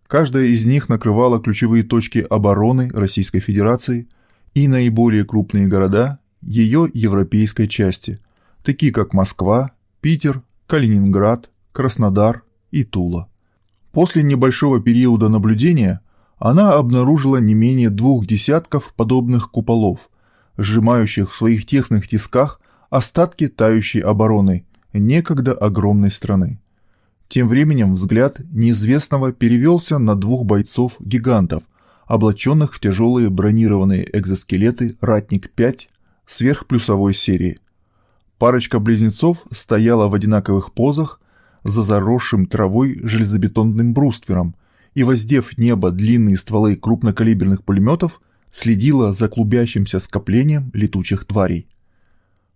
Каждая из них накрывала ключевые точки обороны Российской Федерации и наиболее крупные города ее европейской части, такие как Москва, Питер, Калининград, Краснодар и Тула. После небольшого периода наблюдения она обнаружила не менее двух десятков подобных куполов, сжимающих в своих тесных тисках остатки тающей обороны некогда огромной страны. Тем временем взгляд неизвестного перевелся на двух бойцов-гигантов, облаченных в тяжелые бронированные экзоскелеты «Ратник-5» сверхплюсовой серии. Парочка близнецов стояла в одинаковых позах за заросшим травой железобетонным бруствером и, воздев небо длинные стволы крупнокалиберных пулеметов, следила за клубящимся скоплением летучих тварей.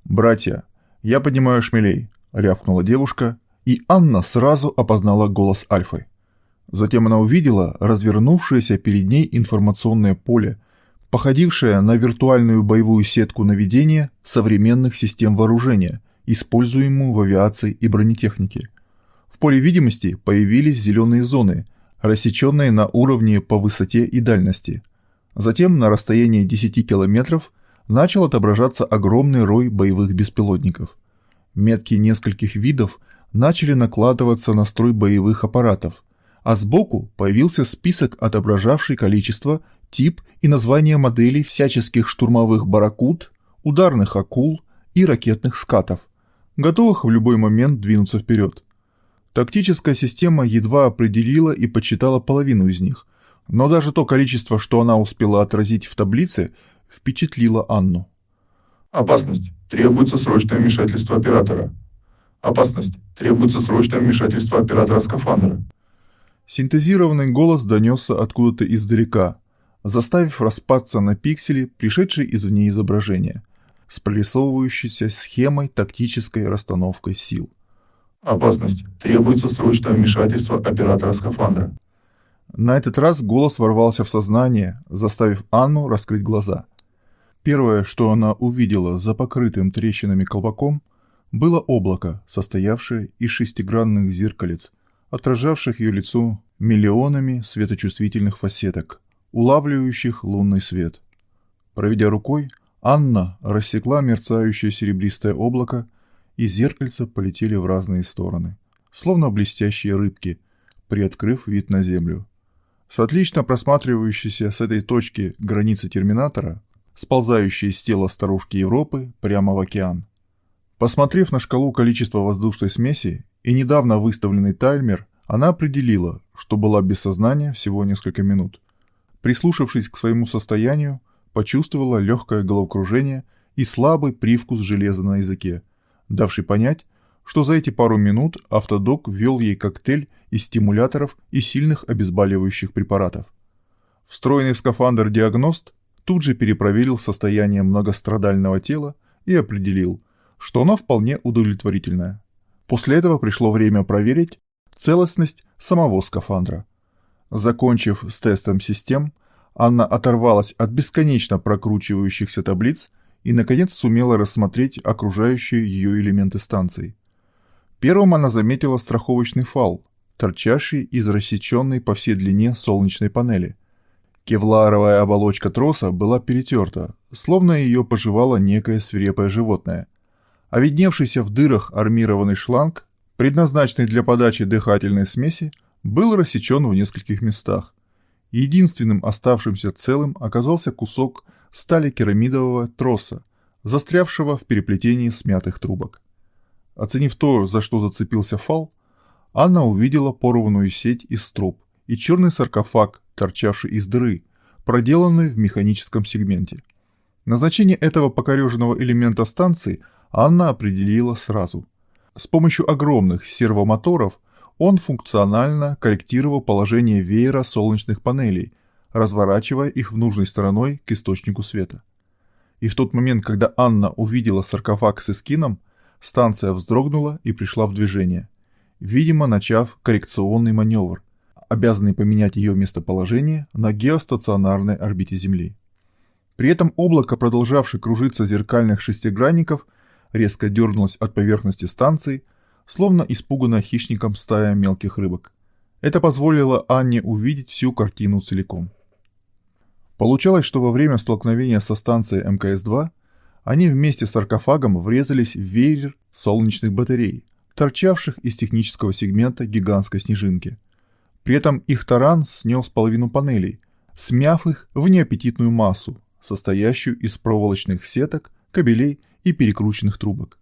«Братья, я поднимаю шмелей рявкнула девушка, и Анна сразу опознала голос Альфы. Затем она увидела развернувшееся перед ней информационное поле, походившее на виртуальную боевую сетку наведения современных систем вооружения, используемую в авиации и бронетехнике. В поле видимости появились зеленые зоны, рассеченные на уровне по высоте и дальности. Затем на расстоянии 10 километров начал отображаться огромный рой боевых беспилотников – Метки нескольких видов начали накладываться на строй боевых аппаратов, а сбоку появился список, отображавший количество, тип и название моделей всяческих штурмовых барракуд, ударных акул и ракетных скатов, готовых в любой момент двинуться вперед. Тактическая система едва определила и подсчитала половину из них, но даже то количество, что она успела отразить в таблице, впечатлило Анну. Опасность. Требуется срочное вмешательство оператора. Опасность. Требуется срочное вмешательство оператора скафандра. Синтезированный голос донесся откуда-то издалека, заставив распаться на пиксели, пришедшие извне изображения, с прорисовывающейся схемой тактической расстановкой сил. Опасность. Требуется срочное вмешательство оператора скафандра. На этот раз голос ворвался в сознание, заставив Анну раскрыть глаза – Первое, что она увидела за покрытым трещинами колпаком, было облако, состоявшее из шестигранных зеркалец, отражавших ее лицо миллионами светочувствительных фасеток, улавливающих лунный свет. Проведя рукой, Анна рассекла мерцающее серебристое облако, и зеркальца полетели в разные стороны, словно блестящие рыбки, приоткрыв вид на землю. С отлично просматривающейся с этой точки границы терминатора, сползающей с тела старушки Европы прямо в океан. Посмотрев на шкалу количества воздушной смеси и недавно выставленный таймер, она определила, что была без сознания всего несколько минут. Прислушавшись к своему состоянию, почувствовала легкое головокружение и слабый привкус железа на языке, давший понять, что за эти пару минут автодок ввел ей коктейль из стимуляторов и сильных обезболивающих препаратов. Встроенный в скафандр диагност тут же перепроверил состояние многострадального тела и определил, что оно вполне удовлетворительное. После этого пришло время проверить целостность самого скафандра. Закончив с тестом систем, Анна оторвалась от бесконечно прокручивающихся таблиц и, наконец, сумела рассмотреть окружающие ее элементы станции. Первым она заметила страховочный фал, торчащий из рассеченной по всей длине солнечной панели. Кевларовая оболочка троса была перетерта, словно ее пожевало некое свирепое животное. А видневшийся в дырах армированный шланг, предназначенный для подачи дыхательной смеси, был рассечен в нескольких местах. Единственным оставшимся целым оказался кусок стали керамидового троса, застрявшего в переплетении смятых трубок. Оценив то, за что зацепился фал, Анна увидела порванную сеть из труб и черный саркофаг, торчавший из дыры, проделанный в механическом сегменте. Назначение этого покореженного элемента станции Анна определила сразу. С помощью огромных сервомоторов он функционально корректировал положение веера солнечных панелей, разворачивая их в нужной стороной к источнику света. И в тот момент, когда Анна увидела саркофаг с эскином, станция вздрогнула и пришла в движение, видимо, начав коррекционный маневр, обязанный поменять ее местоположение на геостационарной орбите Земли. При этом облако, продолжавшее кружиться зеркальных шестигранников, резко дернулось от поверхности станции, словно испуганная хищником стая мелких рыбок. Это позволило Анне увидеть всю картину целиком. Получалось, что во время столкновения со станцией МКС-2 они вместе с саркофагом врезались в веер солнечных батарей, торчавших из технического сегмента гигантской снежинки. При этом их таран снес половину панелей, смяв их в неаппетитную массу, состоящую из проволочных сеток, кабелей и перекрученных трубок.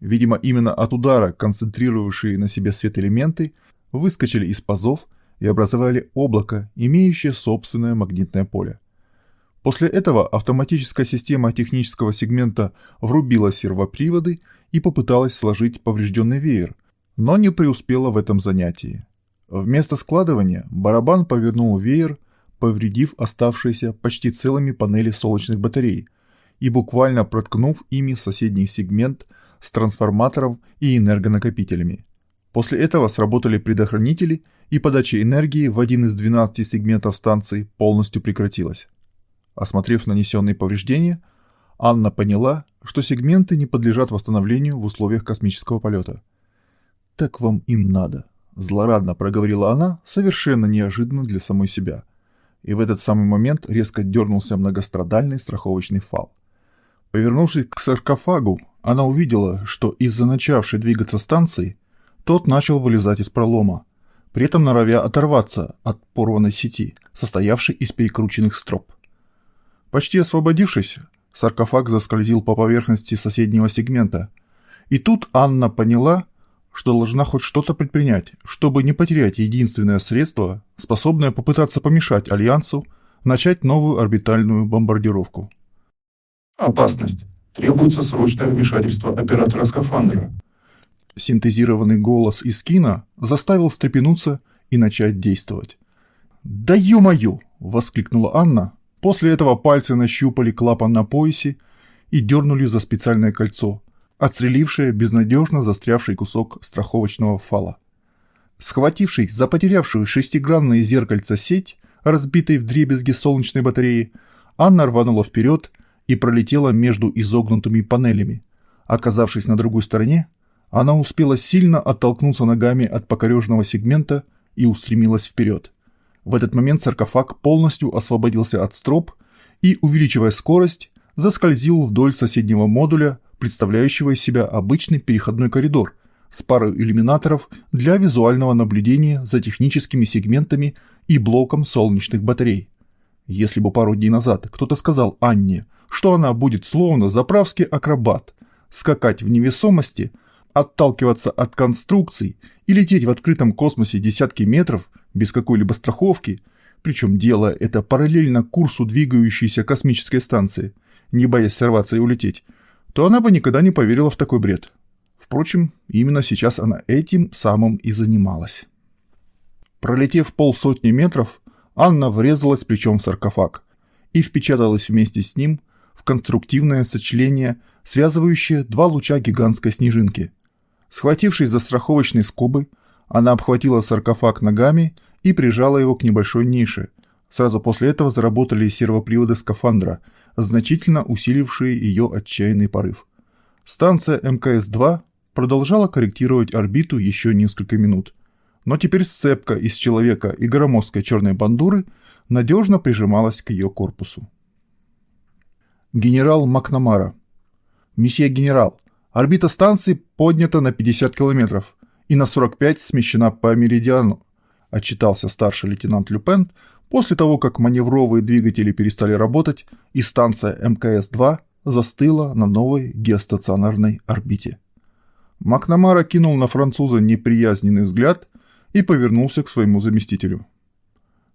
Видимо, именно от удара концентрировавшие на себе свет элементы выскочили из пазов и образовали облако, имеющее собственное магнитное поле. После этого автоматическая система технического сегмента врубила сервоприводы и попыталась сложить поврежденный веер, но не преуспела в этом занятии. Вместо складывания барабан повернул веер, повредив оставшиеся почти целыми панели солнечных батарей и буквально проткнув ими соседний сегмент с трансформатором и энергонакопителями. После этого сработали предохранители и подача энергии в один из 12 сегментов станции полностью прекратилась. Осмотрев нанесенные повреждения, Анна поняла, что сегменты не подлежат восстановлению в условиях космического полета. «Так вам и надо», – злорадно проговорила она, совершенно неожиданно для самой себя. И в этот самый момент резко дернулся многострадальный страховочный фал. Повернувшись к саркофагу, она увидела, что из-за начавшей двигаться станции тот начал вылезать из пролома, при этом норовя оторваться от порванной сети, состоявшей из перекрученных строп. Почти освободившись, саркофаг заскользил по поверхности соседнего сегмента. И тут Анна поняла, что должна хоть что-то предпринять, чтобы не потерять единственное средство, способное попытаться помешать Альянсу начать новую орбитальную бомбардировку. Опасность. Требуется срочное вмешательство оператора скафандра. Синтезированный голос из кино заставил встрепенуться и начать действовать. «Да ё-моё!» – воскликнула Анна, После этого пальцы нащупали клапан на поясе и дернули за специальное кольцо, отстрелившее безнадежно застрявший кусок страховочного фала. Схватившись за потерявшую шестигранное зеркальце сеть, разбитой в дребезги солнечной батареи, Анна рванула вперед и пролетела между изогнутыми панелями. Оказавшись на другой стороне, она успела сильно оттолкнуться ногами от покореженного сегмента и устремилась вперед. В этот момент саркофаг полностью освободился от строп и, увеличивая скорость, заскользил вдоль соседнего модуля, представляющего из себя обычный переходной коридор с парой иллюминаторов для визуального наблюдения за техническими сегментами и блоком солнечных батарей. Если бы пару дней назад кто-то сказал Анне, что она будет словно заправский акробат, скакать в невесомости, отталкиваться от конструкций и лететь в открытом космосе десятки метров без какой-либо страховки, причем делая это параллельно курсу двигающейся космической станции, не боясь сорваться и улететь, то она бы никогда не поверила в такой бред. Впрочем, именно сейчас она этим самым и занималась. Пролетев полсотни метров, Анна врезалась плечом в саркофаг и впечаталась вместе с ним в конструктивное сочленение, связывающее два луча гигантской снежинки. Схватившись за страховочные скобы, она обхватила саркофаг ногами и прижала его к небольшой нише. Сразу после этого заработали сервоприводы скафандра, значительно усилившие ее отчаянный порыв. Станция МКС-2 продолжала корректировать орбиту еще несколько минут – но теперь сцепка из человека и громоздкой черной бандуры надежно прижималась к ее корпусу. Генерал Макнамара. «Месье генерал, орбита станции поднята на 50 километров и на 45 смещена по меридиану», отчитался старший лейтенант Люпен после того, как маневровые двигатели перестали работать и станция МКС-2 застыла на новой геостационарной орбите. Макнамара кинул на француза неприязненный взгляд и повернулся к своему заместителю.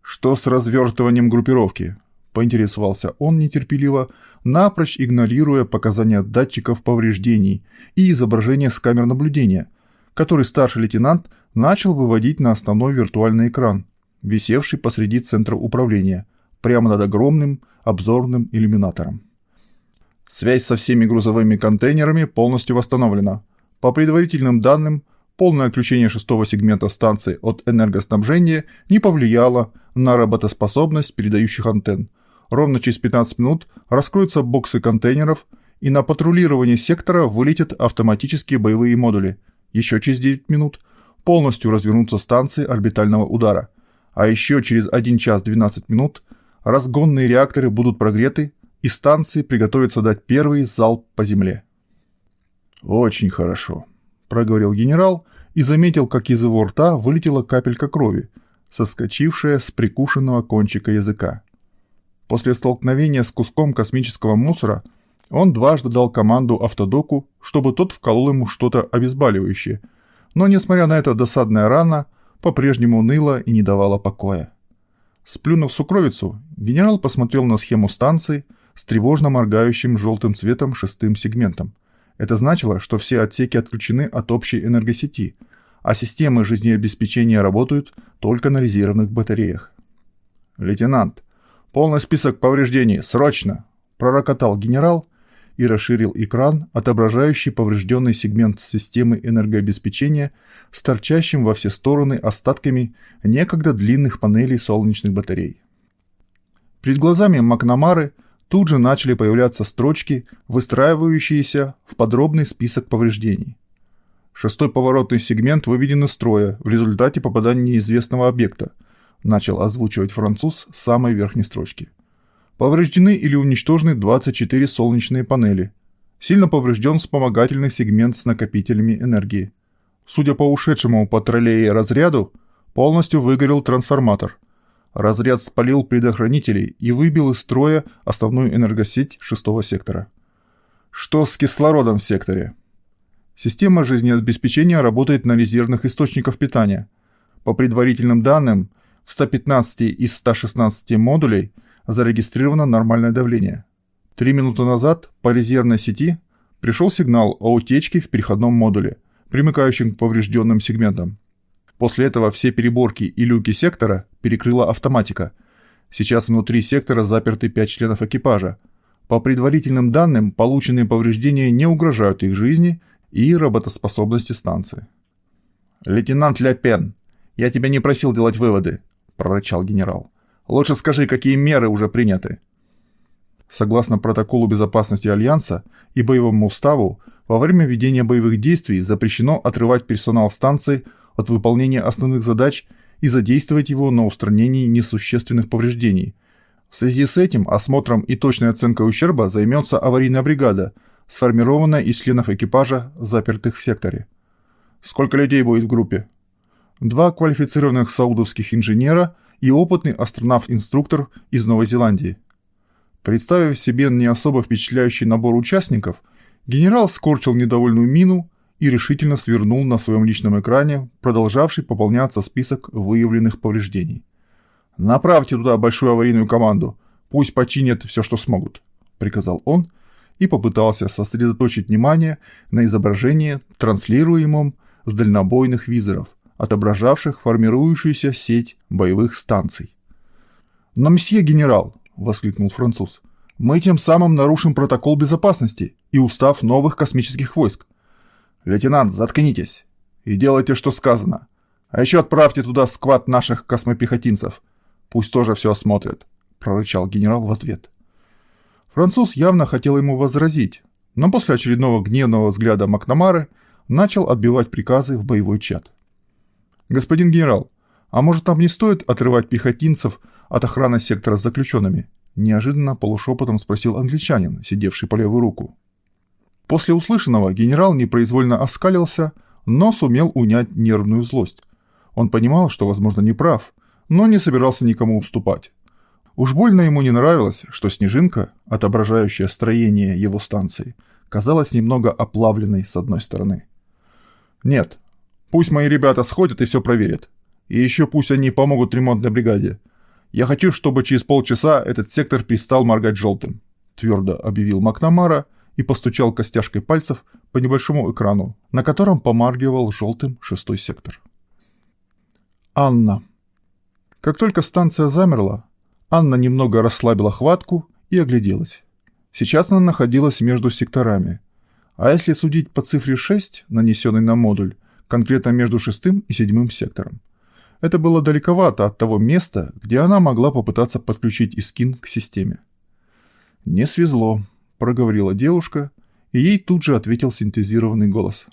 «Что с развертыванием группировки?» – поинтересовался он нетерпеливо, напрочь игнорируя показания датчиков повреждений и изображения с камер наблюдения, который старший лейтенант начал выводить на основной виртуальный экран, висевший посреди центра управления, прямо над огромным обзорным иллюминатором. Связь со всеми грузовыми контейнерами полностью восстановлена. По предварительным данным – полное отключение шестого сегмента станции от энергоснабжения не повлияло на работоспособность передающих антенн. Ровно через 15 минут раскроются боксы контейнеров, и на патрулирование сектора вылетят автоматические боевые модули. Еще через 9 минут полностью развернутся станции орбитального удара. А еще через 1 час 12 минут разгонные реакторы будут прогреты, и станции приготовятся дать первый залп по земле. Очень хорошо. — проговорил генерал и заметил, как из его рта вылетела капелька крови, соскочившая с прикушенного кончика языка. После столкновения с куском космического мусора он дважды дал команду автодоку, чтобы тот вколол ему что-то обезболивающее, но, несмотря на это, досадная рана по-прежнему ныла и не давала покоя. Сплюнув сукровицу, генерал посмотрел на схему станции с тревожно моргающим желтым цветом шестым сегментом – это значило, что все отсеки отключены от общей энергосети, а системы жизнеобеспечения работают только на резервных батареях. «Лейтенант, полный список повреждений, срочно!» – пророкотал генерал и расширил экран, отображающий поврежденный сегмент системы энергообеспечения с торчащим во все стороны остатками некогда длинных панелей солнечных батарей. Перед глазами Макнамары – тут же начали появляться строчки, выстраивающиеся в подробный список повреждений. Шестой поворотный сегмент выведен из строя в результате попадания неизвестного объекта, начал озвучивать француз с самой верхней строчки. Повреждены или уничтожены 24 солнечные панели. Сильно поврежден вспомогательный сегмент с накопителями энергии. Судя по ушедшему по троллее разряду, полностью выгорел трансформатор – Разряд спалил предохранителей и выбил из строя основную энергосеть шестого сектора. Что с кислородом в секторе? Система жизнеобеспечения работает на резервных источниках питания. По предварительным данным, в 115 из 116 модулей зарегистрировано нормальное давление. Три минуты назад по резервной сети пришел сигнал о утечке в переходном модуле, примыкающем к поврежденным сегментам. После этого все переборки и люки сектора перекрыла автоматика. Сейчас внутри сектора заперты пять членов экипажа. По предварительным данным, полученные повреждения не угрожают их жизни и работоспособности станции. «Лейтенант Ляпен, я тебя не просил делать выводы», – прорычал генерал. «Лучше скажи, какие меры уже приняты». Согласно протоколу безопасности Альянса и боевому уставу, во время ведения боевых действий запрещено отрывать персонал станции от выполнения основных задач и задействовать его на устранении несущественных повреждений, В связи с этим осмотром и точной оценкой ущерба займется аварийная бригада, сформированная из членов экипажа, запертых в секторе. Сколько людей будет в группе? Два квалифицированных саудовских инженера и опытный астронавт-инструктор из Новой Зеландии. Представив себе не особо впечатляющий набор участников, генерал скорчил недовольную мину и решительно свернул на своем личном экране продолжавший пополняться список выявленных повреждений. «Направьте туда большую аварийную команду, пусть починят все, что смогут», — приказал он и попытался сосредоточить внимание на изображении, транслируемом с дальнобойных визоров, отображавших формирующуюся сеть боевых станций. «Но, мсье генерал!» — воскликнул француз. «Мы тем самым нарушим протокол безопасности и устав новых космических войск. Лейтенант, заткнитесь и делайте, что сказано. А еще отправьте туда сквад наших космопехотинцев. Пусть тоже все осмотрят», — прорычал генерал в ответ. Француз явно хотел ему возразить, но после очередного гневного взгляда Макнамары начал отбивать приказы в боевой чат. «Господин генерал, а может нам не стоит отрывать пехотинцев от охраны сектора с заключенными?» Неожиданно полушепотом спросил англичанин, сидевший по левую руку. После услышанного генерал непроизвольно оскалился, но сумел унять нервную злость. Он понимал, что, возможно, не прав, но не собирался никому уступать. Уж больно ему не нравилось, что снежинка, отображающая строение его станции, казалась немного оплавленной с одной стороны. «Нет, Пусть мои ребята сходят и все проверят. И еще пусть они помогут ремонтной бригаде. Я хочу, чтобы через полчаса этот сектор перестал моргать желтым», — твердо объявил Макнамара и постучал костяшкой пальцев по небольшому экрану, на котором помаргивал желтым шестой сектор. Анна. Как только станция замерла, Анна немного расслабила хватку и огляделась. Сейчас она находилась между секторами. А если судить по цифре 6, нанесенной на модуль, конкретно между шестым и седьмым сектором. Это было далековато от того места, где она могла попытаться подключить Искин к системе. «Не свезло», — проговорила девушка, и ей тут же ответил синтезированный голос.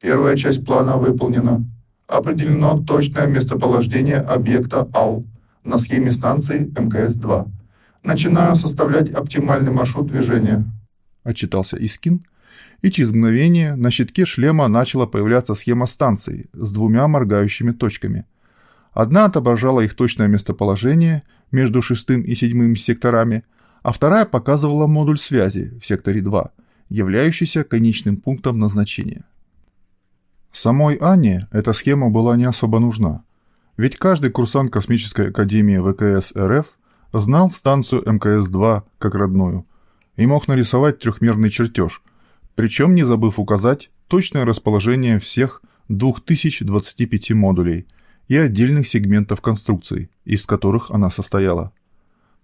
«Первая часть плана выполнена. Определено точное местоположение объекта АЛ на схеме станции МКС-2. Начинаю составлять оптимальный маршрут движения», — отчитался Искин, и через мгновение на щитке шлема начала появляться схема станции с двумя моргающими точками. Одна отображала их точное местоположение между шестым и седьмым секторами, а вторая показывала модуль связи в секторе 2, являющийся конечным пунктом назначения. Самой Анне эта схема была не особо нужна, ведь каждый курсант Космической Академии ВКС РФ знал станцию МКС-2 как родную и мог нарисовать трехмерный чертеж – причем не забыв указать точное расположение всех 2025 модулей и отдельных сегментов конструкции, из которых она состояла.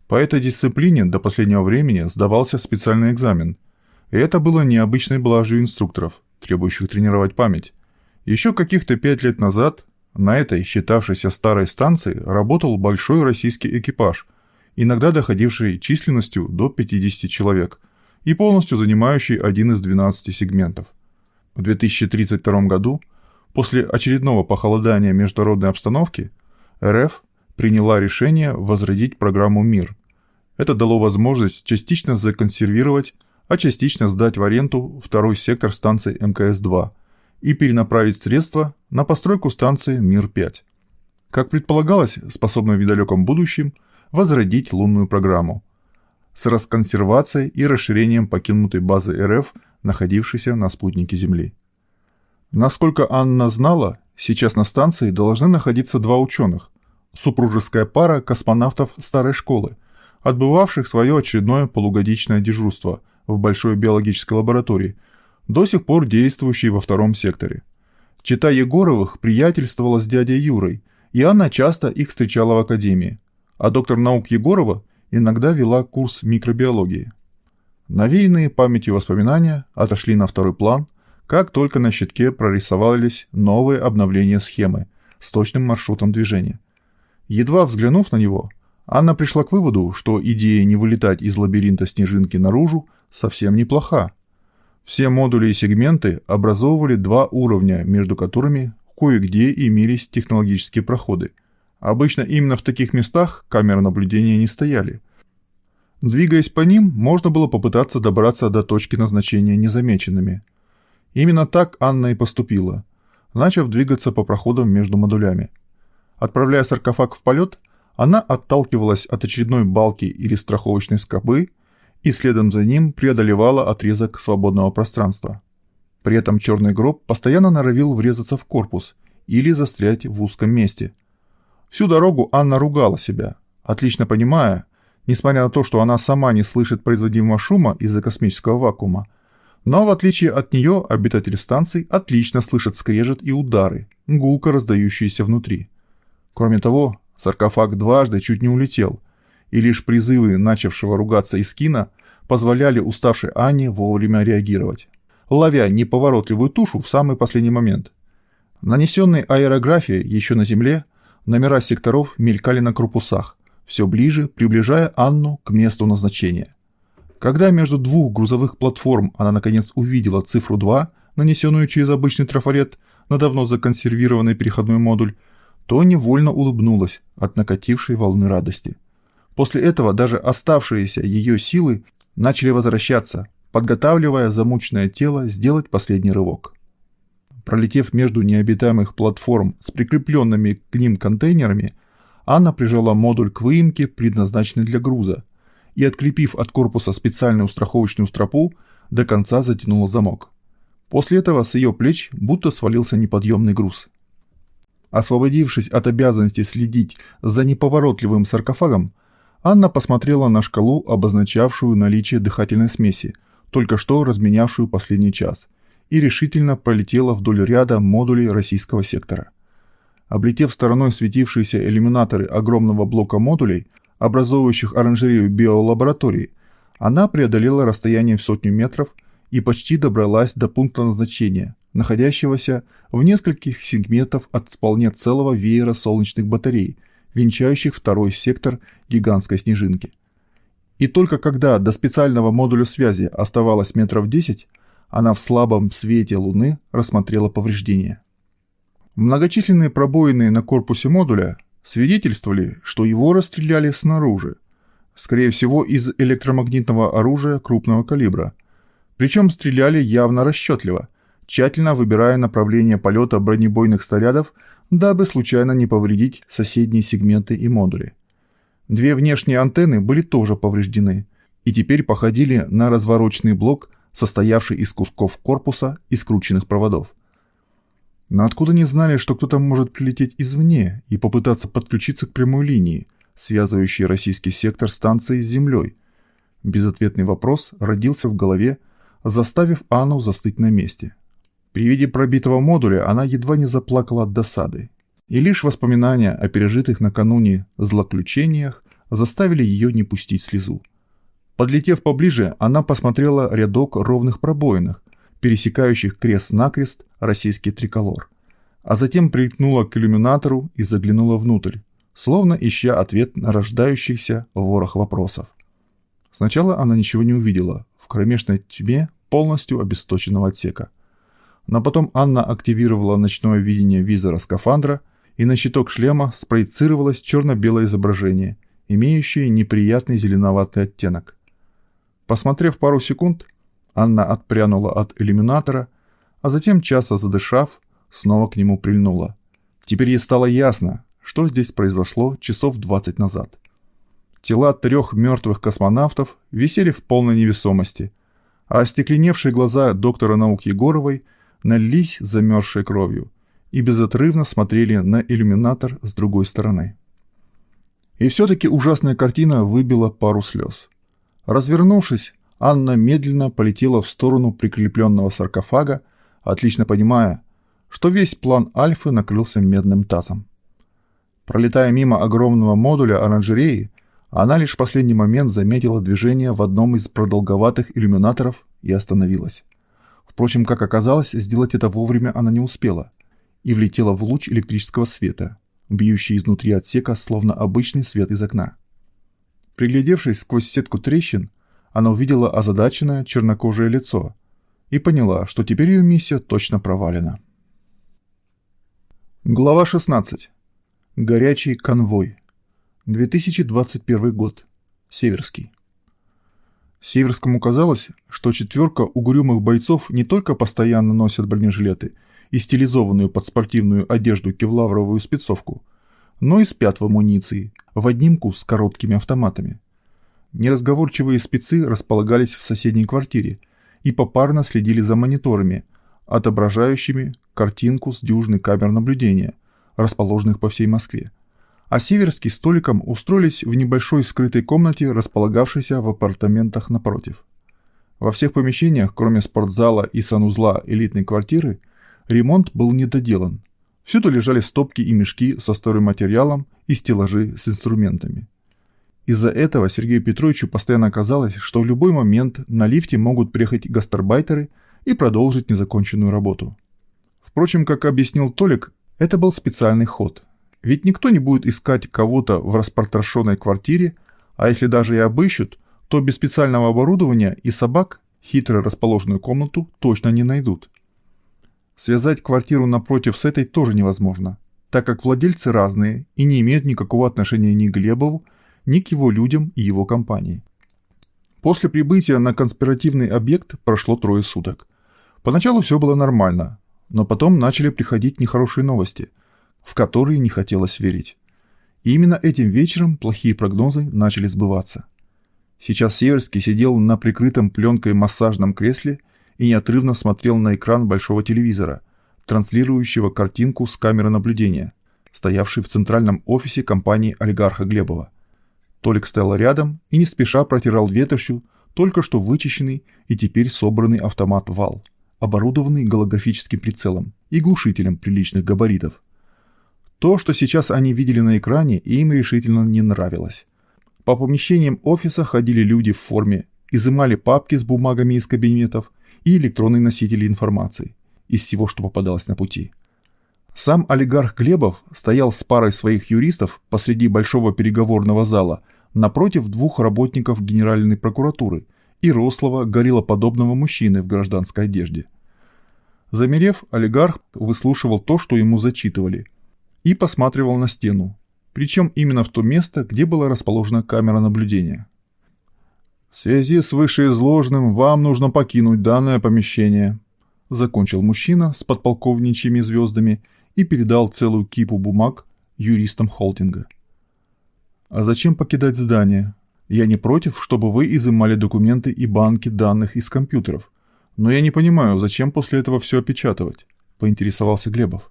По этой дисциплине до последнего времени сдавался специальный экзамен, и это было необычной блажью инструкторов, требующих тренировать память. Еще каких-то пять лет назад на этой считавшейся старой станции работал большой российский экипаж, иногда доходивший численностью до 50 человек – и полностью занимающий один из 12 сегментов. В 2032 году, после очередного похолодания международной обстановки, РФ приняла решение возродить программу «Мир». Это дало возможность частично законсервировать, а частично сдать в аренду второй сектор станции МКС-2 и перенаправить средства на постройку станции «Мир-5». Как предполагалось, способна в недалеком будущем возродить лунную программу – с расконсервацией и расширением покинутой базы РФ, находившейся на спутнике Земли. Насколько Анна знала, сейчас на станции должны находиться два ученых, супружеская пара космонавтов старой школы, отбывавших свое очередное полугодичное дежурство в большой биологической лаборатории, до сих пор действующей во втором секторе. Чита Егоровых приятельствовала с дядей Юрой, и Анна часто их встречала в академии, а доктор наук Егорова иногда вела курс микробиологии. Навеянные памятью воспоминания отошли на второй план, как только на щитке прорисовались новые обновления схемы с точным маршрутом движения. Едва взглянув на него, Анна пришла к выводу, что идея не вылетать из лабиринта снежинки наружу совсем неплоха. Все модули и сегменты образовывали два уровня, между которыми кое-где имелись технологические проходы, Обычно именно в таких местах камеры наблюдения не стояли. Двигаясь по ним, можно было попытаться добраться до точки назначения незамеченными. Именно так Анна и поступила, начав двигаться по проходам между модулями. Отправляя саркофаг в полет, она отталкивалась от очередной балки или страховочной скобы и следом за ним преодолевала отрезок свободного пространства. При этом черный гроб постоянно норовил врезаться в корпус или застрять в узком месте. Всю дорогу Анна ругала себя, отлично понимая, несмотря на то, что она сама не слышит производимого шума из-за космического вакуума, но в отличие от нее обитатели станций отлично слышат скрежет и удары, гулко раздающиеся внутри. Кроме того, саркофаг дважды чуть не улетел, и лишь призывы начавшего ругаться Искина позволяли уставшей Анне вовремя реагировать, ловя неповоротливую тушу в самый последний момент. Нанесенные аэрографией еще на Земле, номера секторов мелькали на корпусах, все ближе приближая Анну к месту назначения. Когда между двух грузовых платформ она наконец увидела цифру 2, нанесенную через обычный трафарет на давно законсервированный переходной модуль, то невольно улыбнулась от накатившей волны радости. После этого даже оставшиеся ее силы начали возвращаться, подготавливая замученное тело сделать последний рывок. Пролетев между необитаемых платформ с прикрепленными к ним контейнерами, Анна прижала модуль к выемке, предназначенной для груза, и, открепив от корпуса специальную страховочную стропу, до конца затянула замок. После этого с ее плеч будто свалился неподъемный груз. Освободившись от обязанности следить за неповоротливым саркофагом, Анна посмотрела на шкалу, обозначавшую наличие дыхательной смеси, только что разменявшую последний час, и решительно пролетела вдоль ряда модулей российского сектора. Облетев стороной светившиеся иллюминаторы огромного блока модулей, образовывающих оранжерею биолаборатории, она преодолела расстояние в сотню метров и почти добралась до пункта назначения, находящегося в нескольких сегментов от вполне целого веера солнечных батарей, венчающих второй сектор гигантской снежинки. И только когда до специального модуля связи оставалось метров 10, она в слабом свете луны рассмотрела повреждения. Многочисленные пробоины на корпусе модуля свидетельствовали, что его расстреляли снаружи, скорее всего из электромагнитного оружия крупного калибра. Причем стреляли явно расчетливо, тщательно выбирая направление полета бронебойных снарядов, дабы случайно не повредить соседние сегменты и модули. Две внешние антенны были тоже повреждены и теперь походили на развороченный блок, состоявший из кусков корпуса и скрученных проводов. Но откуда не знали, что кто-то может прилететь извне и попытаться подключиться к прямой линии, связывающей российский сектор станции с Землей? Безответный вопрос родился в голове, заставив Анну застыть на месте. При виде пробитого модуля она едва не заплакала от досады и лишь воспоминания о пережитых накануне злоключениях заставили ее не пустить слезу. Подлетев поближе, она посмотрела рядок ровных пробоинах, пересекающих крест-накрест российский триколор, а затем прилетнула к иллюминатору и заглянула внутрь, словно ища ответ на рождающийся ворох вопросов. Сначала она ничего не увидела в кромешной тьме полностью обесточенного отсека. Но потом Анна активировала ночное видение визора скафандра и на щиток шлема спроецировалось черно-белое изображение, имеющее неприятный зеленоватый оттенок. Посмотрев пару секунд, Анна отпрянула от иллюминатора, а затем, часто задышав, снова к нему прильнула. Теперь ей стало ясно, что здесь произошло часов 20 назад. Тела трех мертвых космонавтов висели в полной невесомости, а остекленевшие глаза доктора наук Егоровой налились замерзшей кровью – и безотрывно смотрели на иллюминатор с другой стороны. И все-таки ужасная картина выбила пару слез. Развернувшись, Анна медленно полетела в сторону прикрепленного саркофага, отлично понимая, что весь план Альфы накрылся медным тазом. Пролетая мимо огромного модуля оранжереи, она лишь в последний момент заметила движение в одном из продолговатых иллюминаторов и остановилась. Впрочем, как оказалось, сделать это вовремя она не успела и влетела в луч электрического света, бьющий изнутри отсека, словно обычный свет из окна. Приглядевшись сквозь сетку трещин, она увидела озадаченное чернокожее лицо и поняла, что теперь ее миссия точно провалена. Глава 16. Горячий конвой. 2021 год. Северский. Северскому казалось, что четверка угрюмых бойцов не только постоянно носят бронежилеты и стилизованную под спортивную одежду кевлавровую спецовку, но и спят в амуниции, в обнимку с короткими автоматами. Неразговорчивые спецы располагались в соседней квартире и попарно следили за мониторами, отображающими картинку с дюжины камер наблюдения, расположенных по всей Москве а Северский с Толиком устроились в небольшой скрытой комнате, располагавшейся в апартаментах напротив. Во всех помещениях, кроме спортзала и санузла элитной квартиры, ремонт был недоделан. Всюду лежали стопки и мешки со старым материалом и стеллажи с инструментами. Из-за этого Сергею Петровичу постоянно казалось, что в любой момент на лифте могут приехать гастарбайтеры и продолжить незаконченную работу. Впрочем, как объяснил Толик, это был специальный ход – ведь никто не будет искать кого-то в распотрошенной квартире, а если даже и обыщут, то без специального оборудования и собак хитро расположенную комнату точно не найдут. Связать квартиру напротив с этой тоже невозможно, так как владельцы разные и не имеют никакого отношения ни к Глебову, ни к его людям и его компании. После прибытия на конспиративный объект прошло трое суток. Поначалу все было нормально, но потом начали приходить нехорошие новости – в которые не хотелось верить. И именно этим вечером плохие прогнозы начали сбываться. Сейчас Северский сидел на прикрытом пленкой массажном кресле и неотрывно смотрел на экран большого телевизора, транслирующего картинку с камеры наблюдения, стоявшей в центральном офисе компании олигарха Глебова. Толик стоял рядом и не спеша протирал ветошью только что вычищенный и теперь собранный автомат «Вал», оборудованный голографическим прицелом и глушителем приличных габаритов – то, что сейчас они видели на экране, им решительно не нравилось. По помещениям офиса ходили люди в форме, изымали папки с бумагами из кабинетов и электронные носители информации из всего, что попадалось на пути. Сам олигарх Глебов стоял с парой своих юристов посреди большого переговорного зала напротив двух работников Генеральной прокуратуры и рослого гориллоподобного мужчины в гражданской одежде. Замерев, олигарх выслушивал то, что ему зачитывали – и посматривал на стену, причем именно в то место, где была расположена камера наблюдения. «В связи с вышеизложенным вам нужно покинуть данное помещение», закончил мужчина с подполковничьими звездами и передал целую кипу бумаг юристам холдинга. «А зачем покидать здание? Я не против, чтобы вы изымали документы и банки данных из компьютеров, но я не понимаю, зачем после этого все опечатывать?» – поинтересовался Глебов.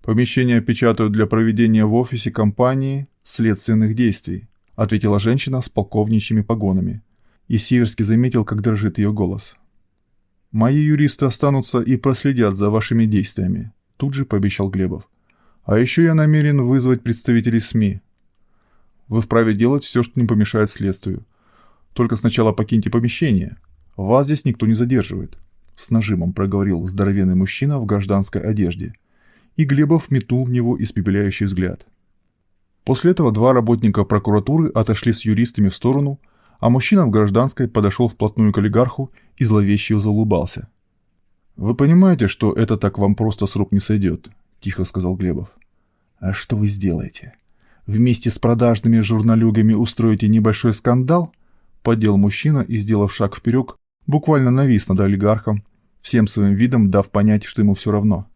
Помещение печатают для проведения в офисе компании следственных действий, ответила женщина с полковничьими погонами. И Сиверский заметил, как дрожит ее голос. «Мои юристы останутся и проследят за вашими действиями», тут же пообещал Глебов. «А еще я намерен вызвать представителей СМИ. Вы вправе делать все, что не помешает следствию. Только сначала покиньте помещение. Вас здесь никто не задерживает», с нажимом проговорил здоровенный мужчина в гражданской одежде – и Глебов метнул в него испепеляющий взгляд. После этого два работника прокуратуры отошли с юристами в сторону, а мужчина в гражданской подошел вплотную к олигарху и зловеще заулыбался. «Вы понимаете, что это так вам просто с рук не сойдет?» – тихо сказал Глебов. «А что вы сделаете? Вместе с продажными журналюгами устроите небольшой скандал?» – поддел мужчина и, сделав шаг вперед, буквально навис над олигархом, всем своим видом дав понять, что ему все равно.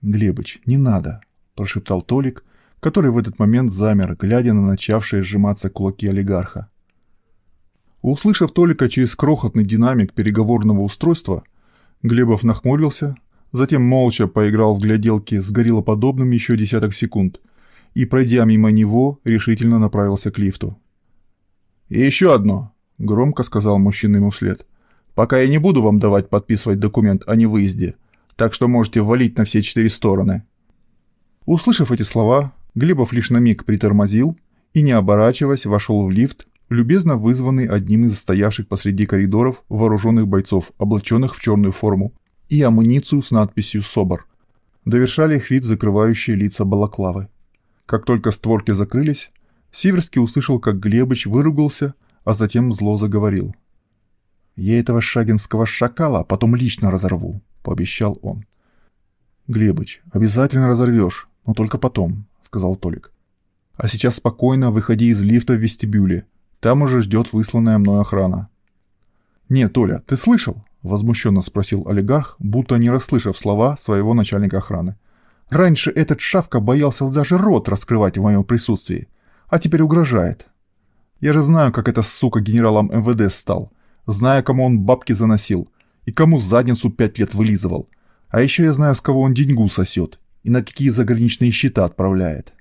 «Глебыч, не надо», – прошептал Толик, который в этот момент замер, глядя на начавшие сжиматься кулаки олигарха. Услышав Толика через крохотный динамик переговорного устройства, Глебов нахмурился, затем молча поиграл в гляделки с гориллоподобным еще десяток секунд и, пройдя мимо него, решительно направился к лифту. «И еще одно», – громко сказал мужчина ему вслед. «Пока я не буду вам давать подписывать документ о невыезде, так что можете валить на все четыре стороны». Услышав эти слова, Глебов лишь на миг притормозил и, не оборачиваясь, вошел в лифт, любезно вызванный одним из стоявших посреди коридоров вооруженных бойцов, облаченных в черную форму, и амуницию с надписью «СОБР». Довершали их вид закрывающие лица балаклавы. Как только створки закрылись, Сиверский услышал, как Глебыч выругался, а затем зло заговорил. «Я этого шагинского шакала потом лично разорву. — пообещал он. «Глебыч, обязательно разорвешь, но только потом», — сказал Толик. «А сейчас спокойно выходи из лифта в вестибюле. Там уже ждет высланная мной охрана». «Нет, Толя, ты слышал?» – возмущенно спросил олигарх, будто не расслышав слова своего начальника охраны. «Раньше этот шавка боялся даже рот раскрывать в моем присутствии, а теперь угрожает. Я же знаю, как эта сука генералом МВД стал, знаю, кому он бабки заносил и кому задницу пять лет вылизывал. А еще я знаю, с кого он деньгу сосет и на какие заграничные счета отправляет».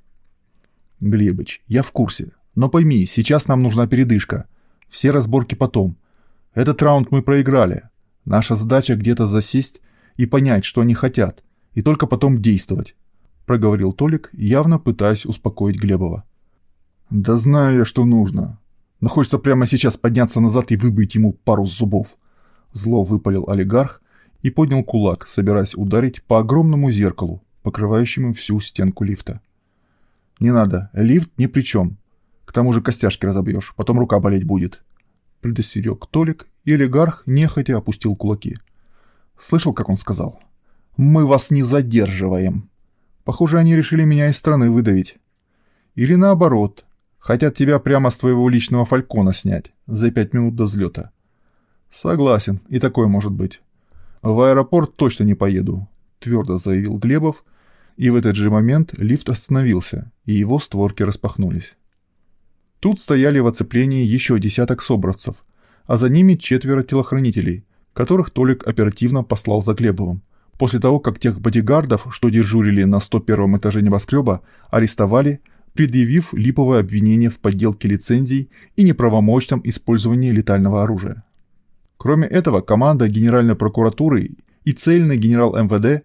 «Глебыч, я в курсе, но пойми, сейчас нам нужна передышка. Все разборки потом. Этот раунд мы проиграли. Наша задача где-то засесть и понять, что они хотят, и только потом действовать», — проговорил Толик, явно пытаясь успокоить Глебова. «Да знаю я, что нужно. Но хочется прямо сейчас подняться назад и выбить ему пару зубов». Зло выпалил олигарх и поднял кулак, собираясь ударить по огромному зеркалу, покрывающему всю стенку лифта. «Не надо, лифт ни при чем. К тому же костяшки разобьешь, потом рука болеть будет», предостерег Толик, и олигарх нехотя опустил кулаки. Слышал, как он сказал? «Мы вас не задерживаем». Похоже, они решили меня из страны выдавить. Или наоборот, хотят тебя прямо с твоего личного фалькона снять за пять минут до взлета. Согласен, и такое может быть. В аэропорт точно не поеду, твердо заявил Глебов, и в этот же момент лифт остановился, и его створки распахнулись. Тут стояли в оцеплении еще десяток собратцев, а за ними четверо телохранителей, которых Толик оперативно послал за Глебовым. После того, как тех бодигардов, что дежурили на 101 этаже небоскреба, арестовали, предъявив липовое обвинение в подделке лицензий и неправомочном использовании летального оружия. Кроме этого, команда Генеральной прокуратуры и цельный генерал МВД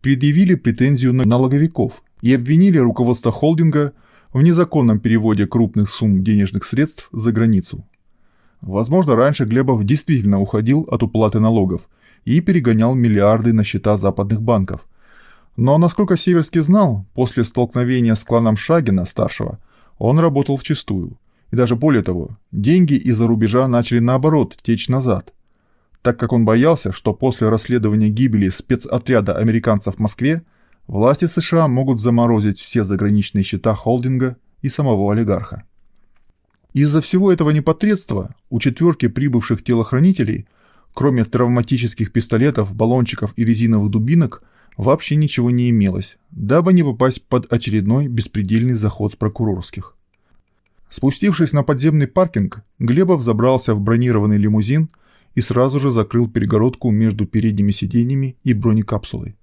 предъявили претензию на налоговиков и обвинили руководство холдинга в незаконном переводе крупных сумм денежных средств за границу. Возможно, раньше Глебов действительно уходил от уплаты налогов и перегонял миллиарды на счета западных банков. Но, насколько Северский знал, после столкновения с кланом Шагина-старшего, он работал вчистую. И даже более того, деньги из-за рубежа начали наоборот течь назад. Так как он боялся, что после расследования гибели спецотряда американцев в Москве – Власти США могут заморозить все заграничные счета холдинга и самого олигарха. Из-за всего этого непотребства у четверки прибывших телохранителей, кроме травматических пистолетов, баллончиков и резиновых дубинок, вообще ничего не имелось, дабы не попасть под очередной беспредельный заход прокурорских. Спустившись на подземный паркинг, Глебов забрался в бронированный лимузин и сразу же закрыл перегородку между передними сиденьями и бронекапсулой.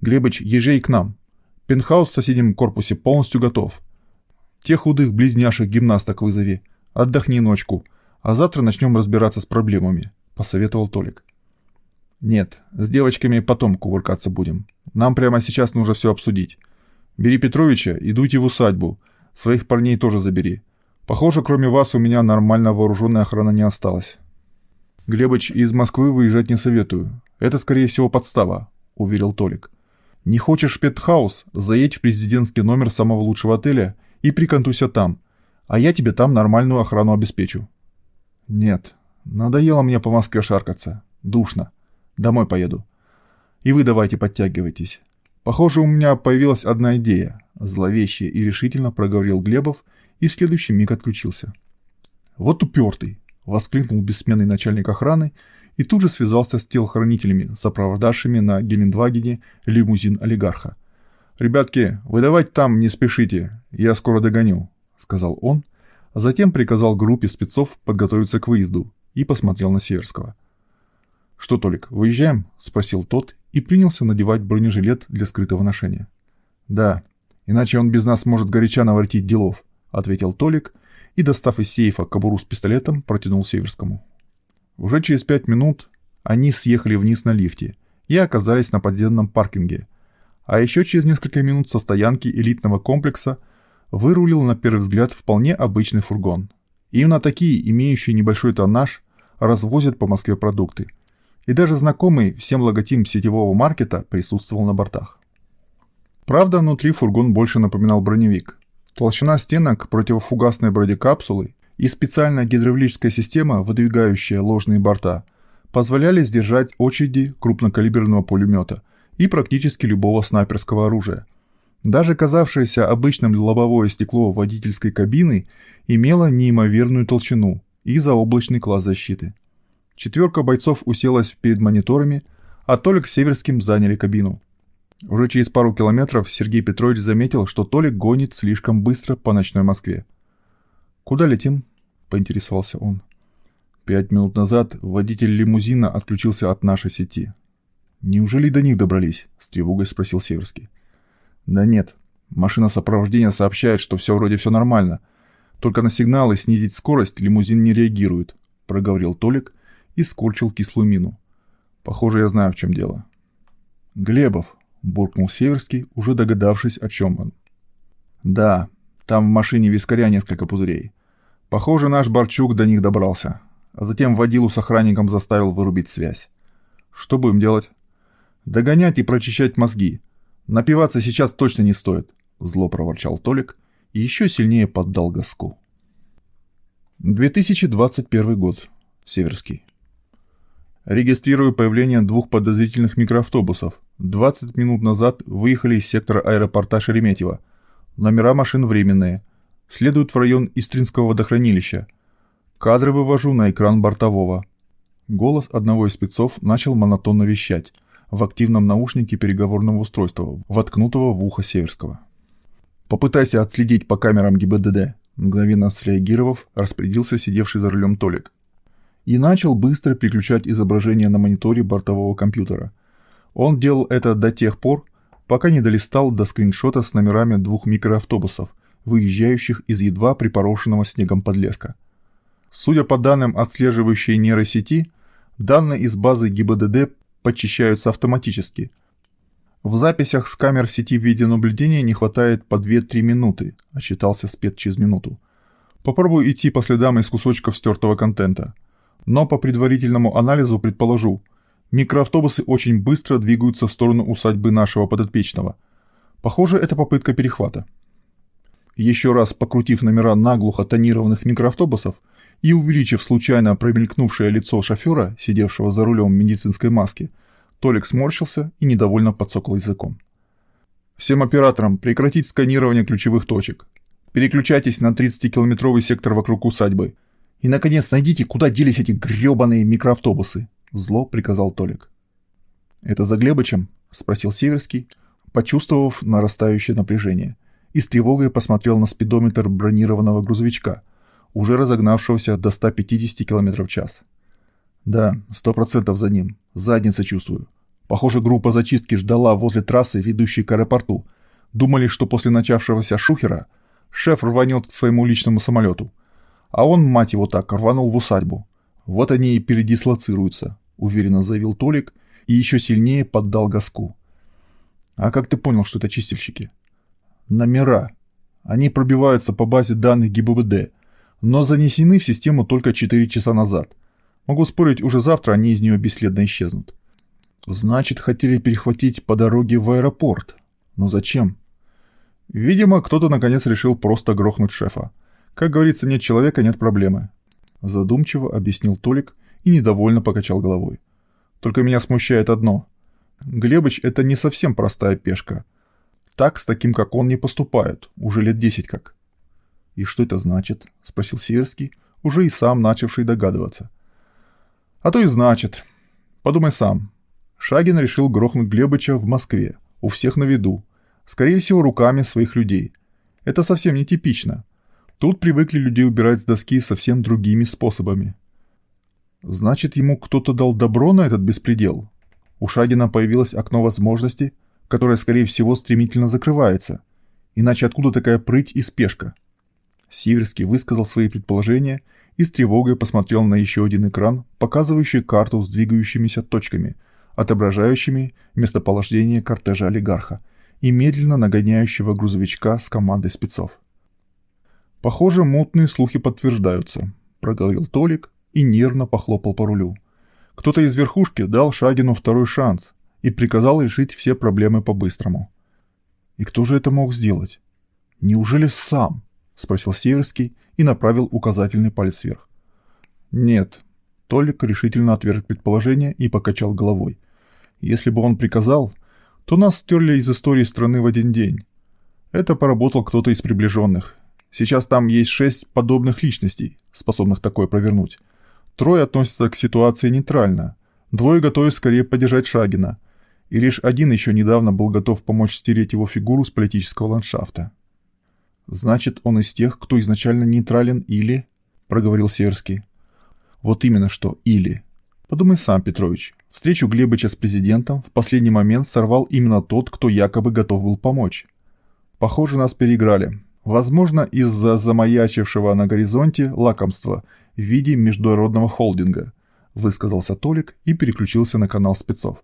Глебыч, езжай к нам. Пентхаус в соседнем корпусе полностью готов. Тех худых близняшек гимнасток вызови. Отдохни ночку. А завтра начнем разбираться с проблемами», — посоветовал Толик. «Нет, с девочками потом кувыркаться будем. Нам прямо сейчас нужно все обсудить. Бери Петровича и дуйте в усадьбу. Своих парней тоже забери. Похоже, кроме вас у меня нормально вооруженная охрана не осталась». «Глебыч, из Москвы выезжать не советую. Это, скорее всего, подстава», — уверил Толик. Не хочешь пентхаус? Заедь в президентский номер самого лучшего отеля и прикантуйся там, а я тебе там нормальную охрану обеспечу. Нет, надоело мне по Москве шаркаться. Душно. Домой поеду. И вы давайте подтягивайтесь. Похоже, у меня появилась одна идея. Зловеще и решительно проговорил Глебов и в следующий миг отключился. Вот упертый, воскликнул бессменный начальник охраны и тут же связался с телохранителями, сопровождавшими на Гелендвагене лимузин олигарха. «Ребятки, вы давайте там не спешите, я скоро догоню», — сказал он, а затем приказал группе спецов подготовиться к выезду и посмотрел на Северского. «Что, Толик, выезжаем?» — спросил тот и принялся надевать бронежилет для скрытого ношения. «Да, иначе он без нас может горяча наворотить делов», — ответил Толик и, достав из сейфа кобуру с пистолетом, протянул Северскому. Уже через пять минут они съехали вниз на лифте и оказались на подземном паркинге. А еще через несколько минут со стоянки элитного комплекса вырулил на первый взгляд вполне обычный фургон. Именно такие, имеющие небольшой тоннаж, развозят по Москве продукты. И даже знакомый всем логотип сетевого маркета присутствовал на бортах. Правда, внутри фургон больше напоминал броневик. Толщина стенок противофугасной бронекапсулы и специальная гидравлическая система, выдвигающая ложные борта, позволяли сдержать очереди крупнокалиберного пулемета и практически любого снайперского оружия. Даже казавшееся обычным лобовое стекло водительской кабины имело неимоверную толщину и заоблачный класс защиты. Четверка бойцов уселась перед мониторами, а Толик с Северским заняли кабину. Уже через пару километров Сергей Петрович заметил, что Толик гонит слишком быстро по ночной Москве. «Куда летим?» – поинтересовался он. Пять минут назад водитель лимузина отключился от нашей сети. «Неужели до них добрались?» – с тревогой спросил Северский. «Да нет. Машина сопровождения сообщает, что все вроде все нормально. Только на сигналы снизить скорость лимузин не реагирует», – проговорил Толик и скорчил кислую мину. «Похоже, я знаю, в чем дело». «Глебов», — буркнул Северский, уже догадавшись, о чем он. «Да, там в машине вискаря несколько пузырей. Похоже, наш Борчук до них добрался, а затем водилу с охранником заставил вырубить связь. Что будем делать? Догонять и прочищать мозги. Напиваться сейчас точно не стоит», — зло проворчал Толик и еще сильнее поддал газку. 2021 год. Северский. Регистрирую появление двух подозрительных микроавтобусов. 20 минут назад выехали из сектора аэропорта Шереметьево. Номера машин временные. Следуют в район Истринского водохранилища. Кадры вывожу на экран бортового. Голос одного из спецов начал монотонно вещать в активном наушнике переговорного устройства, воткнутого в ухо Северского. «Попытайся отследить по камерам ГИБДД», мгновенно среагировав, распорядился сидевший за рулем Толик и начал быстро переключать изображение на мониторе бортового компьютера. Он делал это до тех пор, пока не долистал до скриншота с номерами двух микроавтобусов, выезжающих из едва припорошенного снегом подлеска. Судя по данным отслеживающей нейросети, данные из базы ГИБДД подчищаются автоматически. В записях с камер сети видеонаблюдения не хватает по 2-3 минуты, отчитался спец через минуту. Попробую идти по следам из кусочков стертого контента. Но по предварительному анализу предположу, микроавтобусы очень быстро двигаются в сторону усадьбы нашего подопечного. Похоже, это попытка перехвата. Еще раз покрутив номера наглухо тонированных микроавтобусов и увеличив случайно промелькнувшее лицо шофера, сидевшего за рулем в медицинской маске, Толик сморщился и недовольно подсокал языком. «Всем операторам прекратить сканирование ключевых точек. Переключайтесь на 30-километровый сектор вокруг усадьбы. И, наконец, найдите, куда делись эти грёбаные микроавтобусы!» Зло приказал Толик. «Это за Глебычем?» — спросил Северский, почувствовав нарастающее напряжение, и с тревогой посмотрел на спидометр бронированного грузовичка, уже разогнавшегося до 150 км в час. «Да, сто процентов за ним. Задница чувствую. Похоже, группа зачистки ждала возле трассы, ведущей к аэропорту. Думали, что после начавшегося шухера шеф рванет к своему личному самолету. А он, мать его так, рванул в усадьбу. Вот они и передислоцируются, уверенно заявил Толик и еще сильнее поддал газку. А как ты понял, что это чистильщики? Номера. Они пробиваются по базе данных ГИБДД, но занесены в систему только 4 часа назад. Могу спорить, уже завтра они из нее бесследно исчезнут. Значит, хотели перехватить по дороге в аэропорт. Но зачем? Видимо, кто-то наконец решил просто грохнуть шефа. Как говорится, нет человека, нет проблемы. Задумчиво объяснил Толик и недовольно покачал головой. Только меня смущает одно. Глебыч — это не совсем простая пешка. Так с таким, как он, не поступают, уже лет десять как. «И что это значит?» — спросил Северский, уже и сам начавший догадываться. «А то и значит. Подумай сам. Шагин решил грохнуть Глебыча в Москве, у всех на виду, скорее всего, руками своих людей. Это совсем нетипично. Тут привыкли людей убирать с доски совсем другими способами. Значит, ему кто-то дал добро на этот беспредел. У Шагина появилось окно возможности, которое, скорее всего, стремительно закрывается. Иначе откуда такая прыть и спешка? Сиверский высказал свои предположения и с тревогой посмотрел на еще один экран, показывающий карту с двигающимися точками, отображающими местоположение кортежа олигарха и медленно нагоняющего грузовичка с командой спецов. «Похоже, мутные слухи подтверждаются», — проговорил Толик и нервно похлопал по рулю. Кто-то из верхушки дал Шагину второй шанс и приказал решить все проблемы по-быстрому. «И кто же это мог сделать?» «Неужели сам?» — спросил Северский и направил указательный палец вверх. «Нет». Толик решительно отверг предположение и покачал головой. «Если бы он приказал, то нас стерли из истории страны в один день. Это поработал кто-то из приближенных. Сейчас там есть шесть подобных личностей, способных такое провернуть. Трое относятся к ситуации нейтрально. Двое готовы скорее поддержать Шагина. И лишь один еще недавно был готов помочь стереть его фигуру с политического ландшафта. «Значит, он из тех, кто изначально нейтрален или...» — проговорил Северский. «Вот именно что «или». Подумай сам, Петрович. Встречу Глебыча с президентом в последний момент сорвал именно тот, кто якобы готов был помочь. Похоже, нас переиграли. Возможно, из-за замаячившего на горизонте лакомства в виде международного холдинга, высказался Толик и переключился на канал спецов.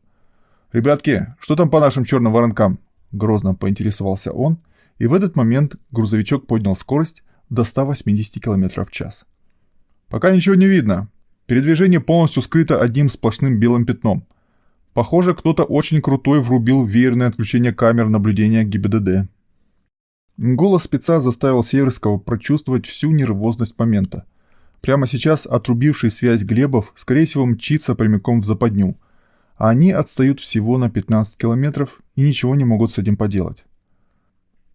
«Ребятки, что там по нашим черным воронкам?» Грозно поинтересовался он, и в этот момент грузовичок поднял скорость до 180 км в час. «Пока ничего не видно. Передвижение полностью скрыто одним сплошным белым пятном. Похоже, кто-то очень крутой врубил веерное отключение камер наблюдения ГИБДД». Голос спеца заставил Северского прочувствовать всю нервозность момента. Прямо сейчас отрубивший связь Глебов, скорее всего, мчится прямиком в западню, а они отстают всего на 15 километров и ничего не могут с этим поделать.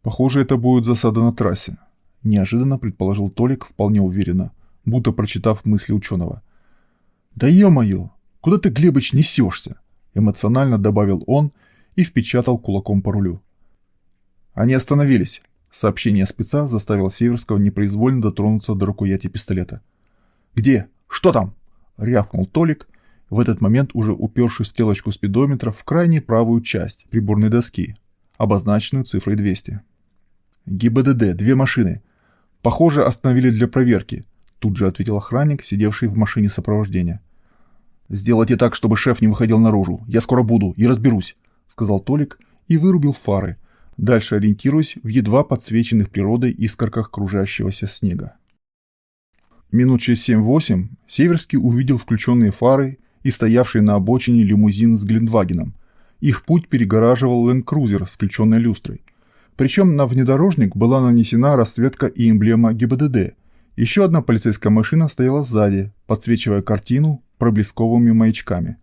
Похоже, это будет засада на трассе, неожиданно предположил Толик вполне уверенно, будто прочитав мысли ученого. «Да ё-моё, куда ты, Глебыч, несешься?» эмоционально добавил он и впечатал кулаком по рулю. Они остановились. Сообщение спеца заставило Северского непроизвольно дотронуться до рукояти пистолета. «Где? Что там?» — рявкнул Толик, в этот момент уже уперший стрелочку спидометра в крайне правую часть приборной доски, обозначенную цифрой 200. «ГИБДД, две машины. Похоже, остановили для проверки», — тут же ответил охранник, сидевший в машине сопровождения. «Сделайте так, чтобы шеф не выходил наружу. Я скоро буду и разберусь», — сказал Толик и вырубил фары, дальше ориентируясь в едва подсвеченных природой искорках кружащегося снега. Минут через 7-8 Северский увидел включенные фары и стоявший на обочине лимузин с Глиндвагеном. Их путь перегораживал ленд-крузер с включенной люстрой. Причем на внедорожник была нанесена расцветка и эмблема ГИБДД. Еще одна полицейская машина стояла сзади, подсвечивая картину проблесковыми маячками.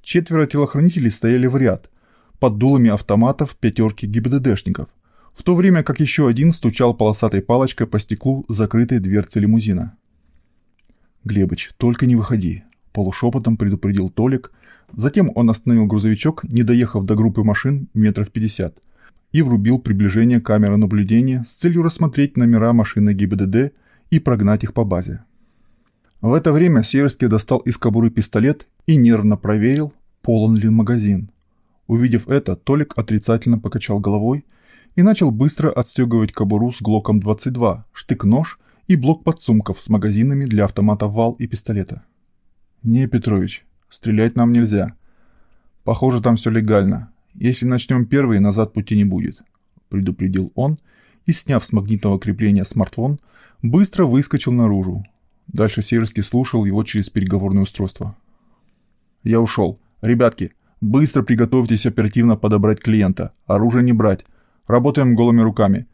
Четверо телохранителей стояли в ряд, под дулами автоматов пятерки ГИБДДшников, в то время как еще один стучал полосатой палочкой по стеклу закрытой дверцы лимузина. «Глебыч, только не выходи», – полушепотом предупредил Толик. Затем он остановил грузовичок, не доехав до группы машин метров пятьдесят, и врубил приближение камеры наблюдения с целью рассмотреть номера машины ГИБДД и прогнать их по базе. В это время Северский достал из кобуры пистолет и нервно проверил, полон ли магазин. Увидев это, Толик отрицательно покачал головой и начал быстро отстегивать кобуру с Глоком 22, штык-нож и блок подсумков с магазинами для автомата «Вал» и пистолета. «Не, Петрович, стрелять нам нельзя. Похоже, там все легально. Если начнем первый, назад пути не будет», — предупредил он и, сняв с магнитного крепления смартфон, быстро выскочил наружу. Дальше Северский слушал его через переговорное устройство. «Я ушел. Ребятки, Быстро приготовьтесь оперативно подобрать клиента. Оружие не брать. Работаем голыми руками.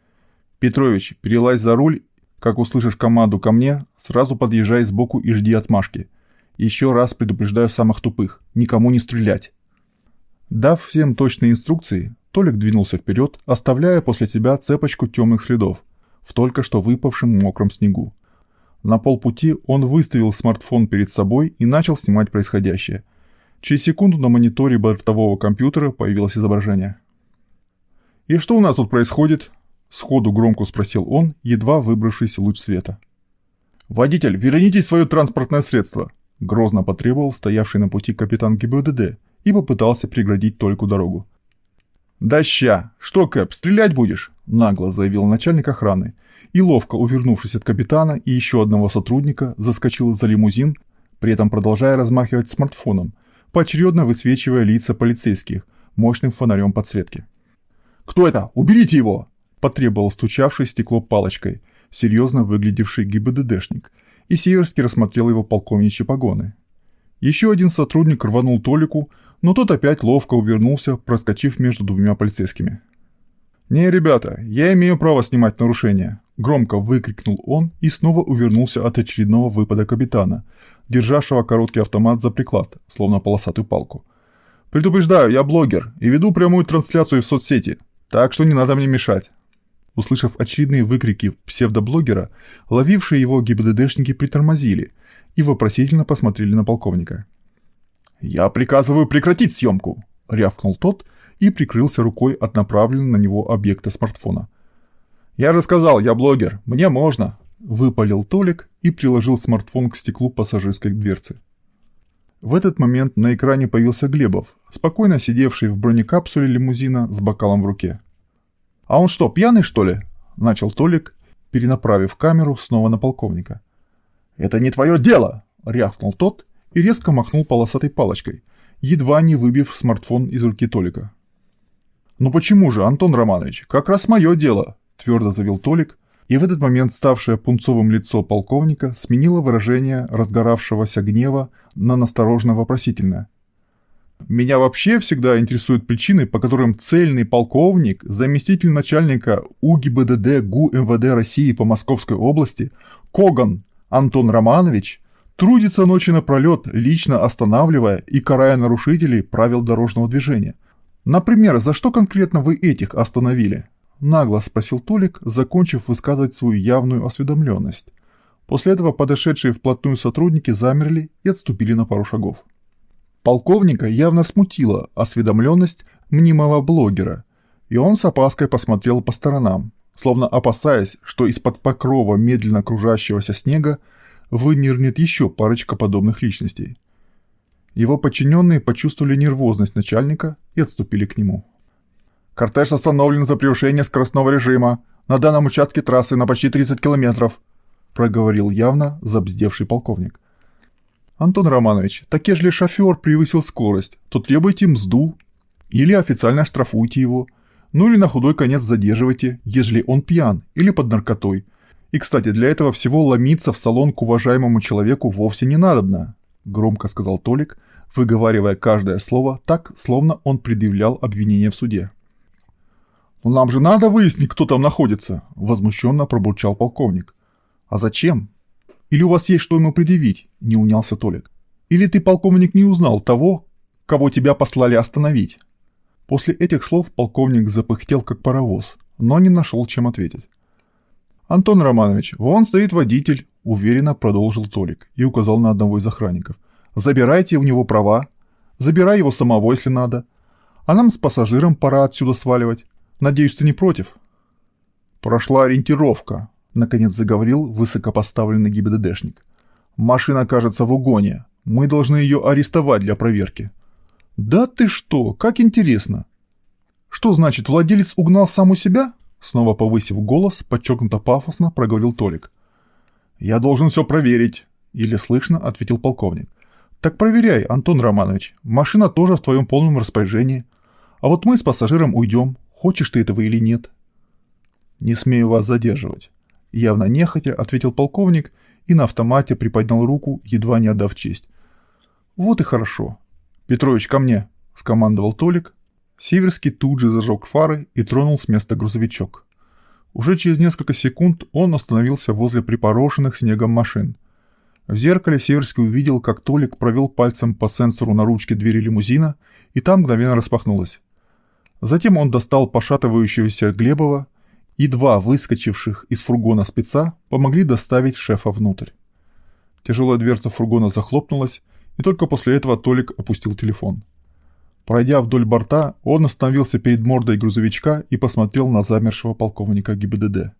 Петрович, перелазь за руль. Как услышишь команду ко мне, сразу подъезжай сбоку и жди отмашки. Еще раз предупреждаю самых тупых. Никому не стрелять. Дав всем точные инструкции, Толик двинулся вперед, оставляя после себя цепочку темных следов в только что выпавшем мокром снегу. На полпути он выставил смартфон перед собой и начал снимать происходящее – Через секунду на мониторе бортового компьютера появилось изображение. «И что у нас тут происходит?» – сходу громко спросил он, едва выбравшийся луч света. «Водитель, верните свое транспортное средство!» – грозно потребовал стоявший на пути капитан ГИБДД и попытался преградить только дорогу. «Да ща! Что, Кэп, стрелять будешь?» – нагло заявил начальник охраны, и ловко увернувшись от капитана и еще одного сотрудника, заскочил за лимузин, при этом продолжая размахивать смартфоном, поочередно высвечивая лица полицейских мощным фонарем подсветки. «Кто это? Уберите его!» – потребовал стучавший стекло палочкой, серьезно выглядевший ГИБДДшник, и Северский рассмотрел его полковничьи погоны. Еще один сотрудник рванул Толику, но тот опять ловко увернулся, проскочив между двумя полицейскими. «Не, ребята, я имею право снимать нарушения», – громко выкрикнул он и снова увернулся от очередного выпада капитана, державшего короткий автомат за приклад, словно полосатую палку. «Предупреждаю, я блогер и веду прямую трансляцию в соцсети, так что не надо мне мешать». Услышав очередные выкрики псевдоблогера, ловившие его ГИБДДшники притормозили и вопросительно посмотрели на полковника. «Я приказываю прекратить съемку!» — рявкнул тот и прикрылся рукой от направленного на него объекта смартфона. «Я же сказал, я блогер, мне можно!» — выпалил Толик и приложил смартфон к стеклу пассажирской дверцы. В этот момент на экране появился Глебов, спокойно сидевший в бронекапсуле лимузина с бокалом в руке. «А он что, пьяный, что ли?» – начал Толик, перенаправив камеру снова на полковника. «Это не твое дело!» – рявкнул тот и резко махнул полосатой палочкой, едва не выбив смартфон из руки Толика. «Ну почему же, Антон Романович, как раз мое дело!» – твердо завел Толик, и в этот момент ставшее пунцовым лицо полковника сменило выражение разгоравшегося гнева на насторожно-вопросительное – меня вообще всегда интересуют причины, по которым цельный полковник, заместитель начальника УГИБДД ГУ МВД России по Московской области, Коган Антон Романович, трудится ночи напролет, лично останавливая и карая нарушителей правил дорожного движения. Например, за что конкретно вы этих остановили? Нагло спросил Толик, закончив высказывать свою явную осведомленность. После этого подошедшие вплотную сотрудники замерли и отступили на пару шагов. Полковника явно смутила осведомленность мнимого блогера, и он с опаской посмотрел по сторонам, словно опасаясь, что из-под покрова медленно кружащегося снега вынырнет еще парочка подобных личностей. Его подчиненные почувствовали нервозность начальника и отступили к нему. «Кортеж остановлен за превышение скоростного режима на данном участке трассы на почти 30 километров», проговорил явно забздевший полковник. Антон Романович, так ежели шофер превысил скорость, то требуйте мзду. Или официально штрафуйте его. Ну или на худой конец задерживайте, ежели он пьян или под наркотой. И, кстати, для этого всего ломиться в салон к уважаемому человеку вовсе не надобно, громко сказал Толик, выговаривая каждое слово так, словно он предъявлял обвинение в суде. «Но нам же надо выяснить, кто там находится», – возмущенно пробурчал полковник. «А зачем?» Или у вас есть что ему предъявить?» – не унялся Толик. «Или ты, полковник, не узнал того, кого тебя послали остановить?» После этих слов полковник запыхтел как паровоз, но не нашел, чем ответить. «Антон Романович, вон стоит водитель», – уверенно продолжил Толик и указал на одного из охранников. «Забирайте у него права. Забирай его самого, если надо. А нам с пассажиром пора отсюда сваливать. Надеюсь, ты не против?» «Прошла ориентировка», Наконец заговорил высокопоставленный ГИБДДшник. «Машина, кажется, в угоне. Мы должны ее арестовать для проверки». «Да ты что? Как интересно!» «Что значит, владелец угнал сам у себя?» Снова повысив голос, подчеркнуто пафосно проговорил Толик. «Я должен все проверить», — еле слышно ответил полковник. «Так проверяй, Антон Романович. Машина тоже в твоем полном распоряжении. А вот мы с пассажиром уйдем, хочешь ты этого или нет». «Не смею вас задерживать. Явно нехотя ответил полковник и на автомате приподнял руку, едва не отдав честь. «Вот и хорошо. Петрович, ко мне!» – скомандовал Толик. Северский тут же зажег фары и тронул с места грузовичок. Уже через несколько секунд он остановился возле припорошенных снегом машин. В зеркале Северский увидел, как Толик провел пальцем по сенсору на ручке двери лимузина, и там мгновенно распахнулась. Затем он достал пошатывающегося Глебова и два выскочивших из фургона спеца помогли доставить шефа внутрь. Тяжелая дверца фургона захлопнулась, и только после этого Толик опустил телефон. Пройдя вдоль борта, он остановился перед мордой грузовичка и посмотрел на замершего полковника ГИБДД.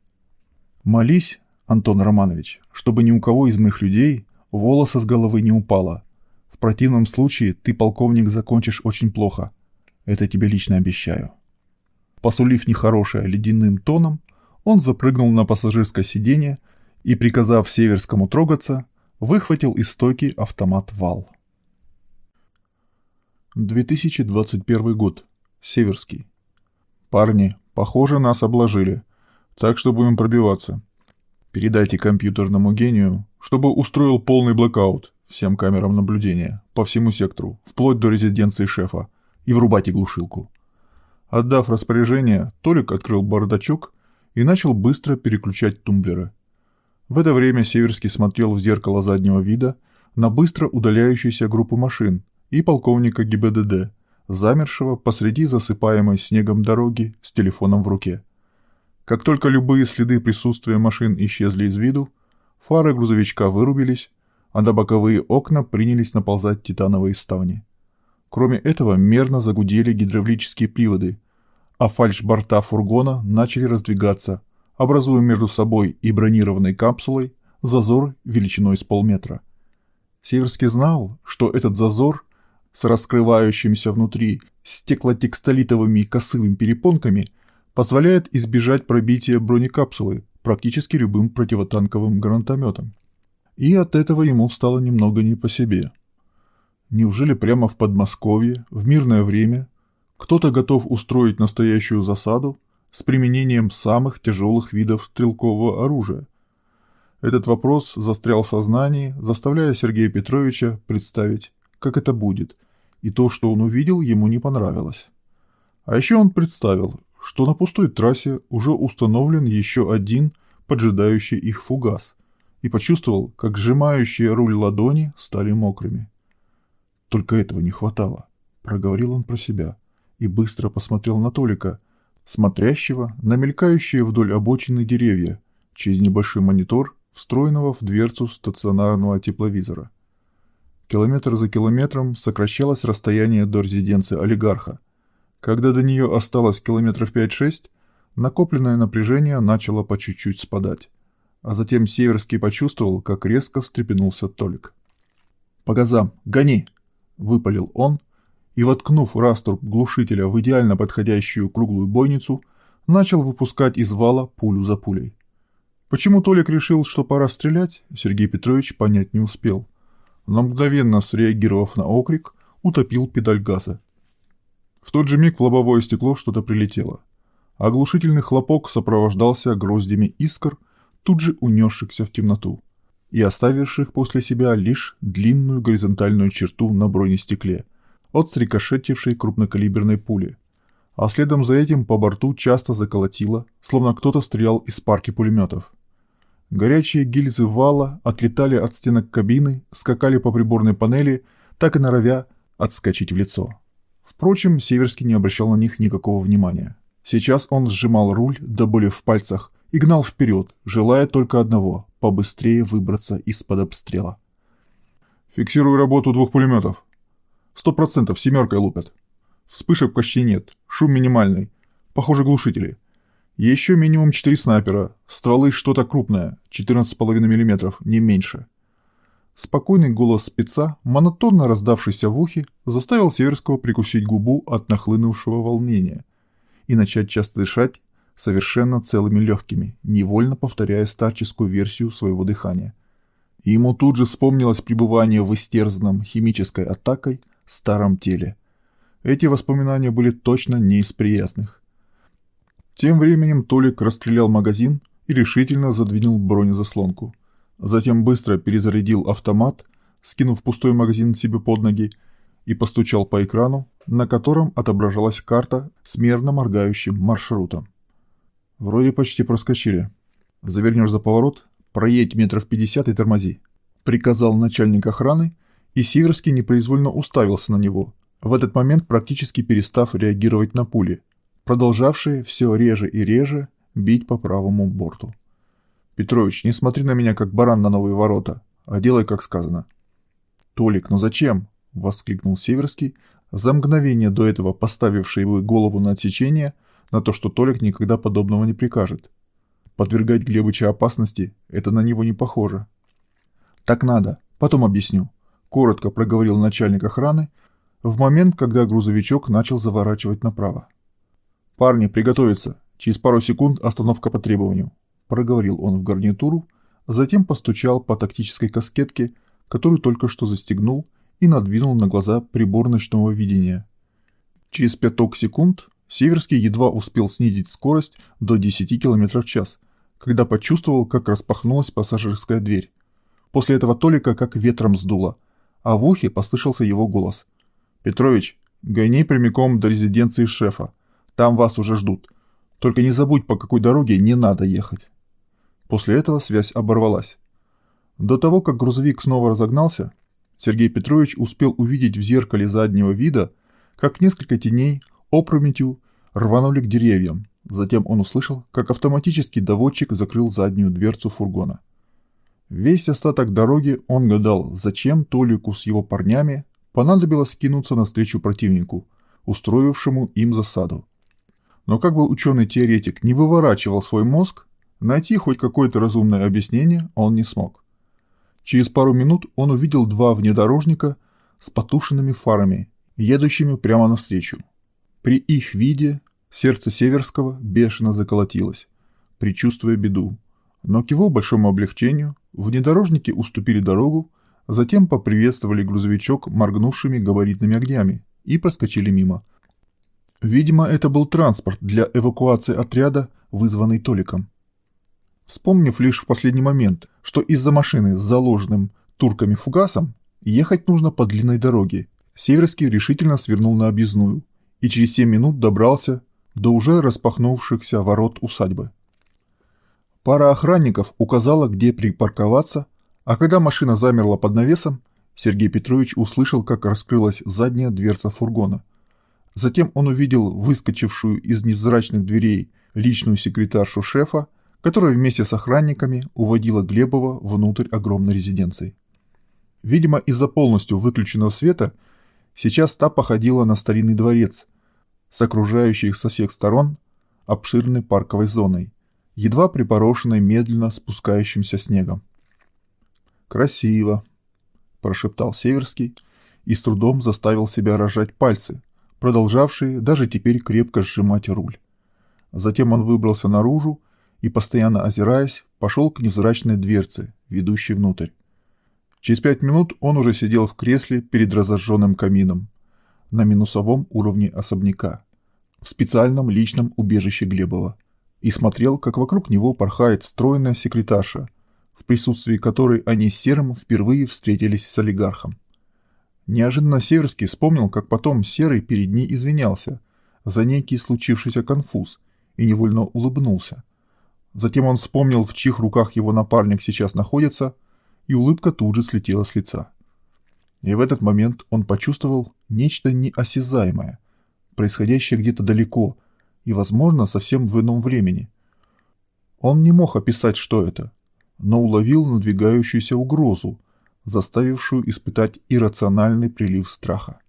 «Молись, Антон Романович, чтобы ни у кого из моих людей волоса с головы не упало. В противном случае ты, полковник, закончишь очень плохо. Это тебе лично обещаю». Посулив нехорошее ледяным тоном, он запрыгнул на пассажирское сиденье и, приказав Северскому трогаться, выхватил из стойки автомат «Вал». 2021 год. Северский. Парни, похоже, нас обложили, так что будем пробиваться. Передайте компьютерному гению, чтобы устроил полный блэкаут всем камерам наблюдения по всему сектору, вплоть до резиденции шефа, и врубайте глушилку. Отдав распоряжение, Толик открыл бардачок и начал быстро переключать тумблеры. В это время Северский смотрел в зеркало заднего вида на быстро удаляющуюся группу машин и полковника ГИБДД, замершего посреди засыпаемой снегом дороги с телефоном в руке. Как только любые следы присутствия машин исчезли из виду, фары грузовичка вырубились, а на боковые окна принялись наползать титановые ставни. Кроме этого, мерно загудели гидравлические приводы, а фальшборта фургона начали раздвигаться, образуя между собой и бронированной капсулой зазор величиной с полметра. Северский знал, что этот зазор с раскрывающимся внутри стеклотекстолитовыми косыми перепонками позволяет избежать пробития бронекапсулы практически любым противотанковым гранатометом. И от этого ему стало немного не по себе. Неужели прямо в Подмосковье, в мирное время, кто-то готов устроить настоящую засаду с применением самых тяжелых видов стрелкового оружия? Этот вопрос застрял в сознании, заставляя Сергея Петровича представить, как это будет, и то, что он увидел, ему не понравилось. А еще он представил, что на пустой трассе уже установлен еще один поджидающий их фугас, и почувствовал, как сжимающие руль ладони стали мокрыми. Только этого не хватало, проговорил он про себя и быстро посмотрел на Толика, смотрящего на мелькающие вдоль обочины деревья через небольшой монитор, встроенного в дверцу стационарного тепловизора. Километр за километром сокращалось расстояние до резиденции олигарха. Когда до нее осталось километров 5-6, накопленное напряжение начало по чуть-чуть спадать. А затем Северский почувствовал, как резко встрепенулся Толик. «По газам! Гони!» – выпалил он, и, воткнув раструб глушителя в идеально подходящую круглую бойницу, начал выпускать из вала пулю за пулей. Почему Толик решил, что пора стрелять, Сергей Петрович понять не успел. Но мгновенно среагировав на окрик, утопил педаль газа. В тот же миг в лобовое стекло что-то прилетело. Оглушительный хлопок сопровождался гроздями искр, тут же унесшихся в темноту, и оставивших после себя лишь длинную горизонтальную черту на бронестекле от срикошетившей крупнокалиберной пули. А следом за этим по борту часто заколотило, словно кто-то стрелял из парки пулеметов. Горячие гильзы вала отлетали от стенок кабины, скакали по приборной панели, так и норовя отскочить в лицо. Впрочем, Северский не обращал на них никакого внимания. Сейчас он сжимал руль до боли в пальцах и гнал вперед, желая только одного – побыстрее выбраться из-под обстрела. «Фиксирую работу двух пулеметов. Сто процентов семеркой лупят. Вспышек почти нет, шум минимальный. Похоже, глушители. Еще минимум 4 снайпера, стволы что-то крупное, 14,5 мм, не меньше. Спокойный голос спеца, монотонно раздавшийся в ухе, заставил Северского прикусить губу от нахлынувшего волнения и начать часто дышать совершенно целыми легкими, невольно повторяя старческую версию своего дыхания. И ему тут же вспомнилось пребывание в истерзанном химической атакой старом теле. Эти воспоминания были точно не из приятных. Тем временем Толик расстрелял магазин и решительно задвинул бронезаслонку. Затем быстро перезарядил автомат, скинув пустой магазин себе под ноги, и постучал по экрану, на котором отображалась карта с мерно моргающим маршрутом. Вроде почти проскочили. Завернешь за поворот, проедь метров пятьдесят и тормози. Приказал начальник охраны, и Сиверский непроизвольно уставился на него, в этот момент практически перестав реагировать на пули – продолжавшие все реже и реже бить по правому борту. «Петрович, не смотри на меня, как баран на новые ворота, а делай, как сказано». «Толик, ну зачем?» — воскликнул Северский, за мгновение до этого поставивший его голову на отсечение, на то, что Толик никогда подобного не прикажет. Подвергать Глебыча опасности — это на него не похоже. «Так надо, потом объясню», — коротко проговорил начальник охраны в момент, когда грузовичок начал заворачивать направо. «Парни, приготовиться. Через пару секунд остановка по требованию», – проговорил он в гарнитуру, затем постучал по тактической каскетке, которую только что застегнул, и надвинул на глаза прибор ночного видения. Через пяток секунд Северский едва успел снизить скорость до 10 км в час, когда почувствовал, как распахнулась пассажирская дверь. После этого Толика как ветром сдуло, а в ухе послышался его голос. «Петрович, гони прямиком до резиденции шефа. Там вас уже ждут. Только не забудь, по какой дороге не надо ехать. После этого связь оборвалась. До того, как грузовик снова разогнался, Сергей Петрович успел увидеть в зеркале заднего вида, как несколько теней опрометью рванули к деревьям, Затем он услышал, как автоматический доводчик закрыл заднюю дверцу фургона. Весь остаток дороги он гадал, зачем Толику с его парнями понадобилось кинуться навстречу противнику, устроившему им засаду. Но как бы ученый-теоретик не выворачивал свой мозг, найти хоть какое-то разумное объяснение он не смог. Через пару минут он увидел два внедорожника с потушенными фарами, едущими прямо навстречу. При их виде сердце Северского бешено заколотилось, предчувствуя беду. Но к его большому облегчению внедорожники уступили дорогу, затем поприветствовали грузовичок моргнувшими габаритными огнями и проскочили мимо. Видимо, это был транспорт для эвакуации отряда, вызванный Толиком. Вспомнив лишь в последний момент, что из-за машины с заложенным турками фугасом ехать нужно по длинной дороге, Северский решительно свернул на объездную и через 7 минут добрался до уже распахнувшихся ворот усадьбы. Пара охранников указала, где припарковаться, а когда машина замерла под навесом, Сергей Петрович услышал, как раскрылась задняя дверца фургона. Затем он увидел выскочившую из невзрачных дверей личную секретаршу шефа, которая вместе с охранниками уводила Глебова внутрь огромной резиденции. Видимо, из-за полностью выключенного света сейчас та походила на старинный дворец с окружающей их со всех сторон обширной парковой зоной, едва припорошенной медленно спускающимся снегом. «Красиво», – прошептал Северский и с трудом заставил себя рожать пальцы, продолжавшие даже теперь крепко сжимать руль. Затем он выбрался наружу и, постоянно озираясь, пошел к невзрачной дверце, ведущей внутрь. Через пять минут он уже сидел в кресле перед разожженным камином на минусовом уровне особняка, в специальном личном убежище Глебова, и смотрел, как вокруг него порхает стройная секретарша, в присутствии которой они с Серым впервые встретились с олигархом. Неожиданно Северский вспомнил, как потом Серый перед ней извинялся за некий случившийся конфуз и невольно улыбнулся. Затем он вспомнил, в чьих руках его напарник сейчас находится, и улыбка тут же слетела с лица. И в этот момент он почувствовал нечто неосязаемое, происходящее где-то далеко и, возможно, совсем в ином времени. Он не мог описать, что это, но уловил надвигающуюся угрозу, заставившую испытать иррациональный прилив страха.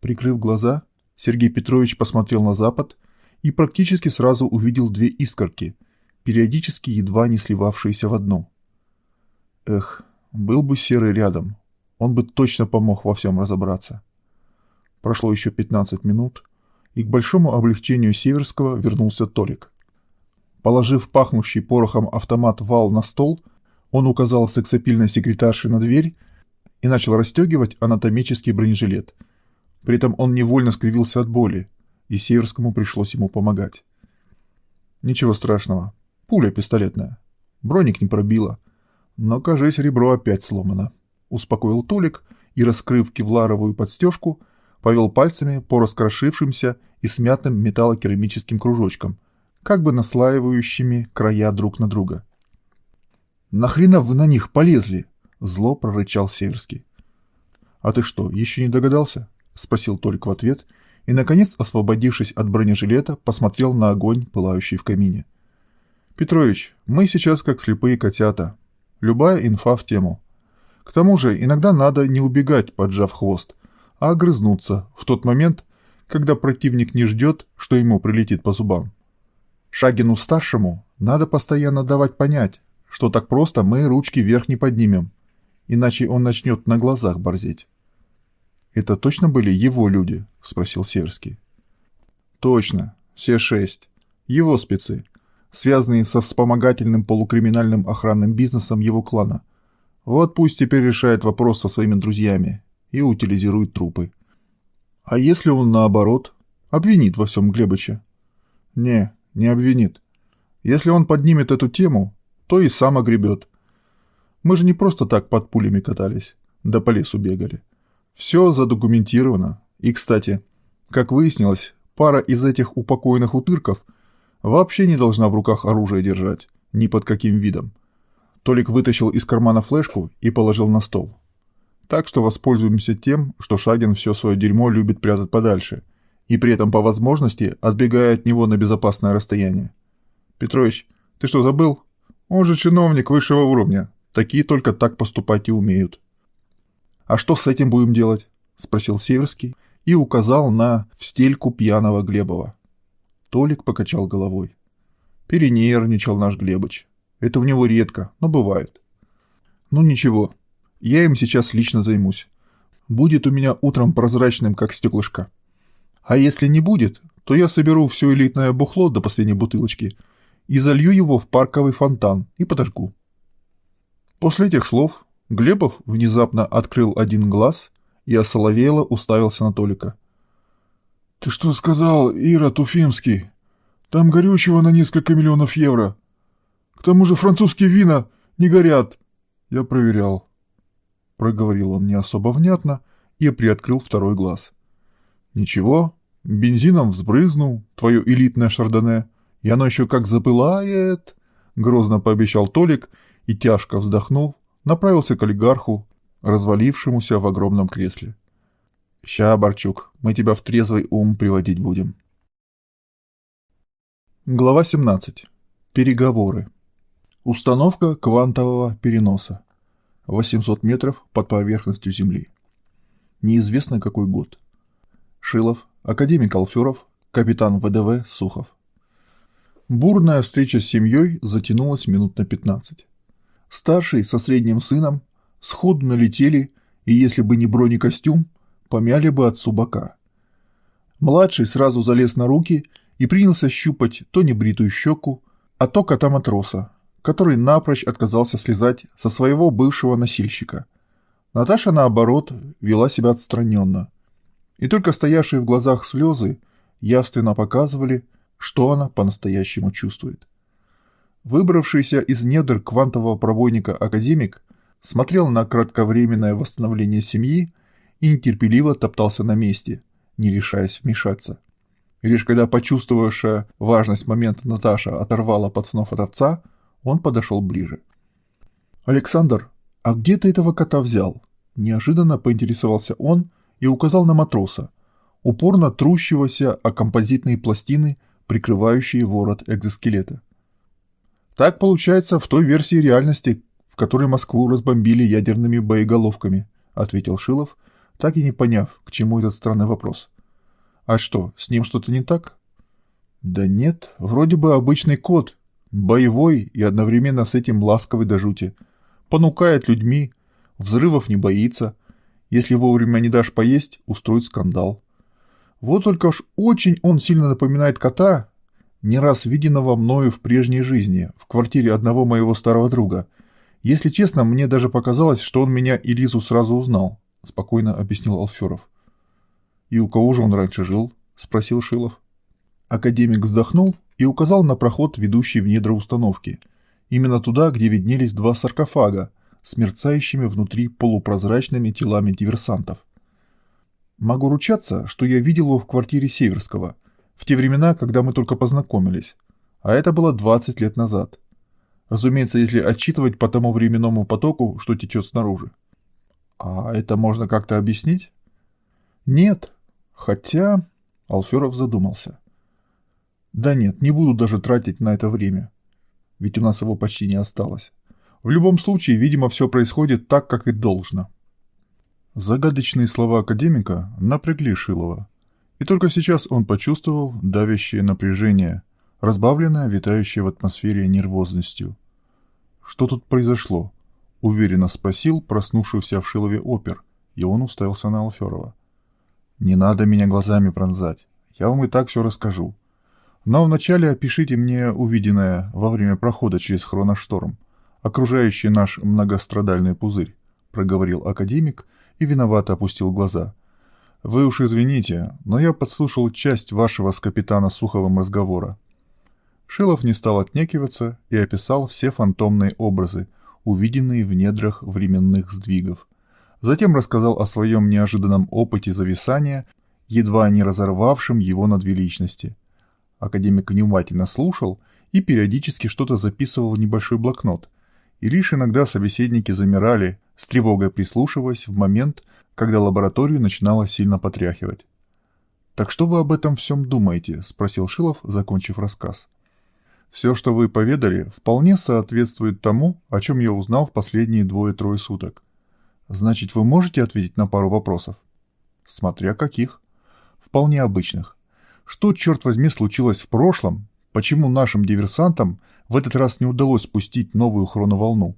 Прикрыв глаза, Сергей Петрович посмотрел на запад и практически сразу увидел две искорки, периодически едва не сливавшиеся в одну. Эх, был бы Серый рядом, он бы точно помог во всем разобраться. Прошло еще 15 минут, и к большому облегчению Северского вернулся Толик. Положив пахнущий порохом автомат вал на стол, он указал сексапильной секретарше на дверь и начал расстегивать анатомический бронежилет. При этом он невольно скривился от боли, и Северскому пришлось ему помогать. Ничего страшного, Пуля пистолетная. Броник не пробила. Но, кажется, ребро опять сломано. Успокоил Толик и, раскрыв кевларовую подстежку, повел пальцами по раскрошившимся и смятым металлокерамическим кружочкам, как бы наслаивающими края друг на друга. «Нахрена вы на них полезли?» — зло прорычал Северский. «А ты что, еще не догадался?» — спросил Толик в ответ и, наконец, освободившись от бронежилета, посмотрел на огонь, пылающий в камине. Петрович, мы сейчас как слепые котята. Любая инфа в тему. К тому же иногда надо не убегать, поджав хвост, а огрызнуться в тот момент, когда противник не ждет, что ему прилетит по зубам. Шагину-старшему надо постоянно давать понять, что так просто мы ручки вверх не поднимем, иначе он начнет на глазах борзеть. «Это точно были его люди?» – спросил Серский. «Точно, все шесть. Его спецы связанные со вспомогательным полукриминальным охранным бизнесом его клана. Вот пусть теперь решает вопрос со своими друзьями и утилизирует трупы. А если он наоборот обвинит во всем Глебыча? Не, не обвинит. Если он поднимет эту тему, то и сам огребет. Мы же не просто так под пулями катались, да по лесу бегали. Все задокументировано. И, кстати, как выяснилось, пара из этих упокоенных утырков – вообще не должна в руках оружие держать, ни под каким видом. Толик вытащил из кармана флешку и положил на стол. Так что воспользуемся тем, что Шагин все свое дерьмо любит прятать подальше, и при этом по возможности отбегая от него на безопасное расстояние. «Петрович, ты что, забыл? Он же чиновник высшего уровня. Такие только так поступать и умеют». «А что с этим будем делать?» – спросил Северский и указал на встельку пьяного Глебова. Толик покачал головой. Перенервничал наш Глебыч. Это у него редко, но бывает. Ну ничего, я им сейчас лично займусь. Будет у меня утром прозрачным, как стеклышко. А если не будет, то я соберу все элитное бухло до последней бутылочки и залью его в парковый фонтан и подожгу. После этих слов Глебов внезапно открыл один глаз и осоловело уставился на Толика. «Ты что сказал, Ира Туфимский? Там горючего на несколько миллионов евро. К тому же французские вина не горят. Я проверял». Проговорил он не особо внятно и приоткрыл второй глаз. «Ничего, бензином взбрызнул, твое элитное шардоне, и оно еще как запылает!» Грозно пообещал Толик и, тяжко вздохнув, направился к олигарху, развалившемуся в огромном кресле. «Ща, Борчук, мы тебя в трезвый ум приводить будем». Глава 17. Переговоры. Установка квантового переноса. 800 метров под поверхностью Земли. Неизвестно какой год. Шилов, академик Алферов, капитан ВДВ Сухов. Бурная встреча с семьей затянулась минут на 15. Старший со средним сыном сходу налетели, и если бы не бронекостюм, помяли бы отцу бока. Младший сразу залез на руки и принялся щупать то небритую щеку, а то кота-матроса, который напрочь отказался слезать со своего бывшего носильщика. Наташа, наоборот, вела себя отстраненно. И только стоявшие в глазах слезы явственно показывали, что она по-настоящему чувствует. Выбравшийся из недр квантового пробойника академик смотрел на кратковременное восстановление семьи и нетерпеливо топтался на месте, не решаясь вмешаться. И лишь когда почувствовавшая важность момента Наташа оторвала пацанов от отца, он подошел ближе. «Александр, а где ты этого кота взял?» Неожиданно поинтересовался он и указал на матроса, упорно трущегося о композитные пластины, прикрывающие ворот экзоскелета. Так получается в той версии реальности, в которой Москву разбомбили ядерными боеголовками, ответил Шилов, так и не поняв, к чему этот странный вопрос. А что, с ним что-то не так? Да нет, вроде бы обычный кот, Боевой и одновременно с этим ласковый до жути. Понукает людьми, взрывов не боится. Если вовремя не дашь поесть, устроит скандал. Вот только уж очень он сильно напоминает кота, не раз виденного мною в прежней жизни, в квартире одного моего старого друга. Если честно, мне даже показалось, что он меня и Лизу сразу узнал, спокойно объяснил Алферов. И у кого же он раньше жил? спросил Шилов. Академик вздохнул и указал на проход, ведущий в недра установки. Именно туда, где виднелись два саркофага с мерцающими внутри полупрозрачными телами диверсантов. Могу ручаться, что я видел его в квартире Северского, в те времена, когда мы только познакомились, а это было 20 лет назад. Разумеется, если отчитывать по тому временному потоку, что течет снаружи. А это можно как-то объяснить? Нет, хотя... Алферов задумался. Да нет, не буду даже тратить на это время. Ведь у нас его почти не осталось. В любом случае, видимо, все происходит так, как и должно. Загадочные слова академика напрягли Шилова. И только сейчас он почувствовал давящее напряжение, разбавленное витающее в атмосфере нервозностью. «Что тут произошло?» – уверенно спросил проснувшийся в Шилове опер, и он уставился на Алферова. «Не надо меня глазами пронзать, я вам и так все расскажу. Но вначале опишите мне увиденное во время прохода через хроношторм, окружающий наш многострадальный пузырь, проговорил академик и виновато опустил глаза. Вы уж извините, но я подслушал часть вашего с капитана Суховым разговора. Шилов не стал отнекиваться и описал все фантомные образы, увиденные в недрах временных сдвигов. Затем рассказал о своем неожиданном опыте зависания, едва не разорвавшем его на две личности – Академик внимательно слушал и периодически что-то записывал в небольшой блокнот, и лишь иногда собеседники замирали, с тревогой прислушиваясь в момент, когда лабораторию начинало сильно потряхивать. «Так что вы об этом всем думаете?» – спросил Шилов, закончив рассказ. «Все, что вы поведали, вполне соответствует тому, о чем я узнал в последние двое-трое суток. Значит, вы можете ответить на пару вопросов?» «Смотря каких?» «Вполне обычных. Что, черт возьми, случилось в прошлом? Почему нашим диверсантам в этот раз не удалось спустить новую хроноволну?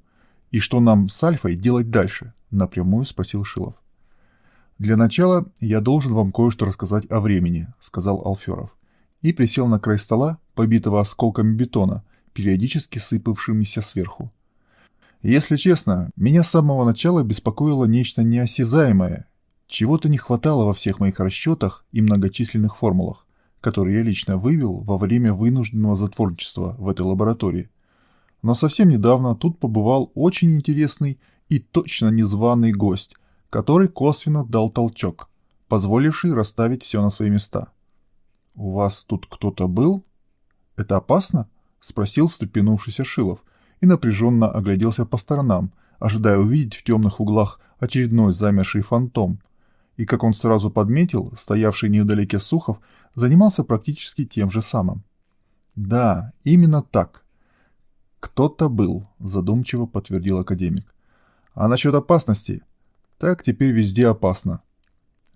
И что нам с Альфой делать дальше?» – напрямую спросил Шилов. «Для начала я должен вам кое-что рассказать о времени», — сказал Алферов. И присел на край стола, побитого осколками бетона, периодически сыпавшимися сверху. Если честно, меня с самого начала беспокоило нечто неосязаемое. Чего-то не хватало во всех моих расчетах и многочисленных формулах, которые я лично вывел во время вынужденного затворничества в этой лаборатории. Но совсем недавно тут побывал очень интересный и точно незваный гость, который косвенно дал толчок, позволивший расставить все на свои места. «У вас тут кто-то был? Это опасно?» — спросил встрепенувшийся Шилов и напряженно огляделся по сторонам, ожидая увидеть в темных углах очередной замерший фантом. И, как он сразу подметил, стоявший недалеке Сухов занимался практически тем же самым. «Да, именно так. Кто-то был», — задумчиво подтвердил академик. «А насчет опасности? Так теперь везде опасно.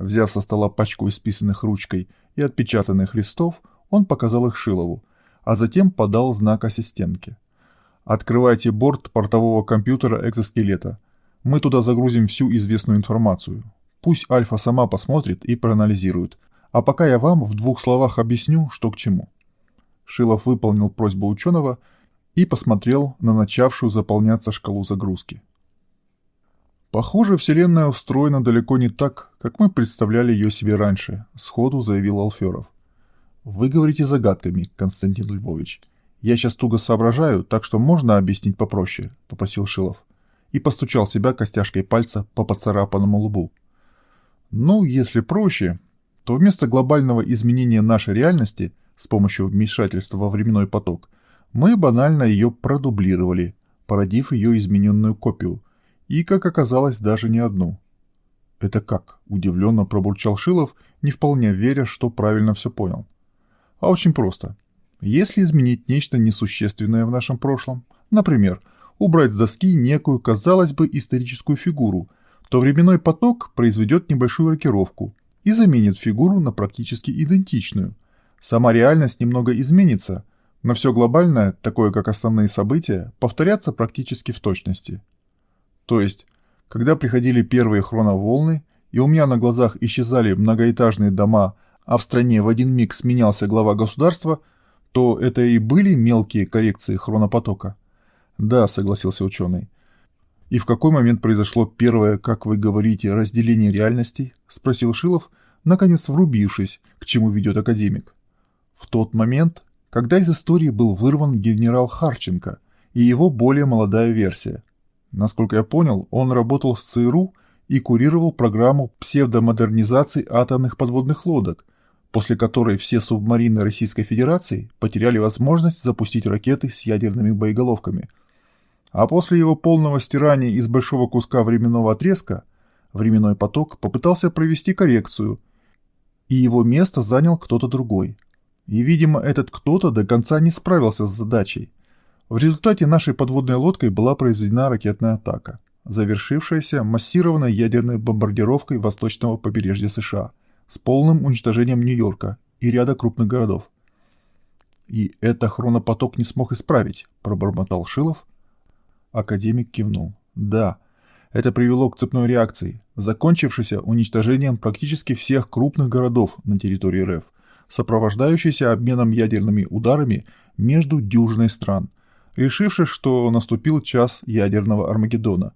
Взяв со стола пачку исписанных ручкой и отпечатанных листов, он показал их Шилову, а затем подал знак ассистентке. «Открывайте борт портового компьютера экзоскелета. Мы туда загрузим всю известную информацию. Пусть Альфа сама посмотрит и проанализирует, а пока я вам в двух словах объясню, что к чему». Шилов выполнил просьбу ученого и посмотрел на начавшую заполняться шкалу загрузки. «Похоже, Вселенная устроена далеко не так, как мы представляли ее себе раньше», — сходу заявил Алферов. «Вы говорите загадками, Константин Львович. Я сейчас туго соображаю, так что можно объяснить попроще», — попросил Шилов. И постучал себя костяшкой пальца по поцарапанному лбу. «Ну, если проще, то вместо глобального изменения нашей реальности с помощью вмешательства во временной поток, мы банально ее продублировали, породив ее измененную копию — и, как оказалось, даже не одну. «Это как?» – удивленно пробурчал Шилов, не вполне веря, что правильно все понял. «А очень просто. Если изменить нечто несущественное в нашем прошлом, например, убрать с доски некую, казалось бы, историческую фигуру, то временной поток произведет небольшую рокировку и заменит фигуру на практически идентичную. Сама реальность немного изменится, но все глобальное, такое как основные события, повторятся практически в точности. То есть, когда приходили первые хроноволны, и у меня на глазах исчезали многоэтажные дома, а в стране в один миг сменялся глава государства, то это и были мелкие коррекции хронопотока. Да, согласился ученый. И в какой момент произошло первое, как вы говорите, разделение реальностей? Спросил Шилов, наконец врубившись, к чему ведет академик. В тот момент, когда из истории был вырван генерал Харченко и его более молодая версия. Насколько я понял, он работал с ЦРУ и курировал программу псевдомодернизации атомных подводных лодок, после которой все субмарины Российской Федерации потеряли возможность запустить ракеты с ядерными боеголовками. А после его полного стирания из большого куска временного отрезка временной поток попытался провести коррекцию, и его место занял кто-то другой. И, видимо, этот кто-то до конца не справился с задачей. В результате нашей подводной лодкой была произведена ракетная атака, завершившаяся массированной ядерной бомбардировкой восточного побережья США с полным уничтожением Нью-Йорка и ряда крупных городов. «И это хронопоток не смог исправить», – пробормотал Шилов. Академик кивнул. «Да, это привело к цепной реакции, закончившейся уничтожением практически всех крупных городов на территории РФ, сопровождающейся обменом ядерными ударами между дюжиной стран – решившись, что наступил час ядерного Армагеддона.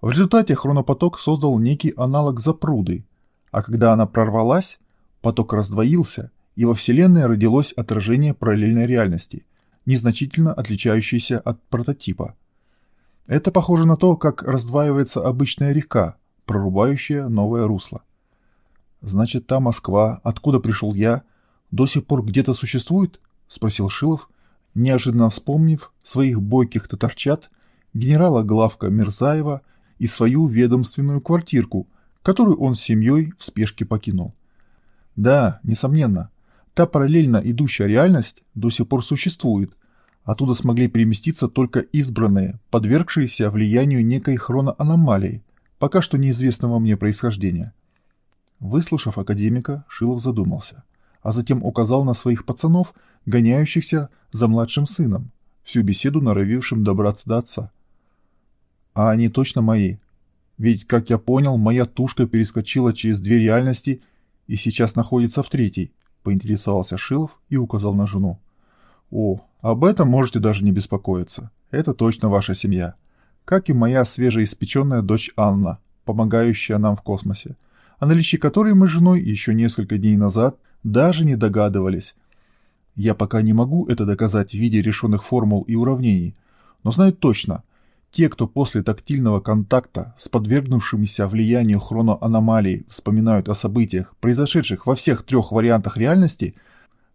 В результате хронопоток создал некий аналог запруды, а когда она прорвалась, поток раздвоился, и во Вселенной родилось отражение параллельной реальности, незначительно отличающееся от прототипа. Это похоже на то, как раздваивается обычная река, прорубающая новое русло. «Значит, та Москва, откуда пришел я, до сих пор где-то существует?» — спросил Шилов, неожиданно вспомнив своих бойких татарчат, генерала Главка Мирзаева и свою ведомственную квартирку, которую он с семьей в спешке покинул. Да, несомненно. Та параллельно идущая реальность до сих пор существует. Оттуда смогли переместиться только избранные, подвергшиеся влиянию некой хроноаномалии, пока что неизвестного мне происхождения. Выслушав академика, Шилов задумался, а затем указал на своих пацанов, гоняющихся за младшим сыном, всю беседу норовившим добраться до отца. А они точно мои. Ведь, как я понял, моя тушка перескочила через две реальности и сейчас находится в третьей, поинтересовался Шилов и указал на жену. О, об этом можете даже не беспокоиться. Это точно ваша семья. Как и моя свежеиспеченная дочь Анна, помогающая нам в космосе, о наличии которой мы с женой еще несколько дней назад даже не догадывались. Я пока не могу это доказать в виде решенных формул и уравнений, но знаю точно, те, кто после тактильного контакта с подвергнувшимися влиянию хроноаномалий вспоминают о событиях, произошедших во всех трех вариантах реальности,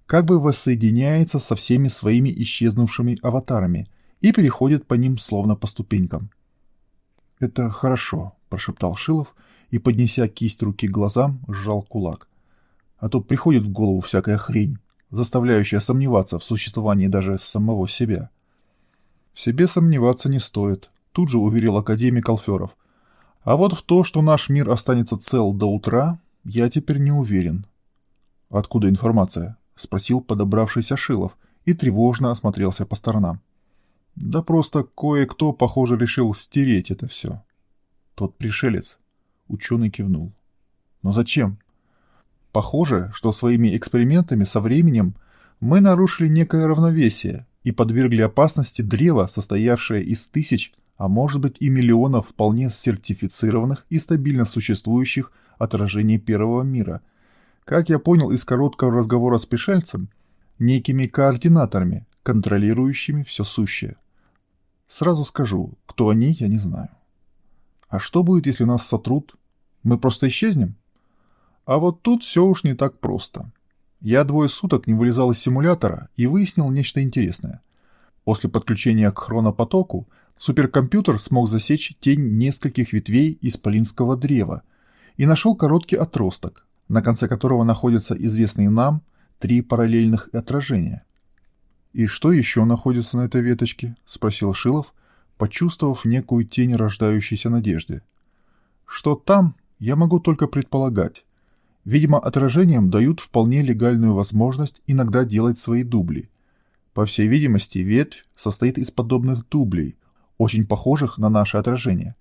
как бы воссоединяется со всеми своими исчезнувшими аватарами и переходит по ним словно по ступенькам. «Это хорошо», – прошептал Шилов и, поднеся кисть руки к глазам, сжал кулак. «А то приходит в голову всякая хрень, заставляющая сомневаться в существовании даже самого себя». В себе сомневаться не стоит, тут же уверил академик Алферов. А вот в то, что наш мир останется цел до утра, я теперь не уверен. Откуда информация? Спросил подобравшийся Шилов и тревожно осмотрелся по сторонам. Да просто кое-кто, похоже, решил стереть это все. Тот пришелец. Ученый кивнул. Но зачем? Похоже, что своими экспериментами со временем мы нарушили некое равновесие, и подвергли опасности древо, состоявшее из тысяч, а может быть и миллионов вполне сертифицированных и стабильно существующих отражений первого мира. Как я понял из короткого разговора с пришельцем, некими координаторами, контролирующими все сущее. Сразу скажу, кто они, я не знаю. А что будет, если нас сотрут? Мы просто исчезнем? А вот тут все уж не так просто. Я двое суток не вылезал из симулятора и выяснил нечто интересное. После подключения к хронопотоку суперкомпьютер смог засечь тень нескольких ветвей исполинского древа и нашел короткий отросток, на конце которого находятся известные нам три параллельных отражения. «И что еще находится на этой веточке?» – спросил Шилов, почувствовав некую тень рождающейся надежды. «Что там, я могу только предполагать, Видимо, отражениям дают вполне легальную возможность иногда делать свои дубли. По всей видимости, ветвь состоит из подобных дублей, очень похожих на наше отражение.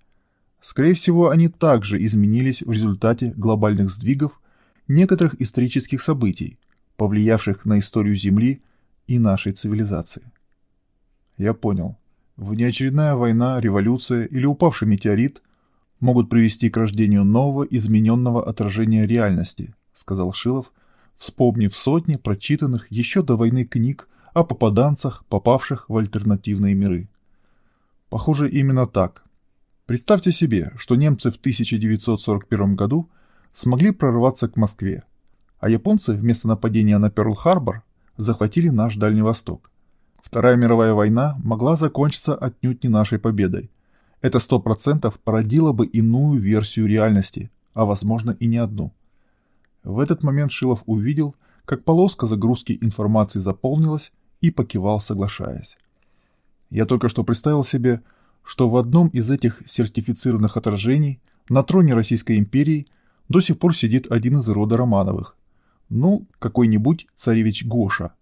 Скорее всего, они также изменились в результате глобальных сдвигов некоторых исторических событий, повлиявших на историю Земли и нашей цивилизации. Я понял. Внеочередная война, революция или упавший метеорит могут привести к рождению нового измененного отражения реальности, сказал Шилов, вспомнив сотни прочитанных еще до войны книг о попаданцах, попавших в альтернативные миры. Похоже, именно так. Представьте себе, что немцы в 1941 году смогли прорваться к Москве, а японцы вместо нападения на Пёрл-Харбор захватили наш Дальний Восток. Вторая мировая война могла закончиться отнюдь не нашей победой, это сто процентов породило бы иную версию реальности, а возможно и не одну. В этот момент Шилов увидел, как полоска загрузки информации заполнилась и покивал, соглашаясь. Я только что представил себе, что в одном из этих сертифицированных отражений на троне Российской империи до сих пор сидит один из рода Романовых. Ну, какой-нибудь царевич Гоша.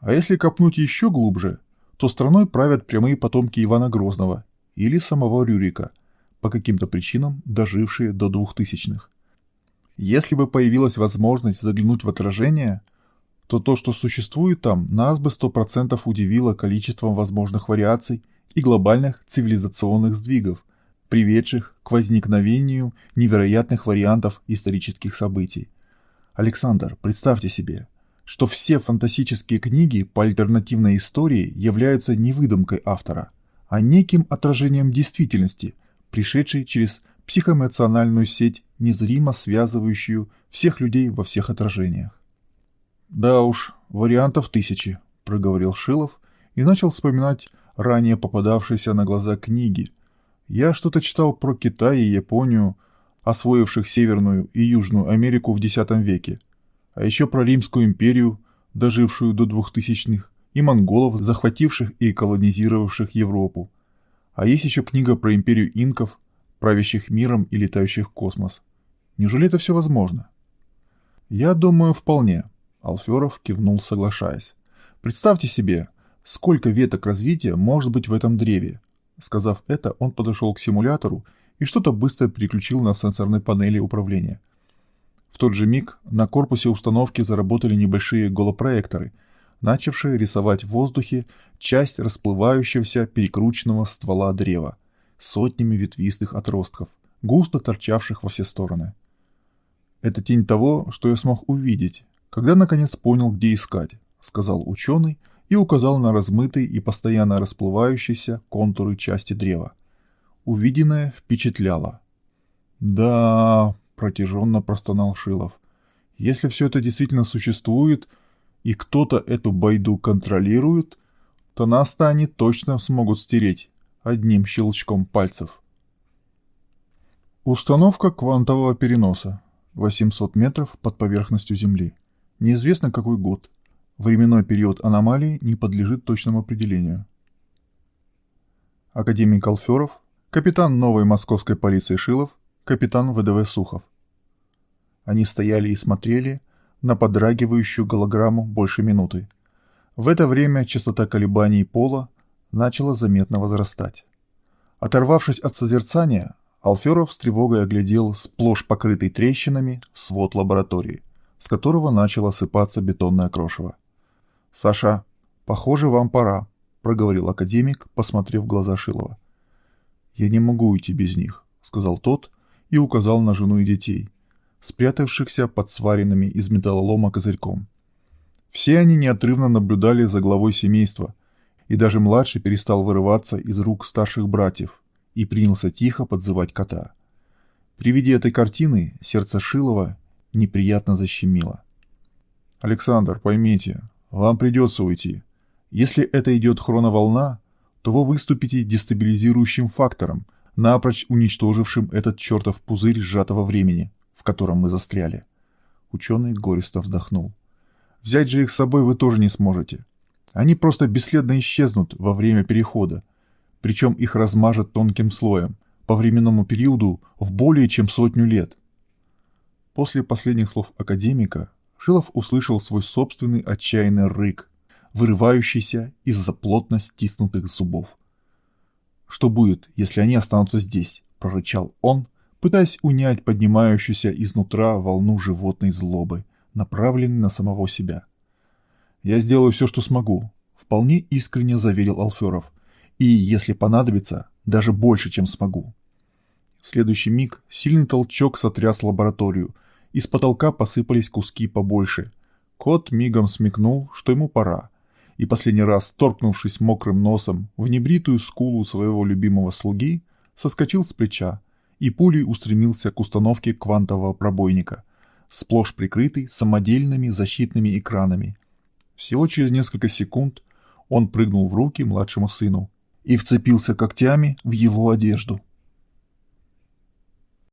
А если копнуть еще глубже, то страной правят прямые потомки Ивана Грозного или самого Рюрика, по каким-то причинам дожившие до двухтысячных. Если бы появилась возможность заглянуть в отражение, то то, что существует там, нас бы сто процентов удивило количеством возможных вариаций и глобальных цивилизационных сдвигов, приведших к возникновению невероятных вариантов исторических событий. Александр, представьте себе, что все фантастические книги по альтернативной истории являются не выдумкой автора – а неким отражением действительности, пришедшей через психоэмоциональную сеть, незримо связывающую всех людей во всех отражениях. «Да уж, вариантов тысячи», — проговорил Шилов и начал вспоминать ранее попадавшиеся на глаза книги. «Я что-то читал про Китай и Японию, освоивших Северную и Южную Америку в X веке. А еще про Римскую империю, дожившую до двухтысячных, и монголов, захвативших и колонизировавших Европу. А есть еще книга про империю инков, правящих миром и летающих в космос. Неужели это все возможно? Я думаю, вполне. Алферов кивнул, соглашаясь. Представьте себе, сколько веток развития может быть в этом древе. Сказав это, он подошел к симулятору и что-то быстро переключил на сенсорной панели управления. В тот же миг на корпусе установки заработали небольшие голопроекторы, начавшие рисовать в воздухе часть расплывающегося перекрученного ствола древа, сотнями ветвистых отростков, густо торчавших во все стороны. Это тень того, что я смог увидеть, когда наконец понял, где искать, сказал ученый и указал на размытые и постоянно расплывающиеся контуры части древа. Увиденное впечатляло. «Да...» — протяженно простонал Шилов. «Если все это действительно существует, и кто-то эту байду контролирует, то нас-то они точно смогут стереть одним щелчком пальцев». Установка квантового переноса. 800 метров под поверхностью Земли. Неизвестно какой год. Временной период аномалии не подлежит точному определению. Академик Алферов, капитан новой московской полиции Шилов, капитан ВДВ Сухов. Они стояли и смотрели на подрагивающую голограмму больше минуты. В это время частота колебаний пола начала заметно возрастать. Оторвавшись от созерцания, Алферов с тревогой оглядел сплошь покрытый трещинами свод лаборатории, с которого начало сыпаться бетонное крошево. «Саша, похоже, вам пора», — проговорил академик, посмотрев в глаза Шилова. «Я не могу уйти без них», — сказал тот и указал на жену и детей, спрятавшихся под сваренными из металлолома козырьком. Все они неотрывно наблюдали за главой семейства, и даже младший перестал вырываться из рук старших братьев, и принялся тихо подзывать кота. При виде этой картины сердце Шилова неприятно защемило. «Александр, поймите, вам придется уйти. Если это идет хроноволна, то вы выступите дестабилизирующим фактором, напрочь уничтожившим этот чертов пузырь сжатого времени, в котором мы застряли». Ученый горестно вздохнул. «Взять же их с собой вы тоже не сможете. Они просто бесследно исчезнут во время перехода, причем их размажет тонким слоем, по временному периоду в более чем сотню лет. После последних слов академика Шилов услышал свой собственный отчаянный рык, вырывающийся из-за плотно стиснутых зубов. «Что будет, если они останутся здесь?» – прорычал он, пытаясь унять поднимающуюся изнутра волну животной злобы, направленной на самого себя. «Я сделаю все, что смогу», – вполне искренне заверил Алферов – и, если понадобится, даже больше, чем смогу. В следующий миг сильный толчок сотряс лабораторию, из потолка посыпались куски побольше. Кот мигом смекнул, что ему пора, и последний раз, торкнувшись мокрым носом в небритую скулу своего любимого слуги, соскочил с плеча и пулей устремился к установке квантового пробойника, сплошь прикрытый самодельными защитными экранами. Всего через несколько секунд он прыгнул в руки младшему сыну, и вцепился когтями в его одежду.